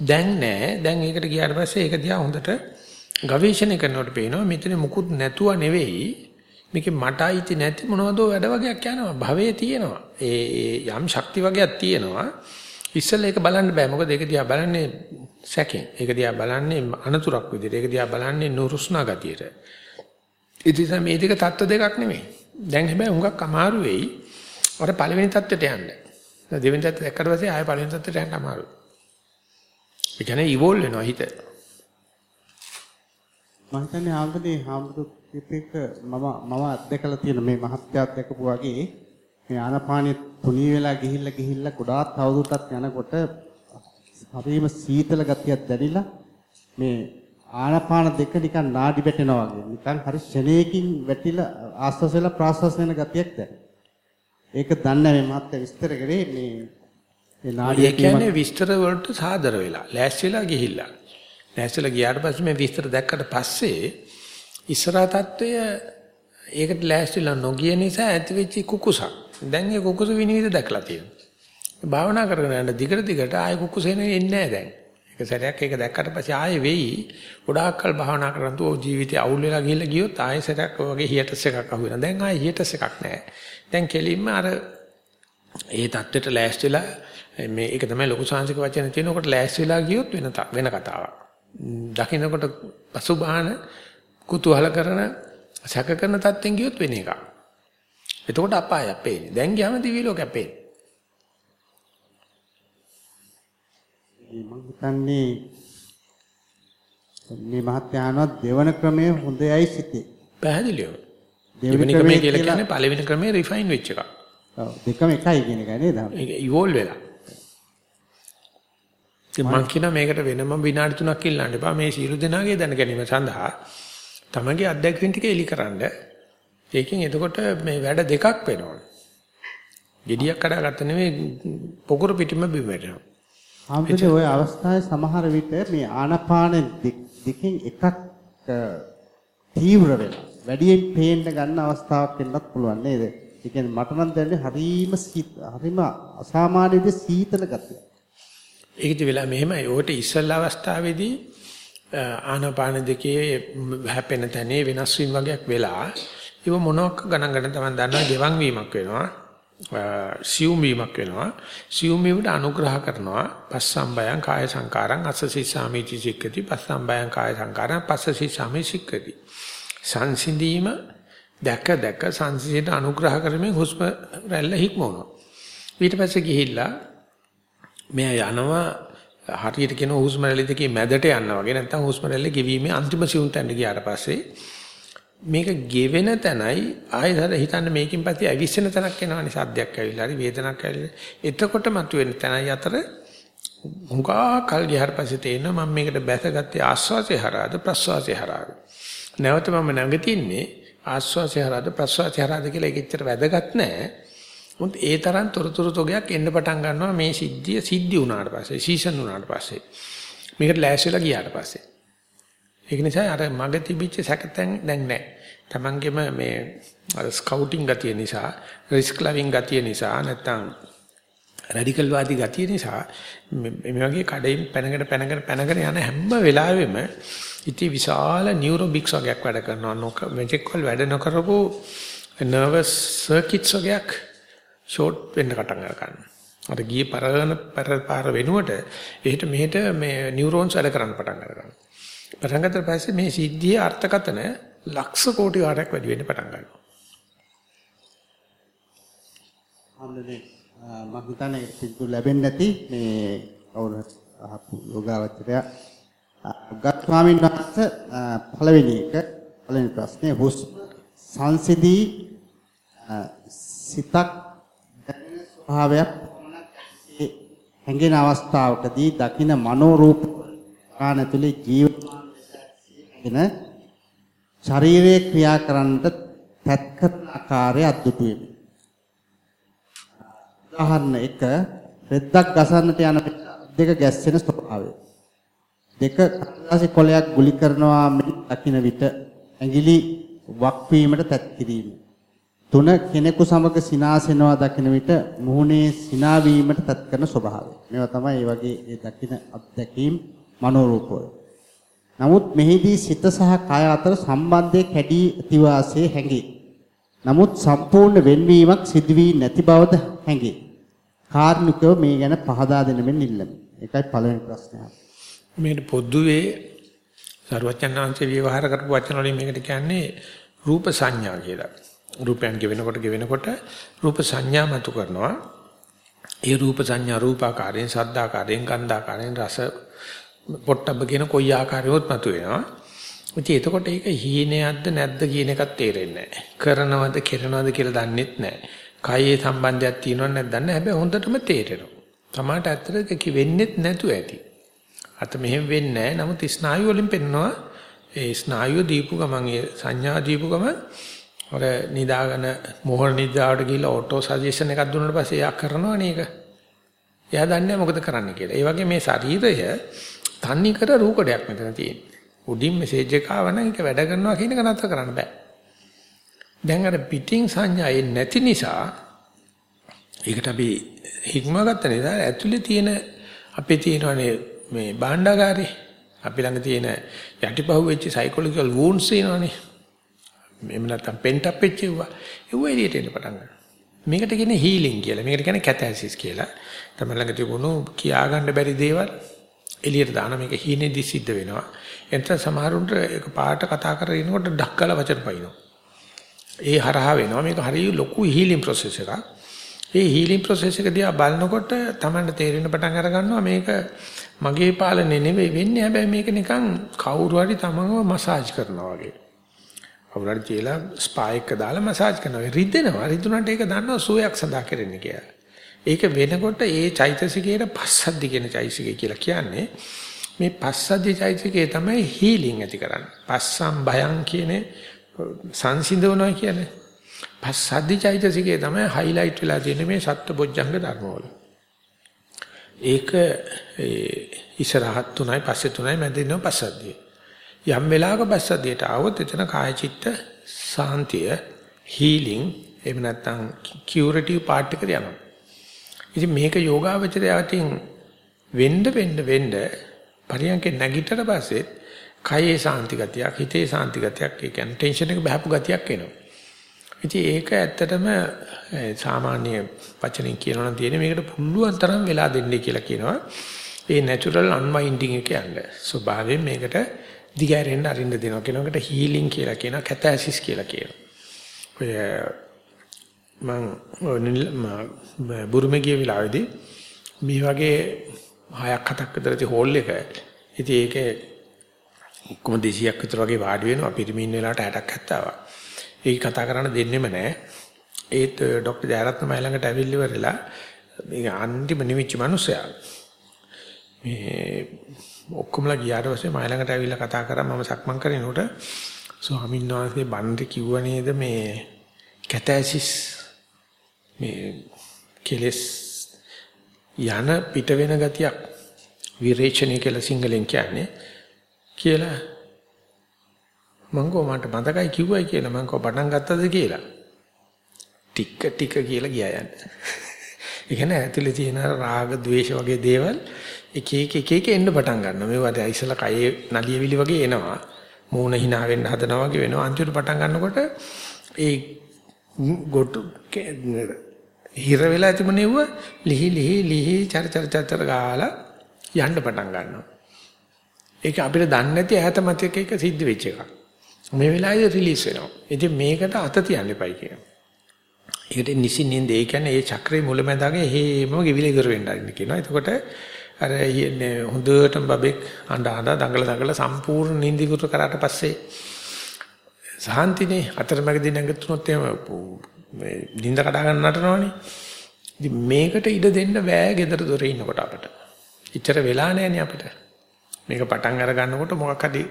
දැන් නෑ. දැන් ඒකට ගියාට පස්සේ ඒක දිහා හොඳට ගවේෂණය කරනකොට පේනවා මෙතන මුකුත් නැතුව නෙවෙයි. මේකේ මට අයිති නැති මොනවදෝ වැඩ වගේක් යනවා? භවයේ තියෙනවා. ඒ යම් ශක්ති වගේක් තියෙනවා. ඉස්සෙල්ලා ඒක බලන්න බෑ. මොකද ඒක දිහා බලන්නේ සැකෙන්. ඒක දිහා බලන්නේ අනතුරක් විදිහට. ඒක දිහා බලන්නේ නුරුස්නා ගතියට. ඉතින් මේ දෙක தত্ত্ব දෙකක් නෙමෙයි. දැන් හැබැයි හුඟක් අමාරු වෙයි. අර පළවෙනි தත්වෙට යන්න. දෙවෙනි தත්ත දැක්කට පස්සේ ආයෙ පළවෙනි தත්වෙට යන්න අමාරුයි. ඒ කියන්නේ ඉවෝල් වෙනවා හිත. මම හිතන්නේ ආවදී හාමුදුරු පිටක මම මම අත්දකලා තියෙන මේ මහත්ය අත්දකපු වගේ මේ ආනපානෙ තුනී වෙලා ගිහිල්ලා ගිහිල්ලා ගොඩාක් තවදුරටත් යනකොට හරිම සීතල ගතියක් දැනෙලා මේ ආනාපාන දෙක නිකන් නාඩි වැටෙනවා වගේ. නිකන් හරි ශනේකින් වැටිලා ආස්වාස වෙලා ප්‍රාස්වාස වෙන ගතියක් දැනෙනවා. ඒක දන්නේ මේ මහත්ය විස්තර කරේ මේ ඒ නාඩිය කියන්නේ විස්තර වලට සාදර වෙලා ලෑස්තිලා ගිහිල්ලා. ලෑස්තිලා ගියාට පස්සේ මේ විස්තර දැක්කට පස්සේ ඉස්සරහා තත්වය ඒකට ලෑස්තිලා නොගිය නිසා ඇතිවෙච්ච කුකුසක්. දැන් ඒ කුකුස විනිවිද දැක්ලා තියෙනවා. භාවනා කරගෙන යන දිගට දිගට ආය කුකුසේනේ එන්නේ නැහැ දැන්. එක සැරයක් ඒක දැක්කට පස්සේ ආයෙ වෙයි. ගොඩාක් කල් භාවනා කරන් තු ජීවිතේ අවුල් වෙලා ගිහිල්ලා ගියොත් ආයෙ සැරයක් වගේ හියටස් එකක් අහු වෙනවා. දැන් ආයෙ හියටස් එකක් නැහැ. දැන් කෙලින්ම අර ඒ தත්වෙට ලෑස්තිලා මේ ඒක තමයි ලොකු සංසික වචන තියෙනකොට ලෑස්තිලා ගියොත් වෙන වෙන කතාවක්. දකින්නකොට පසුබාහන කුතුහල කරන සැක කරන තත්ත්වෙන් ගියොත් වෙන එකක්. එතකොට අපායක් පේන්නේ. දැන් ගියාම දිවි ලෝකයක් පේන්නේ. මම හිතන්නේ මේ මහත්යානවත් දෙවන ක්‍රමය හොඳයි සිතේ. පැහැදිලිව. දෙවෙනි ක්‍රමය කියලා කියන්නේ පළවෙනි ක්‍රමේ රිෆයින් වෙච්ච එකක්. ඔව් දෙකම එකයි කියන එක නේද? ඒක ඉවෝල් වෙලා. මම කියන මේකට වෙනම විනාඩි 3ක් ඉල්ලන්න එපා මේ සියලු දෙනාගේ දැන ගැනීම සඳහා තමගේ අත්දැකීම් ටික එලිකරනද ඒකෙන් එතකොට මේ වැඩ දෙකක් වෙනවා. gediyak කඩාගත්ත නෙමෙයි පොකුරු පිටිම බිම වැටෙනවා. ආම්බුනේ ওই අවස්ථාවේ සමහර විට මේ ආනපාන දෙකෙන් එකක් තීව්‍ර වෙනවා. වැඩියෙන් පේන්න ගන්න අවස්ථාවක් වෙන්නත් පුළුවන් නේද? ඒ කියන්නේ මට නම් දැනෙන්නේ හරීම හරීම අසාමාන්‍ය විදිහට සීතල ගතිය. ඒකද වෙලා මෙහෙමයි. ඕකට ඉස්සල්ලා අවස්ථාවේදී ආනාපාන දෙකේ හැපෙන තැනේ වෙනස් වීම වගේක් වෙලා ඒව මොනවක් ගණන් ගන්න තමයි දන්නවා ගෙවන් වීමක් වෙනවා. සියුම් වීමක් වෙනවා. සියුම් වීමට අනුග්‍රහ කරනවා. පස්සම්බයං කාය සංකාරං අස්සසී සාමිචි සික්කති පස්සම්බයං කාය සංකාරං පස්සසී සාමි සික්කති. සංසිඳීම දැක දැක සංසිඳීට අනුග්‍රහ කරමින් හුස්ම රැල්ල හික්මවනවා. ඊට පස්සේ ගිහිල්ලා මෙයා යනවා හරියට කියන හුස්ම රැලි දෙකේ මැදට යනවා වගේ නැත්නම් හුස්ම රැල්ල ගෙවීමේ අන්තිම සිවුම් තැනට ගියාට පස්සේ මේක ගෙවෙන තැනයි ආයෙත් හිතන්න මේකින් පස්සේ අවිස්සෙන තැනක් එනවනේ සද්දයක් ඇවිල්ලා හරි වේදනක් ඇවිල්ලා එතකොට මතුවෙන තැනයි අතර හුඟා කල් ගියාට පස්සේ තේරෙනවා මම මේකට බැසගත්තේ ආස්වාසේ හරහාද ප්‍රස්වාසේ හරහාද. නැවත මම නැගිටින්නේ ආස්වාසේ හරහාද ප්‍රස්වාසේ හරහාද කියලා ඒක ඇත්තට වැදගත් නැහැ මොකද ඒ තරම් තොරතුරු තොගයක් එන්න පටන් ගන්නවා මේ සිද්ධිය සිද්ධි වුණාට පස්සේ සීසන් වුණාට පස්සේ. මේකට ලෑස්තිලා ගියාට පස්සේ. ඒක නිසා අර මග තිබිච්ච සැකතෙන් දැන් නැහැ තමන්ගේම මේ අර ස්කවුටින් ගතිය නිසා රිස්ක් ලවින් ගතිය නිසා නැත්තම් රැඩිකල් වාදී ගතිය නිසා මේ වගේ කඩේන් පැනගෙන පැනගෙන පැනගෙන යන හැම වෙලාවෙම ඉති විශාල නියුරොබික්ස් වගේක් වැඩ කරනවා නොක මෙතෙක් වල වැඩ නොකරපු නර්වස් සර්කිට්ස් වගේක් ෂෝට් වෙන්න පටන් ගන්නවා. අර ගියේ පරණ පාර වෙනුවට එහෙට මෙහෙට මේ නියුරෝන්ස් වැඩ කරන්න පටන් ගන්නවා. පටන් ගත්තට පස්සේ මේ සිද්ධියේ අර්ථකතන ලක්ෂ කෝටි වාරයක් වැඩි වෙන්න පටන් ගන්නවා. හම්බුනේ මම හිතන්නේ පිටු ලැබෙන්නේ නැති මේ කවුරු අහපු යෝගාවචරය ගත් ස්වාමීන් වහන්සේ පළවෙනි එක පළවෙනි ප්‍රශ්නේ හුස්ම සංසිදී සිතක් භාවයක් හැඟෙන අවස්ථාවකදී දකින මනෝරූප කාණ ඇතුලේ ජීවන ශරීරයේ ක්‍රියා කරන්නට තත් කරන ආකාරය අද්දුටු වෙමි. උදාහරණ 1 රෙද්දක් ගසන්නට යන විට දෙක ගැස්සෙන ස්වභාවය. දෙක කඩදාසි කොලයක් ගුලි කරනවා මෙන් දකින විට ඇඟිලි වක් වීමට තත් කිරීම. තුන කෙනෙකු සමග සිනාසෙනවා දකින විට මුහුණේ සිනා වීමට තත් කරන ස්වභාවය. මේවා තමයි මේ වගේ ඒ දකින අත්දැකීම් මනෝරූපවල. නමුත් මෙහිදී සිත සහ කය අතර සම්බන්ධය කැඩී ඇතිවාසේ හැඟේ. නමුත් සම්පූර්ණ වෙන්වීමක් සිදු වී නැති බවද හැඟේ. කාර්මිකව මේ ගැන පහදා දෙන මෙන් ඉල්ලමි. ඒකයි පළවෙනි ප්‍රශ්නය. මේක පොදුවේ සරුවචනාංශේ විවහාර කරපු වචන වලින් මේකට කියන්නේ රූප සංඥා කියලා. රූපයන් ගෙවෙනකොට ගෙවෙනකොට රූප සංඥා මතු කරනවා. ඒ රූප සංඥා රූපාකාරයෙන්, සද්දාකාරයෙන්, ගන්ධාකාරයෙන්, රස පොට්ටබ්බ කියන කොයි ආකාරයවත් මතු වෙනවා. ඉතින් එතකොට ඒක හීනයක්ද නැද්ද කියන එකක් තේරෙන්නේ නැහැ. කරනවද, කෙරනවද කියලා දන්නෙත් නැහැ. කයේ සම්බන්ධයක් තියෙනවද නැද්ද දන්නේ නැහැ. හැබැයි හොඳටම තේරෙනවා. තමාට ඇත්තට කිවෙන්නෙත් නැතුව ඇති. අත මෙහෙම වෙන්නේ නැහැ. නමුත් ස්නායු වලින් පෙන්නවා ඒ ස්නායුව දීපු ගමන් ඒ සංඥා දීපු ගමන් ඔර නිදාගෙන මොහොර නිදාවට ගිහිල්ලා ඔටෝ සජෙෂන් එකක් දුන්නාට පස්සේ එයා කරනවනේ ඒක. එයා දන්නේ මොකද කරන්න කියලා. ඒ වගේ මේ ශරීරය තන්නේ කර රූකඩයක් මෙතන තියෙන්නේ. උඩින් මෙසේජ් එක ආවනම් ඒක වැඩ කරනවා කියන එක නතර කරන්න බෑ. දැන් අර පිටින් සංඥා එන්නේ නැති නිසා ඒකට අපි හික්මගත්ත නිසා ඇතුලේ තියෙන අපේ තියෙනනේ මේ භාණ්ඩාගාරේ අපි ළඟ තියෙන යටිපහුවෙච්ච සයිකොලොජිකල් වුන්ඩ්ස් තියෙනවනේ. එහෙම නැත්නම් පෙන්ට් අප් වෙච්ච ඒවා. ඒවා එළියට එන්න පටන් ගන්නවා. මේකට කියන්නේ හීලින් කියලා. මේකට කියන්නේ කැතැසිස් කියලා. තමයි ළඟ තිබුණු කියා ගන්න බැරි දේවල් එළියට දාන මේක හීනේදී සිද්ධ වෙනවා. එතන සමහරුන්ට ඒක පාට කතා කරගෙන ඉනකොට ඩක්කලා වචන පයින්නවා. ඒ හරහා වෙනවා. මේක හරිය ලොකු හීලින් ප්‍රොසෙස් එකක්. ඒ හීලින් ප්‍රොසෙස් එක දිහා බලනකොට තමයි තේරෙන පටන් අර ගන්නවා මේක මගේ පාලනේ නෙවෙයි වෙන්නේ. හැබැයි මේක නිකන් කවුරු හරි තමන්ව මසාජ් කරනවා වගේ. කවුරු හරි කියලා ස්පා එක දාලා මසාජ් කරනවා. රිදෙනවා. රිදුනට ඒක දන්නවා සුවයක් සඳහා කරන්නේ කියලා. ඒක වෙනකොට ඒ චෛතසිකයට පස්සද්ධි කියන චෛතසිකය කියලා කියන්නේ මේ පස්සද්ධි චෛතසිකය තමයි හීලින් ඇති කරන්නේ. පස්සම් භයං කියන්නේ සංසිඳවනවා කියන්නේ. පස්සද්ධි චෛතසිකය තමයි හයිලයිට් වෙලා තියෙන්නේ මේ සත්බොජ්ජංග ධර්මවල. ඒක ඉස්සරහත් තුනයි පස්සේ තුනයි මැදින්ව පස්සද්ධිය. යම් වෙලාවක පස්සද්ධියට આવොත් එතන කාය චිත්ත සාන්තිය හීලින් එහෙම නැත්නම් කියුරටිව් පාර්ට් එකට යනවා. ඉතින් මේක යෝගාවචරය අතින් වෙන්න වෙන්න වෙන්න පරියන්කේ නැගිටට පස්සේ කයේ සාන්ති ගතියක් හිතේ සාන්ති ගතියක් ඒ කියන්නේ ටෙන්ෂන් එක බහපු ගතියක් එනවා. ඉතින් ඒක ඇත්තටම සාමාන්‍ය වචනෙන් කියනවා නම් තියෙන්නේ මේකට පුළුවන් තරම් වෙලා දෙන්නේ කියලා කියනවා. ඒ natural unwinding එක කියන්නේ. ස්වභාවයෙන් මේකට දිගහැරෙන්න අරින්න දෙනවා කියනකට healing කියලා කියනවා catharsis කියලා කියනවා. ඔය මම බුරුමේ ගිය වෙලාවේදී මේ වගේ හයක් හතක් විතර තිය හෝල් එක. ඉතින් ඒකේ ඔක්කොම 200ක් විතර වගේ වාඩි වෙනවා පිරිමින් වෙලාවට 60ක් 70ක්. ඒක කතා කරන්න දෙන්නෙම නැහැ. ඒත් ડોක්ටර් ජයරත්න මහ ළඟට ඇවිල්ලි වෙරලා මේ අන්තිම නිමිච්ච මිනිසයා. මේ ඔක්කොමලා ගියාට පස්සේ මහ ළඟට ඇවිල්ලා කතා කරා මම සක්මන් කරනකොට ස්වාමීන් වහන්සේ බණ්ඩේ කිව්ව නේද මේ කැතැසිස් මේ කෙලස් යන පිට වෙන ගතියක් විරේචනය කියලා සිංහලෙන් කියන්නේ කියලා මං කෝ මට මතකයි කිව්වයි කියලා මං කෝ පටන් ගත්තද කියලා ටික ටික කියලා ගියා යන්න. ඒ කියන්නේ ඇතුලේ තියෙන රාග, ద్వේෂ වගේ දේවල් එක එක එක එක එන්න පටන් ගන්නවා. මේවා දැන් ඉස්සලා කයේ නලියවිලි වගේ එනවා. මූණ hina වෙන්න හදනවා වගේ වෙනවා. අන්තිමට පටන් ගන්නකොට ඒ ගොටු හිර වෙලා තිබුණේව ලිහි ලිහි ලිහි චර චර චර ගාලා යන්න පටන් ගන්නවා. ඒක අපිට දන්නේ නැති ඈත මතයක එක සිද්ධ වෙච්ච එකක්. මේ වෙලාවේ රිලීස් වෙනවා. ඉතින් මේකට අත තියන්න එපයි කියනවා. ඒකට නිසින්ින්ද ඒ කියන්නේ ඒ චක්‍රේ මුලැමැදාගේ හේම ගෙවිල ඉවර වෙන්න අරින්න කියනවා. එතකොට අර හොඳටම බබෙක් අඬ අඬ දඟල දඟල සම්පූර්ණ නිින්දිකුරු කරාට පස්සේ සාන්තිනේ අතරමැදි නැගතුනොත් එහෙම මේ නිින්ද කඩා ගන්න නටනවනේ. ඉතින් මේකට ඉඩ දෙන්න බෑ gedara dore ඉන්නකොට අපිට. ඉච්චර වෙලා නැහැනේ අපිට. මේක පටන් අර ගන්නකොට මොකක් හරි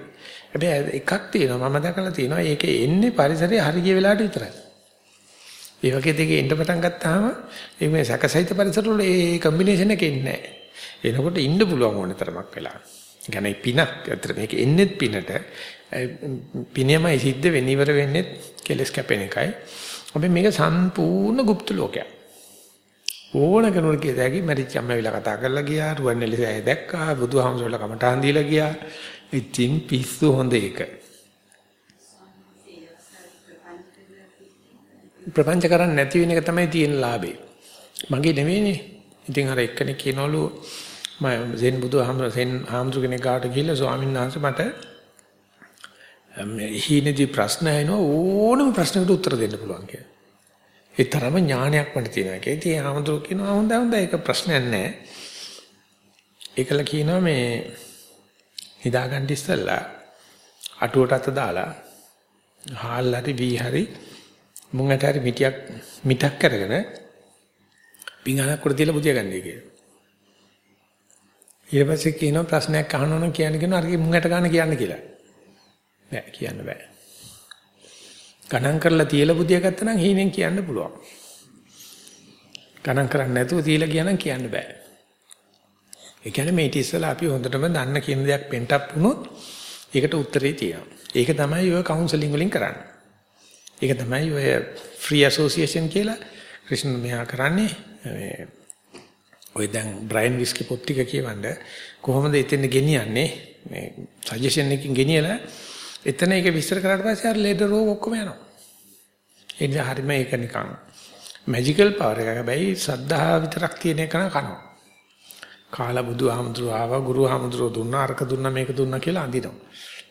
හැබැයි එකක් තියෙනවා මම දැකලා තියෙනවා ඒකේ එන්නේ පරිසරයේ හරිය වෙලාවට විතරයි. ඒ වගේ දෙකේ එන්න පටන් ගත්තාම ඒ මේ සැකසිත පරිසරවල ඒ කම්බිනේෂන් එක එන්නේ නැහැ. එනකොට ඉන්න පුළුවන් ඕන තරමක් වෙලා. ගැන පිනක් අතර මේක එන්නේත් පිනට පිනේමයි සිද්ධ වෙන්නේ ඉවර වෙන්නේ කෙලස් කැපෙන එකයි. අපි මේක සම්පූර්ණ গুপ্ত ලෝකයක්. ඕන කෙනෙකුට කියදැකි මරිච්ච අම්මවිලා කතා කරලා ගියා රුවන්වැලි සෑය දැක්කා බුදුහාමුදුරුවෝ කමටහන් දීලා ගියා. ඉතින් පිස්සු හොඳ එක. ප්‍රපංච කරන්නේ නැති වෙන එක තමයි තියෙන ලාභේ. මගේ නෙවෙයිනේ. ඉතින් අර එක්කෙනෙක් කියනවලු මම සෙන් බුදුහාමුදුර සෙන් හාමුදුර කෙනෙක් ගාවට ගිහිල්ලා ස්වාමීන් වහන්සේ මට මේ හීනේදී ප්‍රශ්න ඇහෙනවා ඕනම ප්‍රශ්නකට උත්තර දෙන්න පුළුවන් කියලා. ඒ තරම ඥානයක් මට තියෙනවා කියලා. ඉතින් හාමුදුර කියනවා හොඳයි හොඳයි ඒක ප්‍රශ්නයක් නැහැ. ඒකල කියනවා මේ හිතාගන්න ඉස්සෙල්ලා අටුවට අත දාලා හාල් හරි වී හරි මුංගට හරි මිටියක් මිටක් කරගෙන පිංගානක් උඩ තියලා බුදියා ගන්නයි කියලා. ඊට පස්සේ කියනවා ප්‍රශ්නයක් අහනවා නම් කියන්න කියනවා අර මුංගට ගන්න කියන්න කියලා. නෑ කියන්න බෑ. ගණන් කරලා තියලා බුදියා ගත්තා නම් හීනෙන් කියන්න පුළුවන්. ගණන් කරන්නේ නැතුව තියලා කියනනම් කියන්න බෑ. ඒ කියන්නේ මේ ඉතිස්සලා අපි හොඳටම දන්න කියන දෙයක් පෙන්ටප් වුණොත් ඒකට උත්තරේ තියෙනවා. ඒක තමයි ඔය කවුන්සලින් වලින් කරන්නේ. ඒක තමයි ඔය ෆ්‍රී ඇසෝසියේෂන් කියලා ක්‍රිෂ්ණ මෙහා කරන්නේ. මේ ඔය දැන් බ්‍රයන් විස්කි පොත් ටික කියවන්න කොහොමද එතෙන් ගෙනියන්නේ මේ සජෙෂන් එකකින් ගෙනියලා එතන ඒක විස්තර කරාට පස්සේ අර ලෙඩ රෝග ඔක්කොම යනවා. ඒ නිසා හරියම ඒක නිකන් මැජිකල් පවර් එකක්. හැබැයි සද්ධා විතරක් තියෙන එක කනවා. කාලා බුදුහාමුදුරුව ආවා ගුරුහාමුදුරුව දුන්නා අරක දුන්නා මේක දුන්නා කියලා අඳිනවා.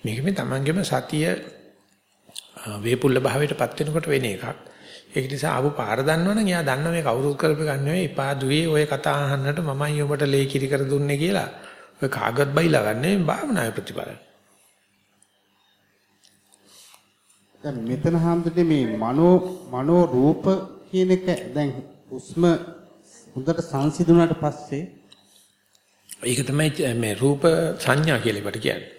මේක මේ තමන්ගේම සතිය වේපුල්ල භාවයටපත් වෙනකොට වෙන එකක්. ඒක නිසා ආපු පාර දන්නවනම් එයා දන්න මේ කවුරුත් කරපු ගන්න නෙවෙයි එපා දුවේ ඔය කතා අහන්නට මමයි ඔබට ලේ කිරි කර දුන්නේ කියලා. ඔය කාගත් බයිලා ගන්න නෙවෙයි භාවනාවේ ප්‍රතිඵල. දැන් මෙතන හැමදෙන්නේ මේ මනෝ මනෝ රූප කියන එක දැන් හුස්ම හොඳට සංසිඳුණාට පස්සේ ඒක තමයි මේ රූප සංඥා කියලා ඒකට කියන්නේ.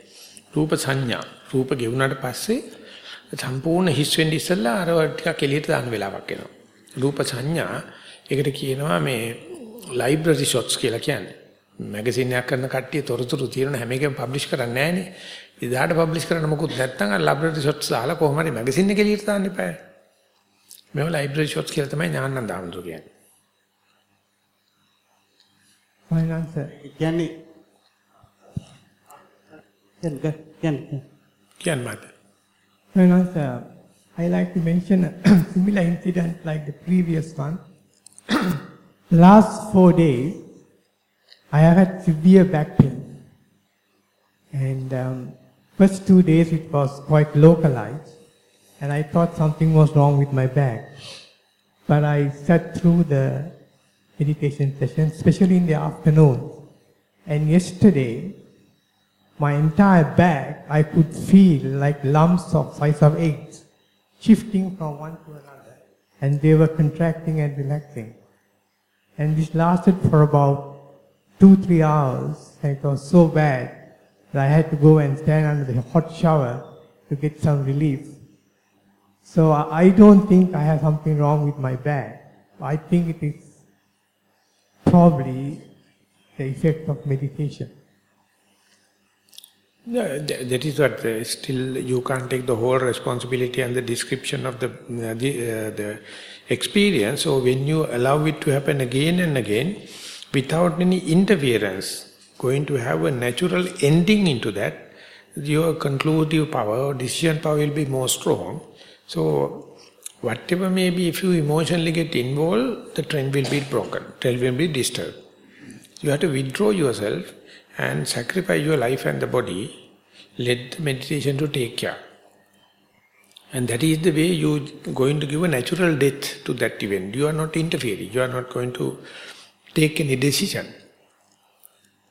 රූප සංඥා. රූප ගෙවුනාට පස්සේ සම්පූර්ණ හිස් වෙන්න ඉස්සෙල්ලා අර ටිකක් එළියට දාන වෙලාවක් එනවා. රූප සංඥා ඒකට කියනවා මේ ලයිබ්‍රරි ෂොට්ස් කියලා කියන්නේ. මැගසින් එකක් කරන කට්ටිය තොරතුරු තියෙන හැම එකම පබ්ලිෂ් කරන්නේ නැහනේ. ඉදාට පබ්ලිෂ් කරන්න මොකුත් නැත්නම් අර ලයිබ්‍රරි ෂොට්ස් දාලා කොහොම හරි මැගසින් එක එළියට දාන්න එපා. මේව ලයිබ්‍රරි ෂොට්ස් කියලා තමයි ඥානන්ද ආමතු කියන්නේ. ෆයිනන්ස් කියන්නේ කියන්නේ කියන්නේ කියන්න. Finance, uh, I like to mention a similar incident like the previous one. Last four days, I have had severe back pain. And um, first two days it was quite localized. And I thought something was wrong with my back. But I sat through the meditation session, especially in the afternoon. And yesterday, my entire back, I could feel like lumps of size of eggs shifting from one to another. And they were contracting and relaxing. And this lasted for about two, three hours. And it was so bad I had to go and stand under the hot shower to get some relief. So I don't think I have something wrong with my back. I think it is probably the effect of meditation. Th- that is what uh, still you can't take the whole responsibility and the description of the uh, the, uh, the experience. So when you allow it to happen again and again, without any interference, going to have a natural ending into that, your conclusive power decision power will be more strong. So whatever may be, if you emotionally get involved, the trend will be broken, trend will be disturbed. You have to withdraw yourself and sacrifice your life and the body, let the meditation to take care. And that is the way you going to give a natural death to that event. You are not interfering. You are not going to take any decision.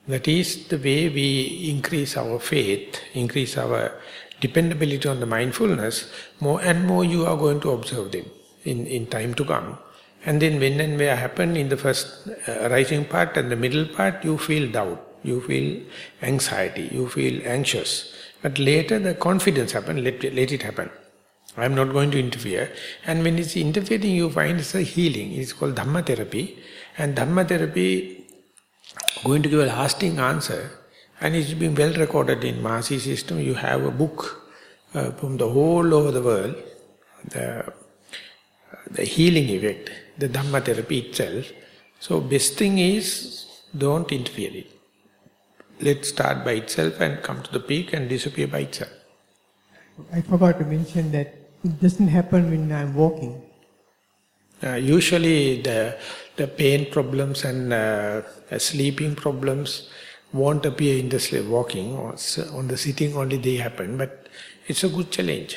That is the way we increase our faith, increase our dependability on the mindfulness. More and more you are going to observe them in, in time to come. And then when and where happen in the first uh, arising part and the middle part, you feel doubt you feel anxiety, you feel anxious. But later the confidence happen, let, let it happen. I'm not going to interfere. And when it's interfering, you find it's a healing. It's called Dhamma therapy. And Dhamma therapy going to give a lasting answer. And it's been well recorded in Mahasi system. You have a book uh, from the whole over the world, the, the healing effect, the Dhamma therapy itself. So best thing is don't interfere it. Let's start by itself and come to the peak and disappear by itself. I forgot to mention that it doesn't happen when I'm walking. Uh, usually the the pain problems and uh, uh, sleeping problems won't appear in the sleep walking or on the sitting only they happen but it's a good challenge.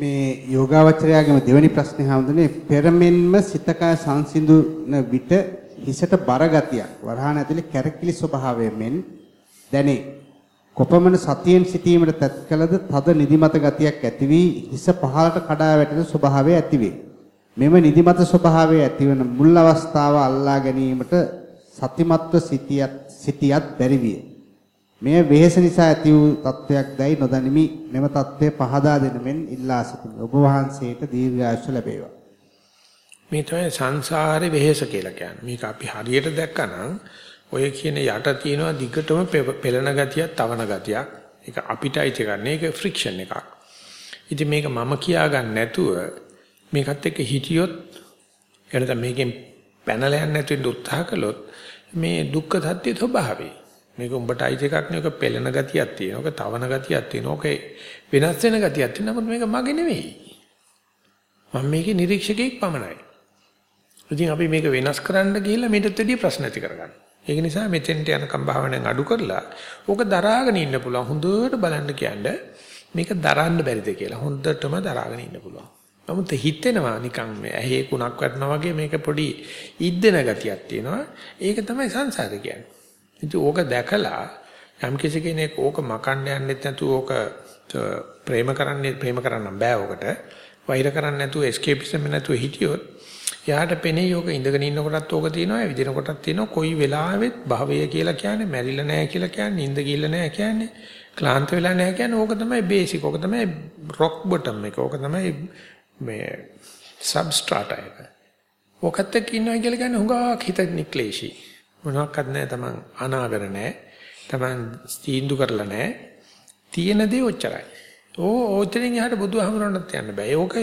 මේ යෝගාවචරයාගේම දෙවෙනි ප්‍රශ්නේ හඳුනේ පෙරමෙන්ම සිතක සංසිඳුන විට හිසට බර ගතියක් වරහන් ඇතුලේ කැරකිලි ස්වභාවයෙන් මෙන් දැනේ. කොපමණ සතියෙන් සිටීමට තත් කළද තද නිදිමත ගතියක් ඇති වී හිස පහළට කඩා වැටෙන ස්වභාවය ඇතිවේ. මෙම නිදිමත ස්වභාවය ඇතිවන මුල් අවස්ථාව අල්ලා ගැනීමට සතිමත්ව සිටියත් සිටියත් බැරි විය. මෙය වෙහෙස නිසා ඇති වූ තත්වයක් දැයි නොදනිමි. මෙම තත්වය පහදා දෙන මෙන් ඉල්ලා සිටිමි. ඔබ වහන්සේට දීර්ඝායුෂ ලැබේවා. මේ තමයි සංසාරේ වෙහෙස කියලා කියන්නේ. මේක අපි හරියට දැක්කනම් ඔය කියන යට තියෙනවා දිගටම පෙළෙන ගතියක්, තවන ගතියක්. ඒක අපිටයි එකන්නේ. ඒක ෆ්‍රික්ෂන් එකක්. ඉතින් මේක මම කියා ගන්න නැතුව මේකත් එක්ක හිටියොත් එනත මේකෙන් පැනලා යන්න නැතුව උත්සාහ කළොත් මේ දුක්ඛ සත්‍ය ස්වභාවය. මේක උඹට අයිති එකක් නෙවෙයි. ඔක පෙළෙන ගතියක් තියෙනවා. ඔක තවන ගතියක් තියෙනවා. ඔක වෙනස් වෙන ගතියක් තියෙනවා. නමුත් මේක මගේ නෙවෙයි. මම මේකේ නිරීක්ෂකෙක් පමණයි. ඉතින් අපි මේක වෙනස් කරන්න ගිහිල්ලා මේකට වැඩි ප්‍රශ්න ඇති කරගන්නවා. ඒක නිසා මෙතෙන්ට යනකම් භාවනාවෙන් අඩු කරලා ඕක දරාගෙන ඉන්න පුළුවන්. හොඳට බලන්න කියන්නේ මේක දරන්න බැරිද කියලා. හොඳටම දරාගෙන ඉන්න පුළුවන්. නමුත් හිතෙනවා නිකන් මේ ඇහි කුණක් වටනවා වගේ මේක පොඩි ඉද්දෙන ගතියක් තියෙනවා. ඒක තමයි සංසාරය කියන්නේ. ඉතින් ඕක දැකලා යම් කිසි කෙනෙක් ඕක මකන්න යන්නෙත් නැතුව ඕක ප්‍රේම කරන්නේ ප්‍රේම කරන්න බෑ ඕකට. වෛර කරන්නේ නැතුව එස්කේපිසම් නැතුව හිටියොත් එයාට පෙනේ යෝග ඉඳගෙන ඉන්නකොටත් ඕක තියෙනවා විදින කොටත් තියෙනවා. කොයි වෙලාවෙත් භවය කියලා කියන්නේ මැරිලා නැහැ කියලා කියන්නේ ඉඳ ගිල්ල නැහැ කියන්නේ ක්ලාන්ත වෙලා නැහැ කියන්නේ. ඕක තමයි බේසික් ඕක තමයි රොක් බොටම් එක. ඕක තමයි මේ සබ්ස්ට්‍රාටා එක. ඕකත් එක්ක ඉන්නවා කියලා කියන්නේ හුඟක් හිත නික්ලේශී. මොනවාක්වත් නැහැ. තමන් අනාගර නැහැ. තමන් තීන්දු කරලා නැහැ. තියෙන දේ ඔච්චරයි. ඕ ඔච්චරින් එහාට බුදුහමරණත් යන්න බෑ. ඕක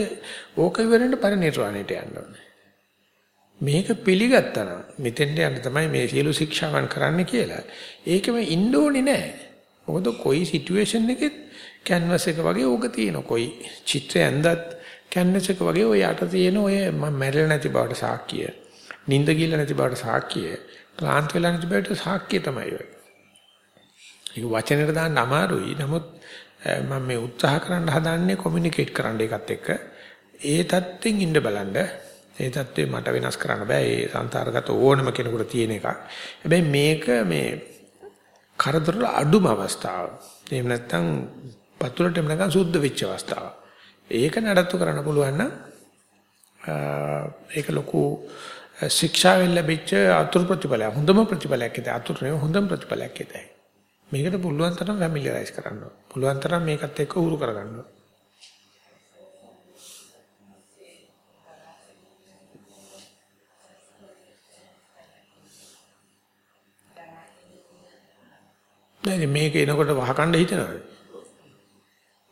ඕක ඉවරෙන්න පරිණිරවාණයට යන්න ඕනේ. මේක පිළිගත්තා නම් මෙතෙන්ට යන්න තමයි මේ සියලු ශික්ෂාවන් කරන්න කියලා. ඒකෙම ඉන්න ඕනේ නැහැ. මොකද කොයි සිටුේෂන් එකෙත් කැන්වස් එක වගේ ඕක තියෙනවා. කොයි චිත්‍රය ඇඳත් කැන්වස් එක වගේ ඔය යට තියෙන ඔය මම මැරෙලා නැති බවට සාක්කිය. නිින්ද ගිල්ල නැති බවට සාක්කිය. ක්ලාන්ත වෙලා නැති බවට සාක්කිය තමයි ඔය. ඒක වචනෙට දාන්න අමාරුයි. නමුත් මම මේ උත්සාහ කරන්න හදන්නේ කොමියුනිකේට් කරන්න එකත් එක්ක. ඒ தත්ත්වෙන් ඉන්න බලන්න ඒ தත්ත්වේ මට වෙනස් කරන්න බෑ. ඒ සංසාරගත ඕනම කෙනෙකුට තියෙන එකක්. හැබැයි මේක මේ කරදර අඩුම අවස්ථාව. එහෙම නැත්නම් පතුලට එම නැත්නම් සුද්ධ වෙච්ච අවස්ථාව. ඒක නඩත්තු කරන්න පුළුවන් නම් ඒක ලොකු ශික්ෂාවෙන් ලැබිච්ච අතුරු ප්‍රතිඵලයක්. හොඳම ප්‍රතිඵලයක් ඒත් අතුරු නෙවෙයි හොඳම ප්‍රතිඵලයක් ඒතයි. මේකට පුළුවන් තරම් ෆැමිලියරයිස් කරන්න ඕන. පුළුවන් තරම් මේකත් එක්ක උරු කරගන්න ඕන. නෑ මේක එනකොට වහකණ්ඩ හිතනවාද?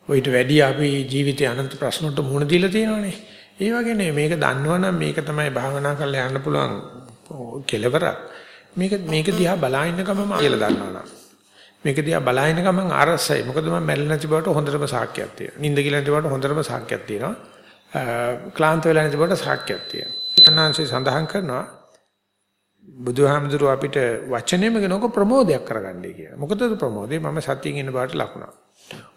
ඔයිට වැඩි අපි ජීවිතේ අනන්ත ප්‍රශ්න වලට මුහුණ දීලා තියෙනවානේ. ඒ වගේ නේ මේක දන්නවනම් මේක තමයි භාවනා කරලා යන්න පුළුවන් කෙලවරක්. මේක මේක දිහා බලාගෙන ගමම කියලා දන්නවනම්. මේක දිහා බලාගෙන ගමන් අරසයි. මොකද මම මැරෙලා නැති බවට හොඳටම සාක්ෂියක් තියෙනවා. නිින්ද කියලා නැති බවට හොඳටම සාක්ෂියක් තියෙනවා. ක්ලාන්ත වෙලා නැති බවට සාක්ෂියක් තියෙනවා. අනාංශය සඳහන් කරනවා බුදුහාමුදුරුව අපිට වචනේම කෙනක ප්‍රමෝදයක් කරගන්නයි කියලා. මොකටද ප්‍රමෝදේ? මම සතියින් ඉන්න බාට ලකුණක්.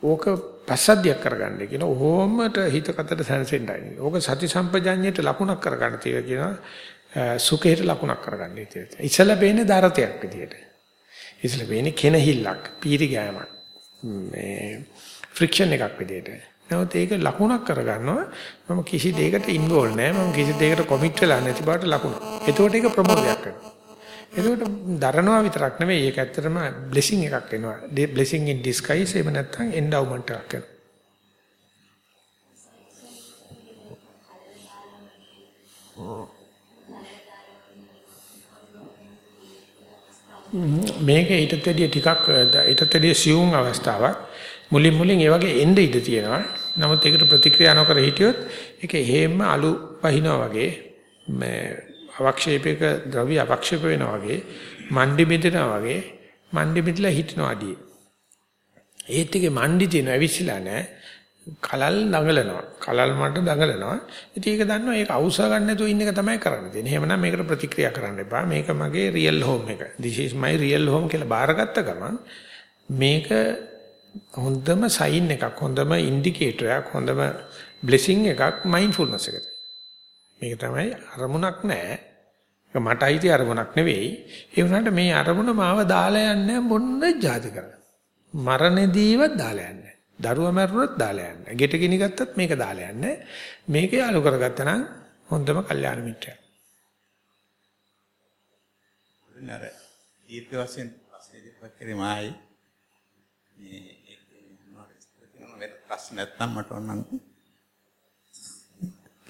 ඕක පස්සද්ධියක් කරගන්නයි කියන ඕමට හිත කතට සැනසෙන්නයි. ඕක සති සම්පජඤ්ඤයට ලකුණක් කරගන්න තියෙනවා කියනවා. සුඛයට ලකුණක් කරගන්නයි තියෙනවා. ඉස්සලා බේන්නේ දරතයක් විදියට. ඉස්සලා බේන්නේ කෙනහිල්ලක්, පීරි ගෑමක්. මේ ෆ්‍රික්ෂන් එකක් විදියට. නමුත් ඒක ලකුණක් කරගන්නවා මම කිසි දෙයකට ඉන්වෝල් නැහැ මම කිසි දෙයකට කොමිට් වෙලා නැති බවට ලකුණ. එතකොට ඒක ප්‍රමෝදයක් වෙනවා. ඒකට දරනවා විතරක් නෙවෙයි ඒක ඇත්තටම බ්ලෙසිං එකක් එනවා. බ්ලෙසිං ඉන් ඩිස්ගයිස් එහෙම නැත්නම් එන්ඩාවුමන්ට් එකක් එනවා. මේක ඊටත් වැඩිය ටිකක් ඊටත් වැඩිය සියුම් අවස්ථාවක්. මුලින් මුලින් ඒ වගේ එන්න ඉඩ තියෙනවා. නමුත් ඒකට ප්‍රතික්‍රියා නොකර හිටියොත් ඒක හේම අලු පහිනවා වගේ මේ අවක්ෂේපයක ද්‍රව්‍ය අවක්ෂේප වෙනවා වගේ මණ්ඩි බෙදෙනවා වගේ මණ්ඩි බෙදලා හිටිනවා අඩිය. ඒත් එකේ මණ්ඩි තියෙන ඇවිස්සලා නැහැ. කලල් දඟලනවා. කලල් මට දඟලනවා. ඉතින් ඒක දන්නවා ඒක අවශ්‍ය ගන්න නැතුව ඉන්න එක තමයි කරන්න තියෙන්නේ. එහෙමනම් මේකට ප්‍රතික්‍රියා කරන්න එපා. මේක මගේ රියල් හෝම් එක. This is my real home කියලා බාරගත්ත ගමන් මේක හොඳම සයින් එකක්, හොඳම ඉන්ඩිකේටරයක්, හොඳම බ්ලෙසිං එකක් මයින්ඩ්ෆුල්නස් එකට. මේක තමයි අරමුණක් නෑ. ඒක මට අයිති අරමුණක් නෙවෙයි. ඒ වුණාට මේ අරමුණ මාව දාලා යන්නේ මොන්න જાති කරලා. මරණදීවත් දාලා යන්නේ. දරුවා මැරුණොත් දාලා යන්නේ. ගෙට ගිනි ගත්තත් මේක දාලා යන්නේ. මේක යාලු කරගත්තා නම් හොඳම කල්යාණ මිත්‍රයා. නර දීර්ඝ වශයෙන් ප්‍රශ්නේ දෙකක් කරේ මායි මේ ඒක මොනවද වෙන ප්‍රශ්න නැත්නම් මට ඕනනම්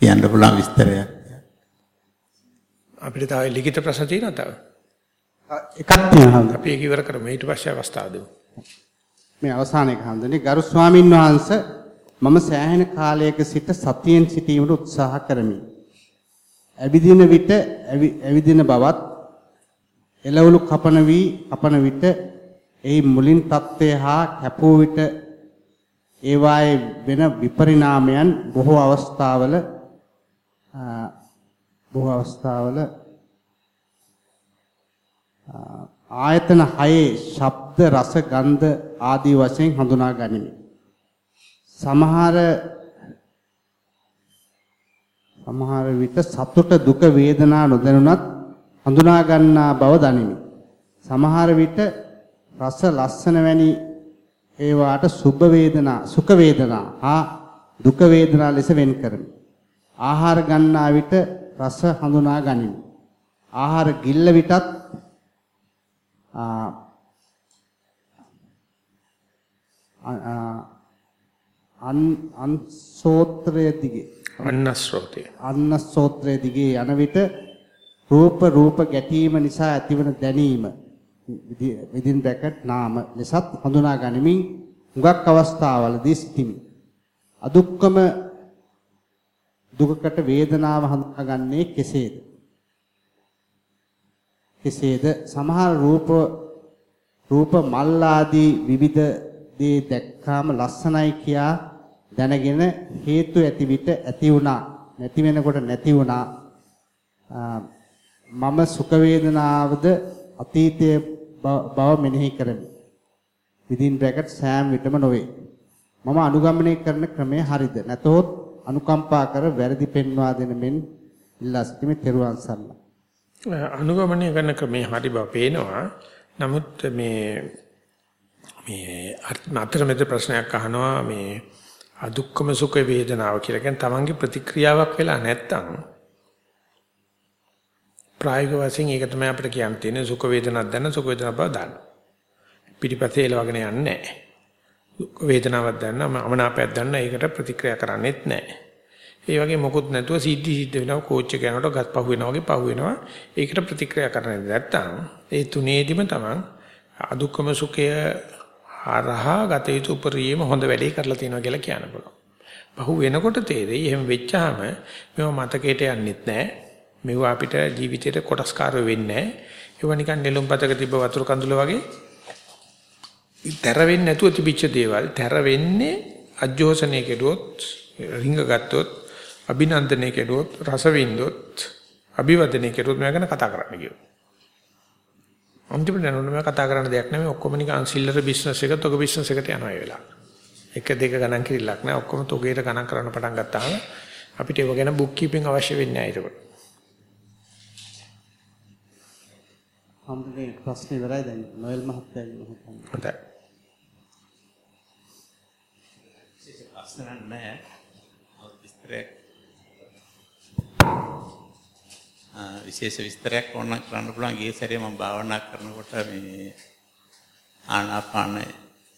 කියන්න පුළුවන් විස්තරයක් අපිට තව ලිඛිත ප්‍රශ්න තියෙනවා තව. එකක් තියෙනවා. අපි ඒක ඉවර කරමු. ඊට පස්සේ අවස්ථාව දෙමු. මේ අවසාන එක හඳුනේ ගරු ස්වාමින් වහන්සේ මම සෑහෙන කාලයක සිට සතියෙන් සිටීමට උත්සාහ කරමි. ඇවිදින විට ඇවිදින බවත් එළවලු කපන වී කපන විට එහි මුලින් தත්ත්වය හා කැපූ විට ඒවායේ වෙන විපරිණාමයන් බොහෝ අවස්ථාවල බොහෝ අවස්ථාවල ආයතන හයේ ශබ්ද රස ගන්ධ ආදී වශයෙන් හඳුනා ගනිමි. සමහර සමහර විට සතුට දුක වේදනා නොදැනුණත් හඳුනා ගන්නා බව දනිමි. සමහර විට රස ලස්සන වැනි ඒවාට සුභ වේදනා සුඛ වේදනා හා දුක වේදනා ලෙස වෙන් කරමි. ආහාර ගන්නා විට රස හඳුනා ගනිමි. ආහාර ගිල්ල විටත් අන් අන්සෝත්‍රය දිගේ අන්නස්රෝතය අන්නසෝත්‍රය දිගේ යන විට රූප රූප ගැටීම නිසා ඇතිවන දැනීම within bracket නාම ලෙසත් හඳුනා ගනිමින් හුඟක් අවස්ථාවලදී සිටිමි. අදුක්කම දුකකට වේදනාව හඳුනාගන්නේ කෙසේද? කෙසේද? සමහර රූප රූප මල් ආදී විවිධ දේ දැක්කාම ලස්සනයි කියා දැනගෙන හේතු ඇති විට ඇති වුණා. නැති වෙනකොට නැති වුණා. මම සුඛ වේදනාවද අතීතයේ බව මෙනෙහි කරමි. within bracket සෑම විටම නොවේ. මම අනුගමනය කරන ක්‍රමය හරිද? නැතහොත් අනුකම්පා කර වැරදි පෙන්වා දෙන මෙන් ඉල්ලා සිටිමි තෙරුවන් සරණයි. අනුගමනය කරන ක්‍රමේ හරි බව පේනවා. නමුත් මේ මේ අතර මෙතන ප්‍රශ්නයක් අහනවා. මේ අදුක්කම සුඛ වේදනාව කියලා. කියන්නේ තමන්ගේ ප්‍රතික්‍රියාවක් වෙලා නැත්තම් ප්‍රායෝගික වශයෙන් ඒක තමයි අපිට කියන්න තියෙන්නේ සුඛ වේදනාවක් දැන සුඛ වේදනාවක් බව දාන්න. පිටිපස්සේ එලවගෙන යන්නේ නැහැ. දුක් වේදනාවක් දැනන අමනාපයක් දැනන ඒකට ප්‍රතික්‍රියා කරන්නේත් නැහැ. ඒ වගේ මොකුත් නැතුව සිද්ධි සිද්ධ වෙනවා කෝච් එක යනකොට ගස් පහු වෙනවා වගේ පහු වෙනවා. ඒකට ප්‍රතික්‍රියා කරන්නේ නැත්තම් ඒ තුනේදිම තමන් අදුක්කම සුඛය හරහා ගත යුතු උපරිම හොඳ වැඩේ කරලා තියෙනවා කියලා කියන්න පුළුවන්. පහු වෙනකොට තේරෙයි එහෙම වෙච්චාම මේව මතකයට යන්නෙත් නැහැ. මේව අපිට ජීවිතේට කොටස්කාරය වෙන්නේ නැහැ. ඒව නිකන් නෙළුම්පතක තිබ්බ වතුර කඳුල වගේ තැර වෙන්නේ නැතුව තිබිච්ච දේවල් තැර වෙන්නේ අජෝසනයේ කෙරුවොත් රිංග ගත්තොත් අභිනන්දනය කෙරුවොත් රස වින්දොත් අභිවදනය කෙරුවොත් මම ගැන කතා කරන්න කියනවා. අන්තිමට නෝන මම කතා කරන්න දෙයක් නෙමෙයි ඔක්කොම නිකන් සිල්ලර බිස්නස් එක තොග බිස්නස් එකට යනවා ඒ වෙලාව. එක දෙක ගණන් කිරිල්ලක් නෑ ඔක්කොම තොගේට ගණන් කරන්න පටන් ගත්තාම අපිට ඒව ගැන බුක් කීපින් අවශ්‍ය වෙන්නේ නැහැ ඒක. හම්බුනේ ප්‍රශ්න ඉවරයි දැන් නොයල් මහත්තයා ඉන්නවා. හොඳයි. ප්‍රශ්න නැහැ. විස්තරයක් විශේෂ විස්තරයක් ඕන නම් කරන්න පුළුවන් ගිය සැරේ මම භාවනා කරනකොට මේ ආනාපාන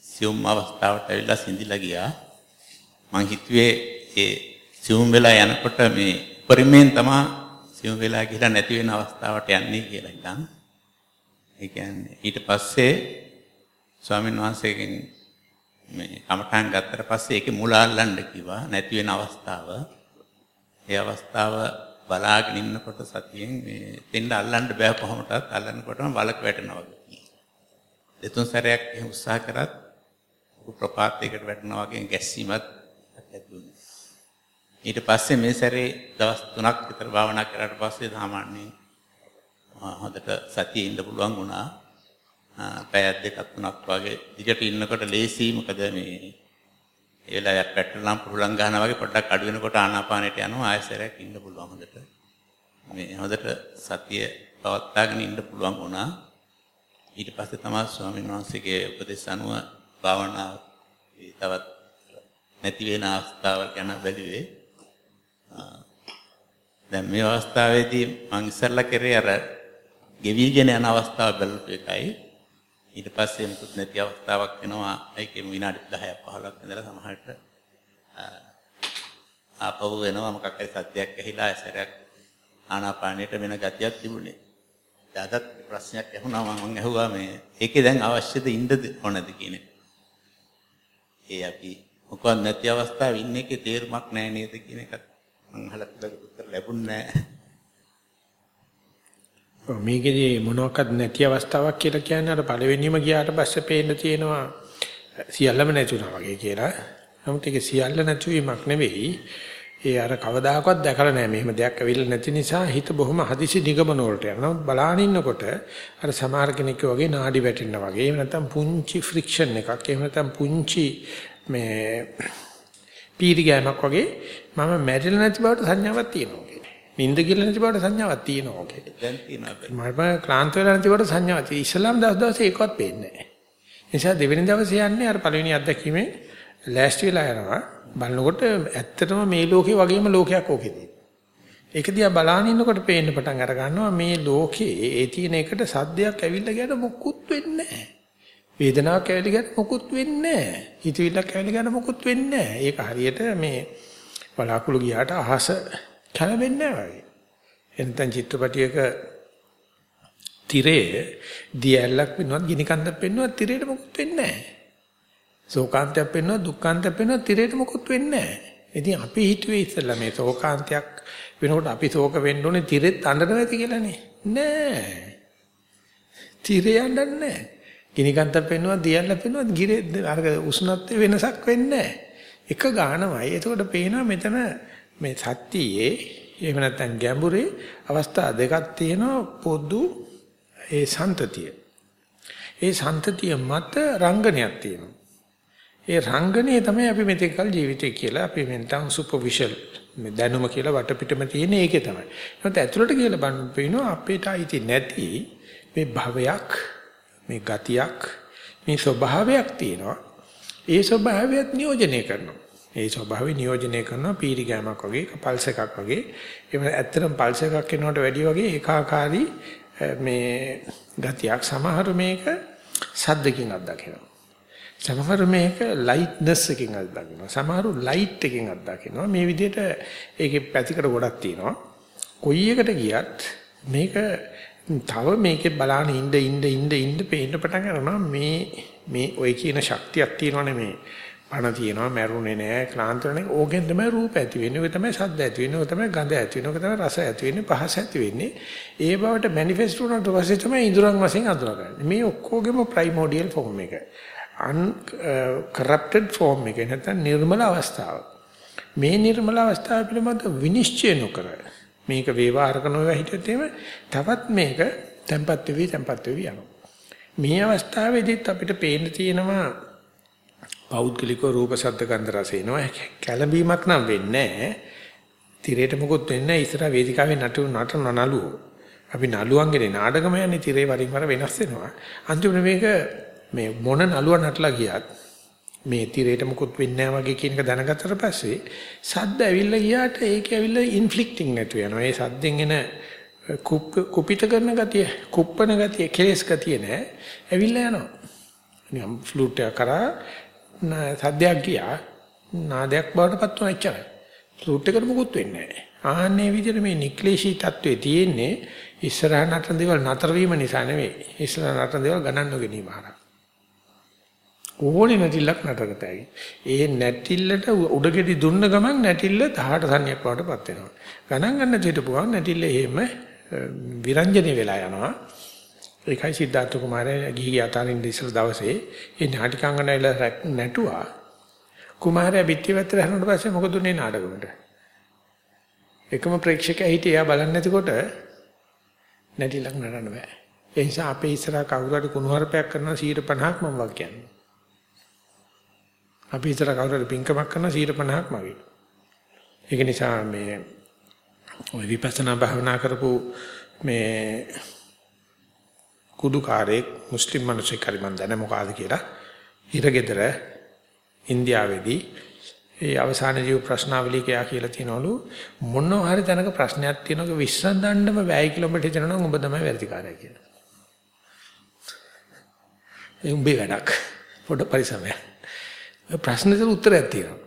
සියුම් අවස්ථාවට ඇවිල්ලා සිඳිලා ගියා. මං හිතුවේ ඒ සියුම් වෙලා යනකොට මේ පරිමේන් තමා සියුම් වෙලා ගිහලා නැති වෙන අවස්ථාවට යන්නේ කියලා හිතන්. ඒ කියන්නේ ඊට පස්සේ ස්වාමීන් වහන්සේගෙන් මේ කමඨාන් ගත්තට පස්සේ ඒකේ මුල අල්ලන්න කිව්වා නැති වෙන අවස්ථාව. ඒ අවස්ථාව බලාගෙන ඉන්නකොට සතියෙන් මේ දෙන්න අල්ලන්න බෑ කොහොමදත් අල්ලනකොටම බලක වැටෙනවා වගේ. දෙතුන් සැරයක් එහෙම උත්සාහ කරත් ප්‍රපාතයකට වැටෙනවා වගේ ගැස්සීමක් ඇති වුණා. ඊට පස්සේ මේ සැරේ දවස් 3ක් විතර භාවනා කරාට පස්සේ සාමාන්‍යයෙන් හොඳට සතියේ ඉන්න පුළුවන් වුණා. පැය දෙකක් තුනක් වගේ දිගට ඉන්නකොට ලේසි මොකද මේ ඒ වෙලාවට පෙට්‍රල් ලම්ප හුලං ගන්නවා වගේ පොඩ්ඩක් අඩු වෙනකොට ආනාපානෙට යනවා ආයෙසරයක් ඉන්න පුළුවන් හොඳට. මේ හොඳට සතිය පවත්වාගෙන ඉන්න පුළුවන් වුණා. ඊට පස්සේ තමයි ස්වාමීන් වහන්සේගේ උපදෙස් අනුව භාවනාව තවත් නැති වෙන අවස්ථාවල් ගැන බැලුවේ. දැන් මේ අවස්ථාවේදී මම ඉස්සල්ලා කරේ අර ගෙවිගෙන යන අවස්ථාව බලපු එකයි. ඊට පස්සේ මුකුත් නැති අවස්ථාවක් වෙනවා. ඒකෙම විනාඩි 10ක් 15ක් ඉඳලා සමහරට ආපහු වෙනවා මොකක් හරි සත්‍යයක් ඇහිලා ඇසරයක් ආනාපානයට වෙන ගතියක් තිබුණේ. දාදත් ප්‍රශ්නයක් ඇහුණා මම ඇහුවා මේ ඒකේ දැන් අවශ්‍යද ඉන්නද ඕනද කියන එක. ඒ අපි මොකක්ද නැති අවස්ථාවේ ඉන්න එකේ තේරුමක් නැහැ නේද කියන එකත් මම අහලා තිබුණා උත්තර ලැබුණේ නැහැ. මේකේදී මොනවාක්වත් නැති අවස්ථාවක් කියලා කියන්නේ අර පළවෙනිම ගියාට පස්සේ පේන්න තියෙනවා සියල්ලම නැතුණා වගේ කියලා. නමුත් ඒක සියල්ල නැතිවීමක් නෙවෙයි. ඒ අර කවදාකවත් දැකලා නැහැ මෙහෙම දෙයක් ඇවිල්ලා නැති නිසා හිත බොහොම හදිසි නිගමන වලට යනවා. නමුත් බලාගෙන ඉන්නකොට අර සමහර කෙනෙක් වගේ නාඩි වැටෙන්න වගේ. එහෙම නැත්නම් පුංචි ෆ්‍රික්ෂන් එකක්. එහෙම නැත්නම් පුංචි මේ පීරිගෑමක් වගේ මම මැරිලා නැති බවට සංඥාවක් තියෙනවා. නිින්ද කියලා නැති බවට සංඥාවක් තියෙනවා ඔකේ. දැන් තියෙනවා. මම ක්ලාන්ත වෙලා නැති බවට සංඥාවක් තියෙනවා. ඉස්ලාම් දවස් දවසේ ඒකවත් පේන්නේ නැහැ. නිසා දෙවෙනි දවසේ යන්නේ අර පළවෙනි අත්දැකීමේ ලෑස්ති වෙලා යනවා. බලනකොට ඇත්තටම මේ ලෝකේ වගේම ලෝකයක් ඕකේ තියෙනවා. ඒක දිහා බලාගෙන ඉන්නකොට පේන්න පටන් අර ගන්නවා මේ ලෝකේ ඒ තියෙන එකට සද්දයක් ඇවිල්ලා ගියට මොකුත් වෙන්නේ නැහැ. වේදනාවක් ඇවිල්ලා ගියට මොකුත් වෙන්නේ නැහැ. හිතවිල්ලක් ඇවිල්ලා ගියට මොකුත් වෙන්නේ නැහැ. ඒක හරියට මේ බලාකුළු ගියාට අහස කලවෙන්නේ නැහැ වගේ. එනතන් චිත්‍රපටියක තිරේ දියැලක් වෙනවත් ගිනි කන්දක් වෙනවත් තිරේට මොකුත් වෙන්නේ නැහැ. ශෝකාන්තයක් වෙනවත් දුක්ඛාන්තයක් වෙනවත් තිරේට මොකුත් වෙන්නේ නැහැ. ඉතින් අපි හිතුවේ ඉස්සෙල්ලා මේ ශෝකාන්තයක් වෙනකොට අපි ශෝක වෙන්න ඕනේ තිරෙත් අඬනවා ඇති කියලානේ. නෑ. තිරේ අඬන්නේ නැහැ. ගිනි කන්දක් වෙනවත් දියැලක් වෙනවත් ගිරේ අර උෂ්ණත්වයේ වෙනසක් වෙන්නේ නැහැ. එක ගානමයි. එතකොට පේනවා මෙතන මේ සත්‍යයේ එහෙම නැත්නම් ගැඹුරේ අවස්ථා දෙකක් තියෙනවා පොදු ඒ සන්තතිය. ඒ සන්තතිය මත රංගනයක් තියෙනවා. ඒ රංගනයේ තමයි අපි මෙතෙක් කල ජීවිතේ කියලා අපි මෙන්තන් සුපර්ෆිෂල් මේ දැනුම කියලා වටපිටම තියෙන ඒකේ තමයි. ඒත් ඇතුළට කියලා බලන්න පේනවා අපේට අයිති නැති මේ භවයක් මේ ගතියක් මේ ස්වභාවයක් තියෙනවා. ඒ ස්වභාවයත් නියෝජනය කරනවා. ඒ ස්වභාවය නියෝජනය කරනවා පීරිගෑමක් වගේ පල්ස් එකක් වගේ. එහෙම ඇත්තටම පල්ස් එකක් වෙනවට වැඩිය වගේ ඒකාකාරී මේ ගතියක් සමහර මේක සද්දකින් අත්දකිනවා. සමහර මේක ලයිට්නස් එකකින් අත්දකිනවා. සමහරු ලයිට් එකකින් අත්දකිනවා. මේ විදිහට ඒකේ පැතිකඩ ගොඩක් තියෙනවා. කොයි එකට ගියත් මේක තව මේකේ බලාන ඉන්න ඉන්න ඉන්න ඉන්න පේන්න පටන් ගන්නවා මේ මේ ඔය කියන ශක්තියක් තියෙනවනේ මේ පණ තියෙනවා මැරුණේ නෑ ක්ලාන්තනේ ඕකෙන් තමයි රූප ඇති වෙන්නේ. ඔය තමයි ශබ්ද ඇති වෙන්නේ. ඔය තමයි ගඳ ඇති වෙන්නේ. ඔය තමයි රස ඇති වෙන්නේ. පහස ඇති වෙන්නේ. ඒ බවට මැනිෆෙස්ට් වුණාට පස්සේ තමයි ඉඳුරන් වශයෙන් අඳුරගන්නේ. මේ ඔක්කොගෙම ප්‍රයිමෝඩියල් ෆෝම් එක. අන් කරප්ටඩ් ෆෝම් එක. නැත්නම් නිර්මල අවස්ථාව මේ නිර්මල අවස්ථාව පිළිබඳ විනිශ්චය නොකර මේක වේවාරක නොවේ හිටියොත් එහෙම තවත් මේක tempat වෙවි tempat වෙවි යනවා. මේ අවස්ථාවේදීත් අපිට පේන්න තියෙනවා පෞද්ගලික රූප ශබ්ද ගන්ධ රස එනවා කැළඹීමක් නම් වෙන්නේ නැහැ. තිරේට මොකොත් වෙන්නේ නැහැ. ඉස්සර වේදිකාවේ නටු නටන නළුවෝ. අපි නළුවන්ගේ නාටකම යන්නේ තිරේ වරින් වර වෙනස් වෙනවා. අන්තිමට මේක මේ මොන නළුව නටලා ගියත් මේ තිරේට මොකොත් වෙන්නේ නැහැ වගේ කියන එක දැනගත්තට පස්සේ සද්ද ඇවිල්ලා ගියාට ඒක ඇවිල්ලා ඉන්ෆ්ලික්ටිං නැතු වෙනවා. ඒ සද්දෙන් එන කුපිත කරන ගතිය, කුප්පන ගතිය, කෙලස් ගතිය නෑ. ඇවිල්ලා යනවා. නිකම් ෆ්ලූට් එක කරා සද්දයක් ගියා නාදයක් බවට පත් වුණා එච්චරයි. ෆ්ලූට් එකට මොකුත් වෙන්නේ නැහැ. ආන්නේ විදිහට මේ නික්ලේශී தત્ත්වයේ තියෙන්නේ ඉස්සරහ නටන දේවල් නතර වීම නිසා නෙවෙයි. ඉස්සරහ නටන දේවල් ගණන් නොගැනීම හරහා. ඕනේ නැටිල්ලක් නටකතයි. ඒ නැටිල්ලට උඩගෙඩි දුන්න ගමන් නැටිල්ල 18 සංයක් වඩටපත් වෙනවා. ගණන් ගන්න දෙයටපු ගමන් නැටිල්ල එහෙම විරංජනේ වෙලා යනවා. ඒකයි සිද්ධාර්ථ කුමාරයා ගිහි යතාරින් ඉස්සර දවසේ ඒ නාටිකාංගනයිල නැටුවා. කුමාරයා පිටිය පැත්තට හැරුණාට පස්සේ මොකද උනේ නාටකෙට? එකම ප්‍රේක්ෂකයා හිටියා එයා බලන්නේ නැතිකොට නැටිලක් නටන්න බෑ. ඒ නිසා අපේ ඉස්සරහ කවුරු හරි කුණුහරුපයක් කරනවා 150ක් මම වක් කියන්නේ. අපි ඉස්සරහ කවුරු හරි පින්කමක් කරනවා 150ක් මගේ. ඒක නිසා මේ ওই විපස්සනා භාවනා කරපු මේ කුඩුකාරයෙක් මුස්ලිම් මිනිසෙක් හරි මන් දන්නේ මොකಾದ කියලා හිරගෙදර ඉන්දියාවේදී ඒ අවසාන ජීව ප්‍රශ්නාවලිය කියා කියලා තියනවලු මොනවා හරි තැනක ප්‍රශ්නයක් තියෙනක විශ්සඳන්නම බැයි කියලා ඔබට හිතනවා නම් ඔබ තමයි වැඩිකාරය කියලා. ඒ උඹේ වැඩක්. පොඩ පරිසමයක්. ප්‍රශ්නෙට උත්තරයක් තියෙනවා.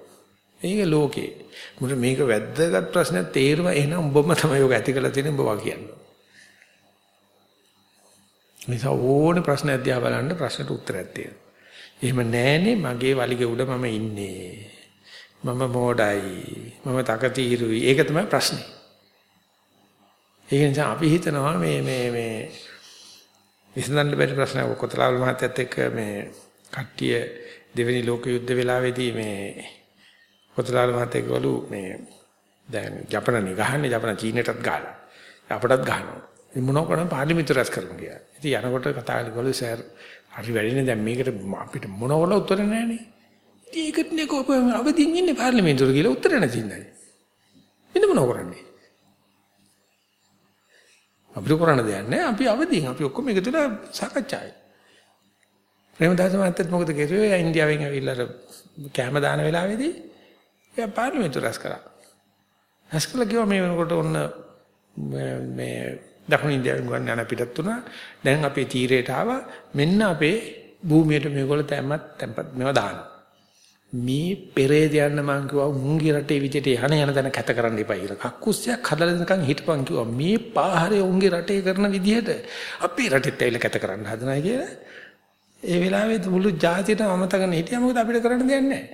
මේක ලෝකේ. මොකද මේක වැද්දගත් ප්‍රශ්නයක් තේරුම එහෙනම් උඹම තමයි ඔක ඇති කරලා තියෙන්නේ උඹ වා කියන්නේ. නිසා ඕනේ ප්‍රශ්නයක් දිහා බලන්න ප්‍රශ්නට උත්තරයක් තියෙනවා. එහෙම නැහනේ මගේ වලිගේ උඩ මම ඉන්නේ. මම මෝඩයි. මම තකතිරුයි. ඒක තමයි ප්‍රශ්නේ. ඒ නිසා අපි හිතනවා මේ මේ මේ විසඳන්න බැරි ප්‍රශ්නයක් කොතලාවල මහත්තයත් එක්ක මේ කට්ටිය දෙවෙනි ලෝක යුද්ධ වෙලාවේදී මේ කොතලාවල මහත්තයෙක් ගලු මේ දැන් ජපනනේ ගහන්නේ ජපන චීනටත් ගහලා අපටත් ගහනවා. ඉතින් මොනව කරන්නේ පාර්ලිමේන්තුව රැස් කරමු කියලා. ඉතින් යනකොට කතා කරලා සර් හරි වැඩිනේ දැන් මේකට අපිට මොනවල උත්තර නැහැනේ. ඒකට නේ කොහොම අවදින් ඉන්නේ පාර්ලිමේන්තුවට කියලා උත්තර නැතිඳයි. මෙන්න මොනව කරන්නේ? අපිට කරන්න දෙයක් නැහැ. අපි අවදින් අපි ඔක්කොම එකතු වෙලා සාකච්ඡායි. ප්‍රේමදාස මහත්තයත් මොකද කිව්වේ? ඉන්දියාවෙන් ඇවිල්ලා කැම දාන වෙලාවේදී එයා පාර්ලිමේන්තුව රැස් කරා. රැස් කළා කිව්වා මේ වෙනකොට ඔන්න මේ දකුණු ඉන්දියාවෙන් ගන්න යන පිටත් උනා. දැන් අපේ තීරයට ආවා මෙන්න අපේ භූමියට මේගොල්ලෝ තැම්මත් තැම්පත් මේවා දානවා. මේ පෙරේද යන්න මං කිව්වා උන්ගේ රටේ විදිහට යහන යන තැන කැත කරන්න එපා කියලා. කක්කුස්සයක් හදලා දෙනකන් හිටපන් කිව්වා. මේ පාහරේ උන්ගේ රටේ කරන විදිහට අපේ රටෙත් ඇවිල්ලා කැත කරන්න හදනවා කියලා. ඒ වෙලාවේ මුළු ජාතියටම අමතකන හිටියා මොකද අපිට කරන්න දෙයක් නැහැ.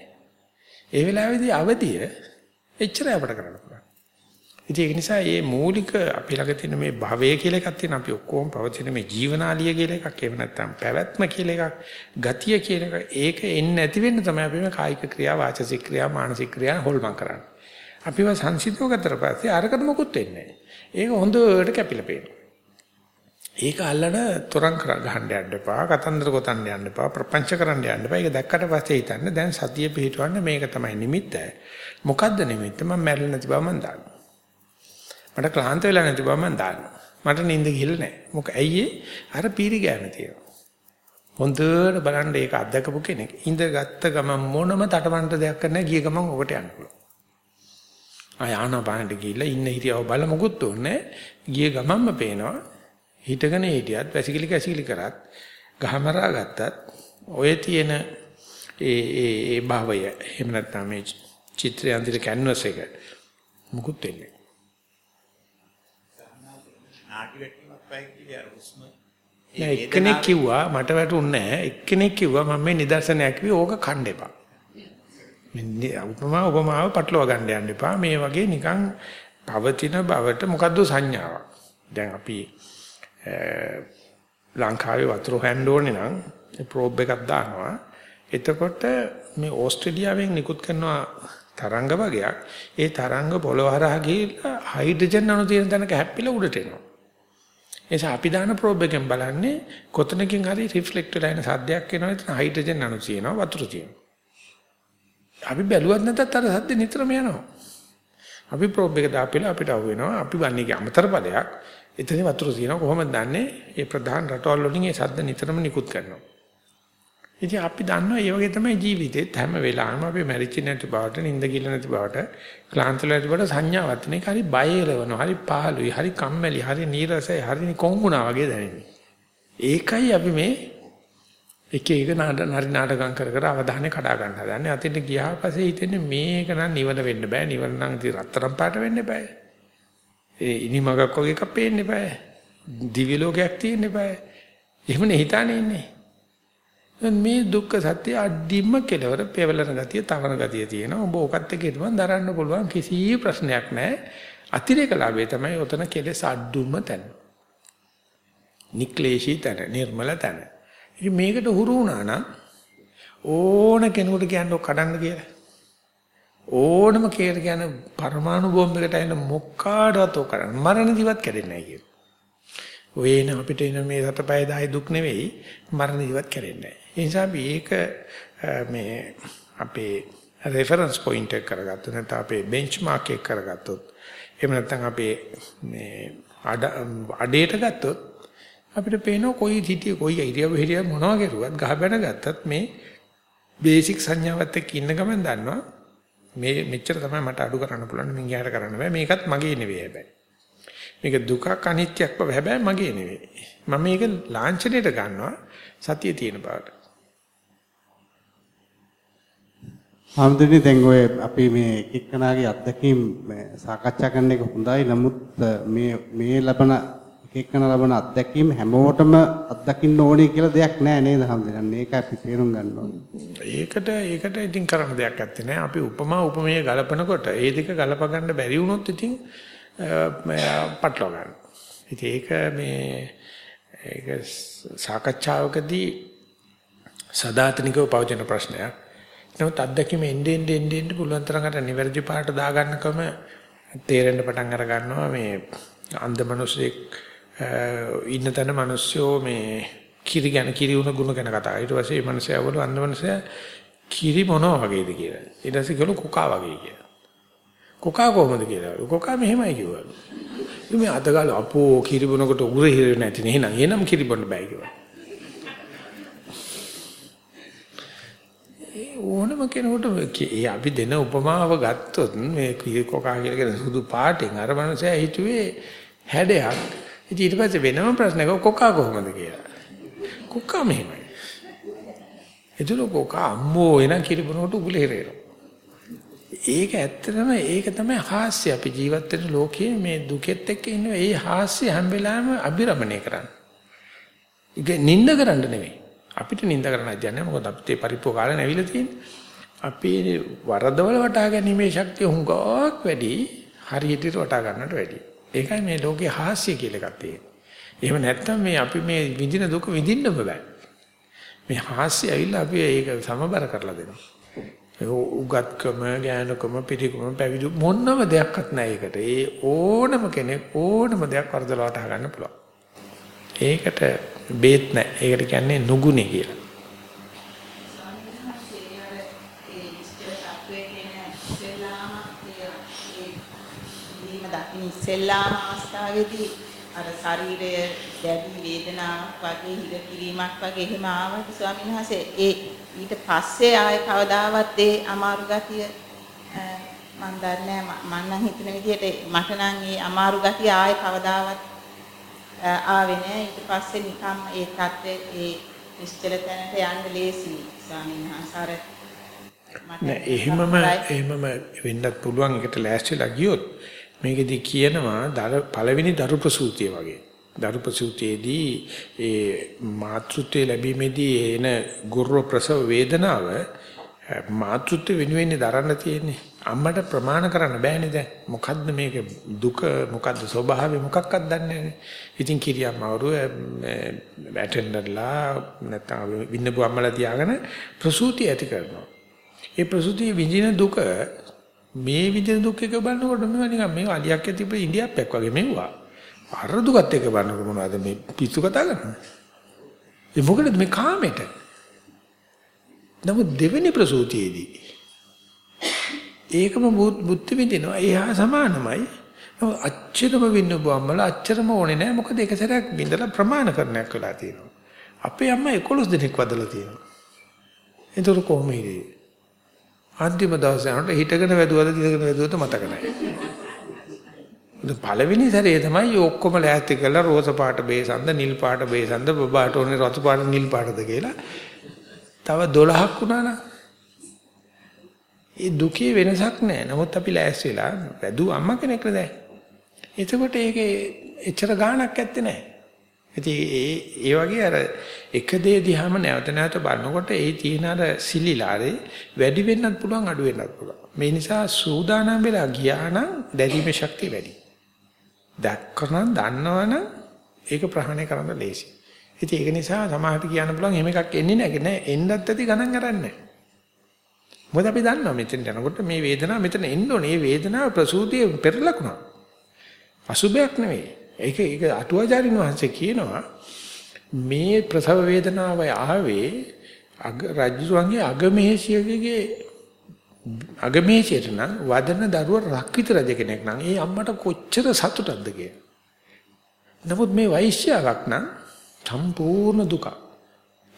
ඒ වෙලාවේදී අවදිය එච්චරයි අපිට කරන්න පුළුවන්. ඉතින් ඒක නිසා මේ මූලික අපි ළඟ තියෙන මේ භවය කියලා එකක් තියෙන අපි ඔක්කොම පවතින මේ ජීවනාලිය කියලා එකක් එහෙම නැත්නම් පැවැත්ම කියලා එකක් ගතිය කියන එක ඒක එන්නේ නැති වෙන්න තමයි අපි මේ කායික ක්‍රියා වාචසික ක්‍රියා මානසික ක්‍රියා හොල්මන් කරන්නේ. අපිව සංසිද්ධව ගතට පස්සේ අරකට මොකුත් වෙන්නේ ඒක හොඳට කැපිලා පේනවා. ඒක අල්ලන තොරන් කර ගහන්න යන්න එපා, කතන්දර ගොතන්න යන්න එපා, ප්‍රපංච කරන්න යන්න එපා. ඒක දැක්කට පස්සේ හිතන්න දැන් සතිය පිහිටවන්න මේක තමයි නිමිත්ත. මොකද්ද නිමිත්ත? මම මැරෙලා නැති බව මම දන්නවා. මට ක්ලාන්ත වෙලා නැති බව මම දන්නවා. මට නිින්ද ගිහලා නැහැ. මොක ඇයි අර පීරි ගෑම තියෙනවා. හොඳට බලන්න ඒක අත්දකපු කෙනෙක්. ඉඳගත්ත ගමන් මොනම තටමන්ට දෙයක් කරන්න ගිය ගමන් ඔකට යන්න පුළුවන්. ආය ආනපානට ගිහිල්ලා ඉන්න හිටියව බල මොකුත් ඕනේ. ගිය ගමන්ම පේනවා හිටගෙන හිටියත් වැසිකිලි කැසිකිලි කරත් ගහමරා ගත්තත් ඔය තියෙන ඒ ඒ ඒ භාවය එහෙම නැත්නම් මේ චිත්‍රය අන්තිර කැන්වස් එක මුකුත් වෙන්නේ නාටි වැටීමක් කියලා අර හුස්ම නෑ එක්කෙනෙක් කිව්වා මට වැටුන්නේ නෑ. එක්කෙනෙක් කිව්වා මම මේ නිදර්ශනයක් කිව්වේ ඕක කන්න එපා. මේ උපමා උපමාව පටලවා ගන්න යන්න එපා. මේ වගේ නිකන් පවතින බවට මොකද්ද සංඥාවක්? දැන් අපි ලංකාවේ වතුර හැන්න ඕනේ නම් ප්‍රෝබ් එකක් දානවා. එතකොට මේ ඕස්ට්‍රේලියාවෙන් නිකුත් කරනවා තරංග වගේක්. ඒ තරංග පොළව හරහා ගිහිල්ලා හයිඩ්‍රජන් අණු තියෙන තැනක හැප්පිලා උඩට එනවා එනිසා අපි දාන ප්‍රෝබ් එකෙන් බලන්නේ කොතනකින් හරි රිෆ්ලෙක්ට් වෙලා එන සද්දයක් එනවා එතන හයිඩ්‍රජන් අණු තියෙනවා වතුර තියෙනවා. අපි බැලුවත් නැතත් අර සද්ද නිතරම යනවා. අපි ප්‍රෝබ් එක දාපිලා අපිට අහු වෙනවා අපි වන්නේගේ අමතර ඵලයක්. එතන වතුර තියෙනවා කොහොමද දන්නේ? ඒ ප්‍රධාන රටවල් වලින් ඒ සද්ද නිතරම නිකුත් කරනවා. ඉතින් අපි දන්නවා ඒ වගේ තමයි ජීවිතේත් හැම වෙලාවෙම අපි මැරිච්ච නැති බවට, නිින්ද කිල නැති බවට, ක්ලාන්ත නැති බවට සංඥාවක් තියෙන එක හරි බය එලවනවා, හරි පහළුයි, හරි කම්මැලි, හරි නීරසයි, හරි කොංගුණා වගේ දැනෙන්නේ. ඒකයි අපි මේ එක එක නාඩ නරි නාටකම් කර කර අවධානය කඩා ගන්න හදන්නේ. අතින් ගියා පස්සේ හිතෙන්නේ මේක නම් නිවන වෙන්න බෑ. නිවන නම් ඉතින් රත්තරන් පාට වෙන්න බෑ. ඒ ඉනිමගක් වගේ එකක් පේන්න බෑ. දිව්‍ය ලෝකයක් තියෙන්න බෑ. එහෙමනේ හිතානේ ඉන්නේ. මේ දුක්ඛ සත්‍ය අඩිම කෙලවර පෙවලන ගතිය, තවන ගතිය තියෙනවා. ඔබ ඕකත් එක්ක හිටපන් දරන්න පුළුවන් කිසි ප්‍රශ්නයක් නැහැ. අතිරේක ලාභය තමයි ඔතන කෙලෙස් අඩුම තැන. නික්ලේශී තැන, නිර්මල තැන. ඉතින් මේකට හුරු වුණා නම් ඕන කෙනෙකුට කියන්න කඩන්න කියලා. ඕනම කේර කියන පරමාණු බෝම්බයකට එන මොක්කාඩවත් ඔක කරන්න මරණ දිවත් කැඩෙන්නේ නැහැ කියන. ඔය එන අපිට එන මේ සතපය දායි දුක් නෙවෙයි මරණ දිවත් කැඩෙන්නේ නැහැ. ඒ නිසා අපි ඒක මේ අපේ රෙෆරන්ස් පොයින්ට් එක කරගත්තොත් නැත්නම් අපේ බෙන්ච්මාර්ක් එක කරගත්තොත් එහෙම නැත්නම් අපේ මේ අඩේට ගත්තොත් අපිට පේනවා කොයි සිටිය කොයි ඉරියව් හිරියව් මොනවා කරුවත් ගහ බැන ගත්තත් මේ බේසික් සංඥාවත් එක්ක ඉන්න ගමන් දන්නවා. මේ මෙච්චර තමයි මට අඩු කරන්න පුළුවන් මින්ගයාට කරන්න බෑ. මේකත් මගේ නෙවෙයි හැබැයි. මේක දුකක් අනිත්‍යක් බව හැබැයි මගේ නෙවෙයි. මම මේක ලාංඡනයට ගන්නවා සතිය තියෙන බවට. හම්දුනේ දැන් ඔය අපි මේ එක්කනාගේ අත්දැකීම් සාකච්ඡා කරන එක හොඳයි නමුත් මේ මේ ලබන එක්කන ලබන අත්දැකීම් හැමෝටම අත්දකින්න ඕනේ කියලා දෙයක් නෑ නේද හම්දුනේ මේක අපි තේරුම් ගන්න ඕනේ ඒකට ඒකට ඉතින් කරන්න දෙයක් නැත්තේ නෑ අපි උපමා උපමේය ගලපනකොට ඒ දෙක ගලප ගන්න බැරි වුණොත් ඉතින් පටලවා ගන්න. ඉතින් ඒක මේ ඒක සාකච්ඡාවකදී සදාතනිකව පවතින ප්‍රශ්නයක්. නමුත් අත්දැකීම එන්නේ එන්නේ එන්නේ පුළුවන් තරම් අර නිවැරදි පාට දාගන්නකම තේරෙන්න පටන් අර ගන්නවා මේ අන්ධ මිනිස්සෙක් ඉන්න තැන මිනිස්සෝ මේ කිරි ගැන කිරි උණ ගුණ ගැන කතා කරා. ඊට පස්සේ මේ මිනිස්සයා වල අන්ධ මිනිස්සයා කිරි මොනවා වගේද කියලා. ඊට පස්සේ කිව්වලු කොකා වගේ කියලා. කොකා කොහමද කියලා. කොකා මෙහෙමයි කිව්වලු. මේ අතගාල අපෝ කිරි බොනකොට උගුර හිර නැති නේ. එහෙනම් එනම් කිරි බොන්න බෑ කිව්වා. ඕනම කෙනෙකුට ඒ අපි දෙන උපමාව ගත්තොත් මේ කොකා කියලා කියන සුදු පාටින් අර මනුස්සයා හිතුවේ හැඩයක්. ඉතින් ඊට පස්සේ වෙනම ප්‍රශ්නයක් කොකා කොහමද කියලා. කොකා මෙහෙමයි. එතන කොකා අම්මෝ එන කිරිබුනට උගුල හිරේනවා. ඒක ඇත්තටම ඒක තමයි හාස්‍ය අපි ජීවත් වෙන ලෝකයේ මේ දුකෙත් එක්ක ඉන්න ඒ හාස්‍ය හැම වෙලාවෙම අභිරමණය කරන්න. ඒක නිඳ කරන්න නෙවෙයි. අපිට නිඳ කරන්න දෙන්නේ මොකද අපිට පරිප්පු කාලේ නැවිලා තියෙන්නේ. අපි වරදවල වටා ගැනීමේ ශක්තිය හුඟක් වැඩි හරියට වටා ගන්නට වැඩි. ඒකයි මේ ලෝකේ හාස්‍ය කියලා එකක් තියෙන්නේ. එහෙම නැත්නම් මේ අපි මේ විඳින දුක විඳින්නම බෑ. මේ හාස්‍ය ඇවිල්ලා අපි ඒක සමබර කරලා දෙනවා. උගත්කම, ඥානකම, පිළිකම, පැවිදි මොනම දෙයක්වත් නැහැ ඒකට. ඒ ඕනම කෙනෙක් ඕනම දෙයක් වරදලා වටහා ගන්න පුළුවන්. ඒකට බේත් නැහැ. ඒකට කියන්නේ නුගුණේ කියලා. ඉස්සෙල්ලාම අවස්ථාවේදී අර ශරීරය දැඩි වේදනාවක් වගේ හිර කිරීමක් වගේ එහෙම ආවට ස්වාමීන් වහන්සේ ඒ ඊට පස්සේ ආයේ කවදාවත් ඒ අමාරු ගතිය මම දන්නේ මම නම් හිතන විදිහට මට නම් ඒ අමාරු ගතිය ආයේ කවදාවත් ආවේ නෑ ඊට පස්සේ නිකම් ඒ தත්ත්වයේ ඒ නිශ්චල තැනට යන්න ලේසි ස්වාමීන් වහන්සේ නෑ එහෙමම එහෙමම වෙන්නත් පුළුවන් එකට ලෑස්තිලා ගියොත් මේකෙදි කියනවා පළවෙනි දරු ප්‍රසූතිය වගේ. දරු ප්‍රසූතියේදී ඒ මාතෘත්වයේ ලැබීමේදී එන ගුරු ප්‍රසව වේදනාව මාතෘත්ව වෙනුවෙන් දරන්න තියෙන්නේ. අම්මට ප්‍රමාණ කරන්න බෑනේ දැන්. මොකද්ද මේක දුක මොකද්ද ස්වභාවය මොකක්වත් දන්නේ නැහැ. ඉතින් කිරියම්මවරු ඇටෙන්ඩර්ලා නැත්නම් වින්නපු අම්මලා තියාගෙන ප්‍රසූතිය ඇති කරනවා. ඒ ප්‍රසූතිය විඳින දුක මේ විදිහ දුක් එක බලනකොට මේවා නිකන් මේ අලියක් ඇතිපෙ ඉන්දියාප්පයක් වගේ මෙව්වා. අර දුකත් එක බලනකොට මොනවද මේ පිස්සු කතා කරන්නේ? ඒ මොකද මේ කාමෙට? නමුත් දෙවෙනි ප්‍රසූතියේදී ඒකම බුද්ධ විදිනවා. එහා සමානමයි. අච්චරම වින්න බම්මල අච්චරම ඕනේ නැහැ. මොකද එක සැරයක් බින්දලා ප්‍රමාණ කරණයක් වෙලා තියෙනවා. අපේ අම්මා 11 දෙනෙක් වදලා තියෙනවා. ඒතර කොහොම හිරේ? අන්තිම දවසේ යනකොට හිටගෙන වැදුවද දිගගෙන වැදුවද මතක නැහැ. පළවෙනි සැරේ තමයි ඔක්කොම ලෑස්ති කරලා රෝස පාට බේසන්ද නිල් පාට බේසන්ද බබාට ඕනේ රතු පාට නිල් පාටද කියලා. තව 12ක් වුණා නම් ඒ දුකේ වෙනසක් නැහැ. නමුත් අපි ලෑස්ති වෙලා වැදු අම්මා කෙනෙක් නේද? එතකොට ඒකේ එච්චර ගාණක් ඇත්තේ නැහැ. ඉතින් ඒ ඒ වගේ අර එක දේ දිහාම නැවත නැවත බලනකොට ඒ තියෙන අර සිලිලාරේ වැඩි වෙන්නත් පුළුවන් අඩු වෙන්නත් පුළුවන්. මේ නිසා සූදානම් වෙලා ගියා නම් දැරීමේ ශක්තිය වැඩි. දැක්කනම් දන්නවනම් ඒක ප්‍රහාණය කරන්න ලේසි. ඉතින් ඒක නිසා සමහරට කියන්න පුළුවන් එහෙම එකක් එන්නේ නැහැ නෑ එන්නත් ඇති ගණන් ගන්නෑ. මොකද අපි දන්නවා මෙතෙන් යනකොට මේ වේදනාව මෙතන එන්න ඕනේ. මේ වේදනාව ප්‍රසූතිය පෙරලකුණා. අසුබයක් නෙවෙයි. ඒක ඒක අටුවාචාරින් වහන්සේ කියනවා මේ ප්‍රසව වේදනාව ආවේ අග රජුගේ අගමේෂියගේ අගමේෂියට නම් වදන දරුව රක්විත රජ කෙනෙක් නම් ඒ අම්මට කොච්චර සතුටක්ද කියලා. නමුත් මේ වෛශ්‍යාවක් නම් සම්පූර්ණ දුක.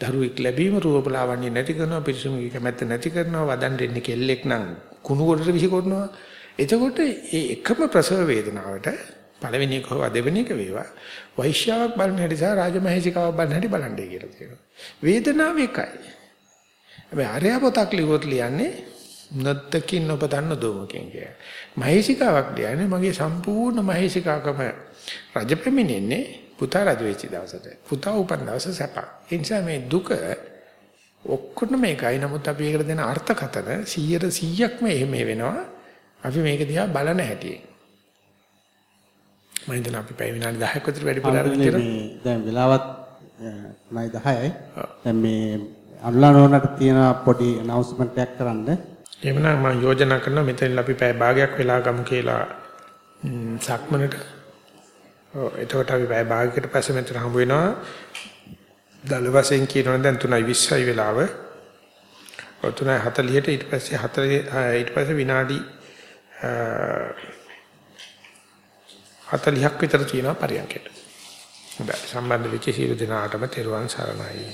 දරුවෙක් ලැබීම රූපලාවන්‍ය නැති කරනවා පිරිසුමගේ කැමැත්ත නැති කරනවා වදන් දෙන්නේ කෙල්ලෙක් නම් කුණු කොටට විසිකරනවා. එතකොට ඒ එකම ප්‍රසව වේදනාවට පළවෙනි එක හෝ දෙවෙනි එක වේවා වෛශ්‍යාවක් බලන හැටි සහ රාජමහේසිකාවක් බලන හැටි බලන්නේ කියලා කියනවා. වේදනාව එකයි. හැබැයි ආර්ය පොතක් ලියුවොත් ලියන්නේ නත්තකින් නොපතන්න දොමකින් කිය. මහේසිකාවක් ලියන්නේ මගේ සම්පූර්ණ මහේසිකාකම රජපෙමිනෙන්නේ පුතා රජ වෙච්ච දවසට. පුතා උපන් දවස සැප. ඒ නිසා මේ දුක ඔක්කොම මේකයි. නමුත් අපි ඒකට දෙන අර්ථකතන 100 100ක්ම එහෙම වෙනවා. අපි මේක දිහා බලන හැටි. මම හිතන අපි පැය විනාඩි 10ක් විතර වැඩි පුරාද කියලා. දැන් වෙලාවත් 9:10යි. දැන් මේ අනුලානෝනට තියෙන පොඩි announcement එකක් කරන්න. එහෙමනම් මම යෝජනා කරනවා මෙතන අපි පැය භාගයක් වෙලා ගමු කියලා සක්මනට. ඔව් එතකොට අපි පැය භාගයකට පස්සේ මෙතන හම්බ වෙනවා. දල වශයෙන් කියනවනේ දැන් 3:20යි වෙලාව. ඔය 3:40ට ඊට පස්සේ 4 ඊට පස්සේ විනාඩි 40ක් විතර තියෙනවා පරියන්කයට. හොඳයි සම්බන්ධ වෙච්ච සියලු දෙනාටම තෙරුවන් සරණයි.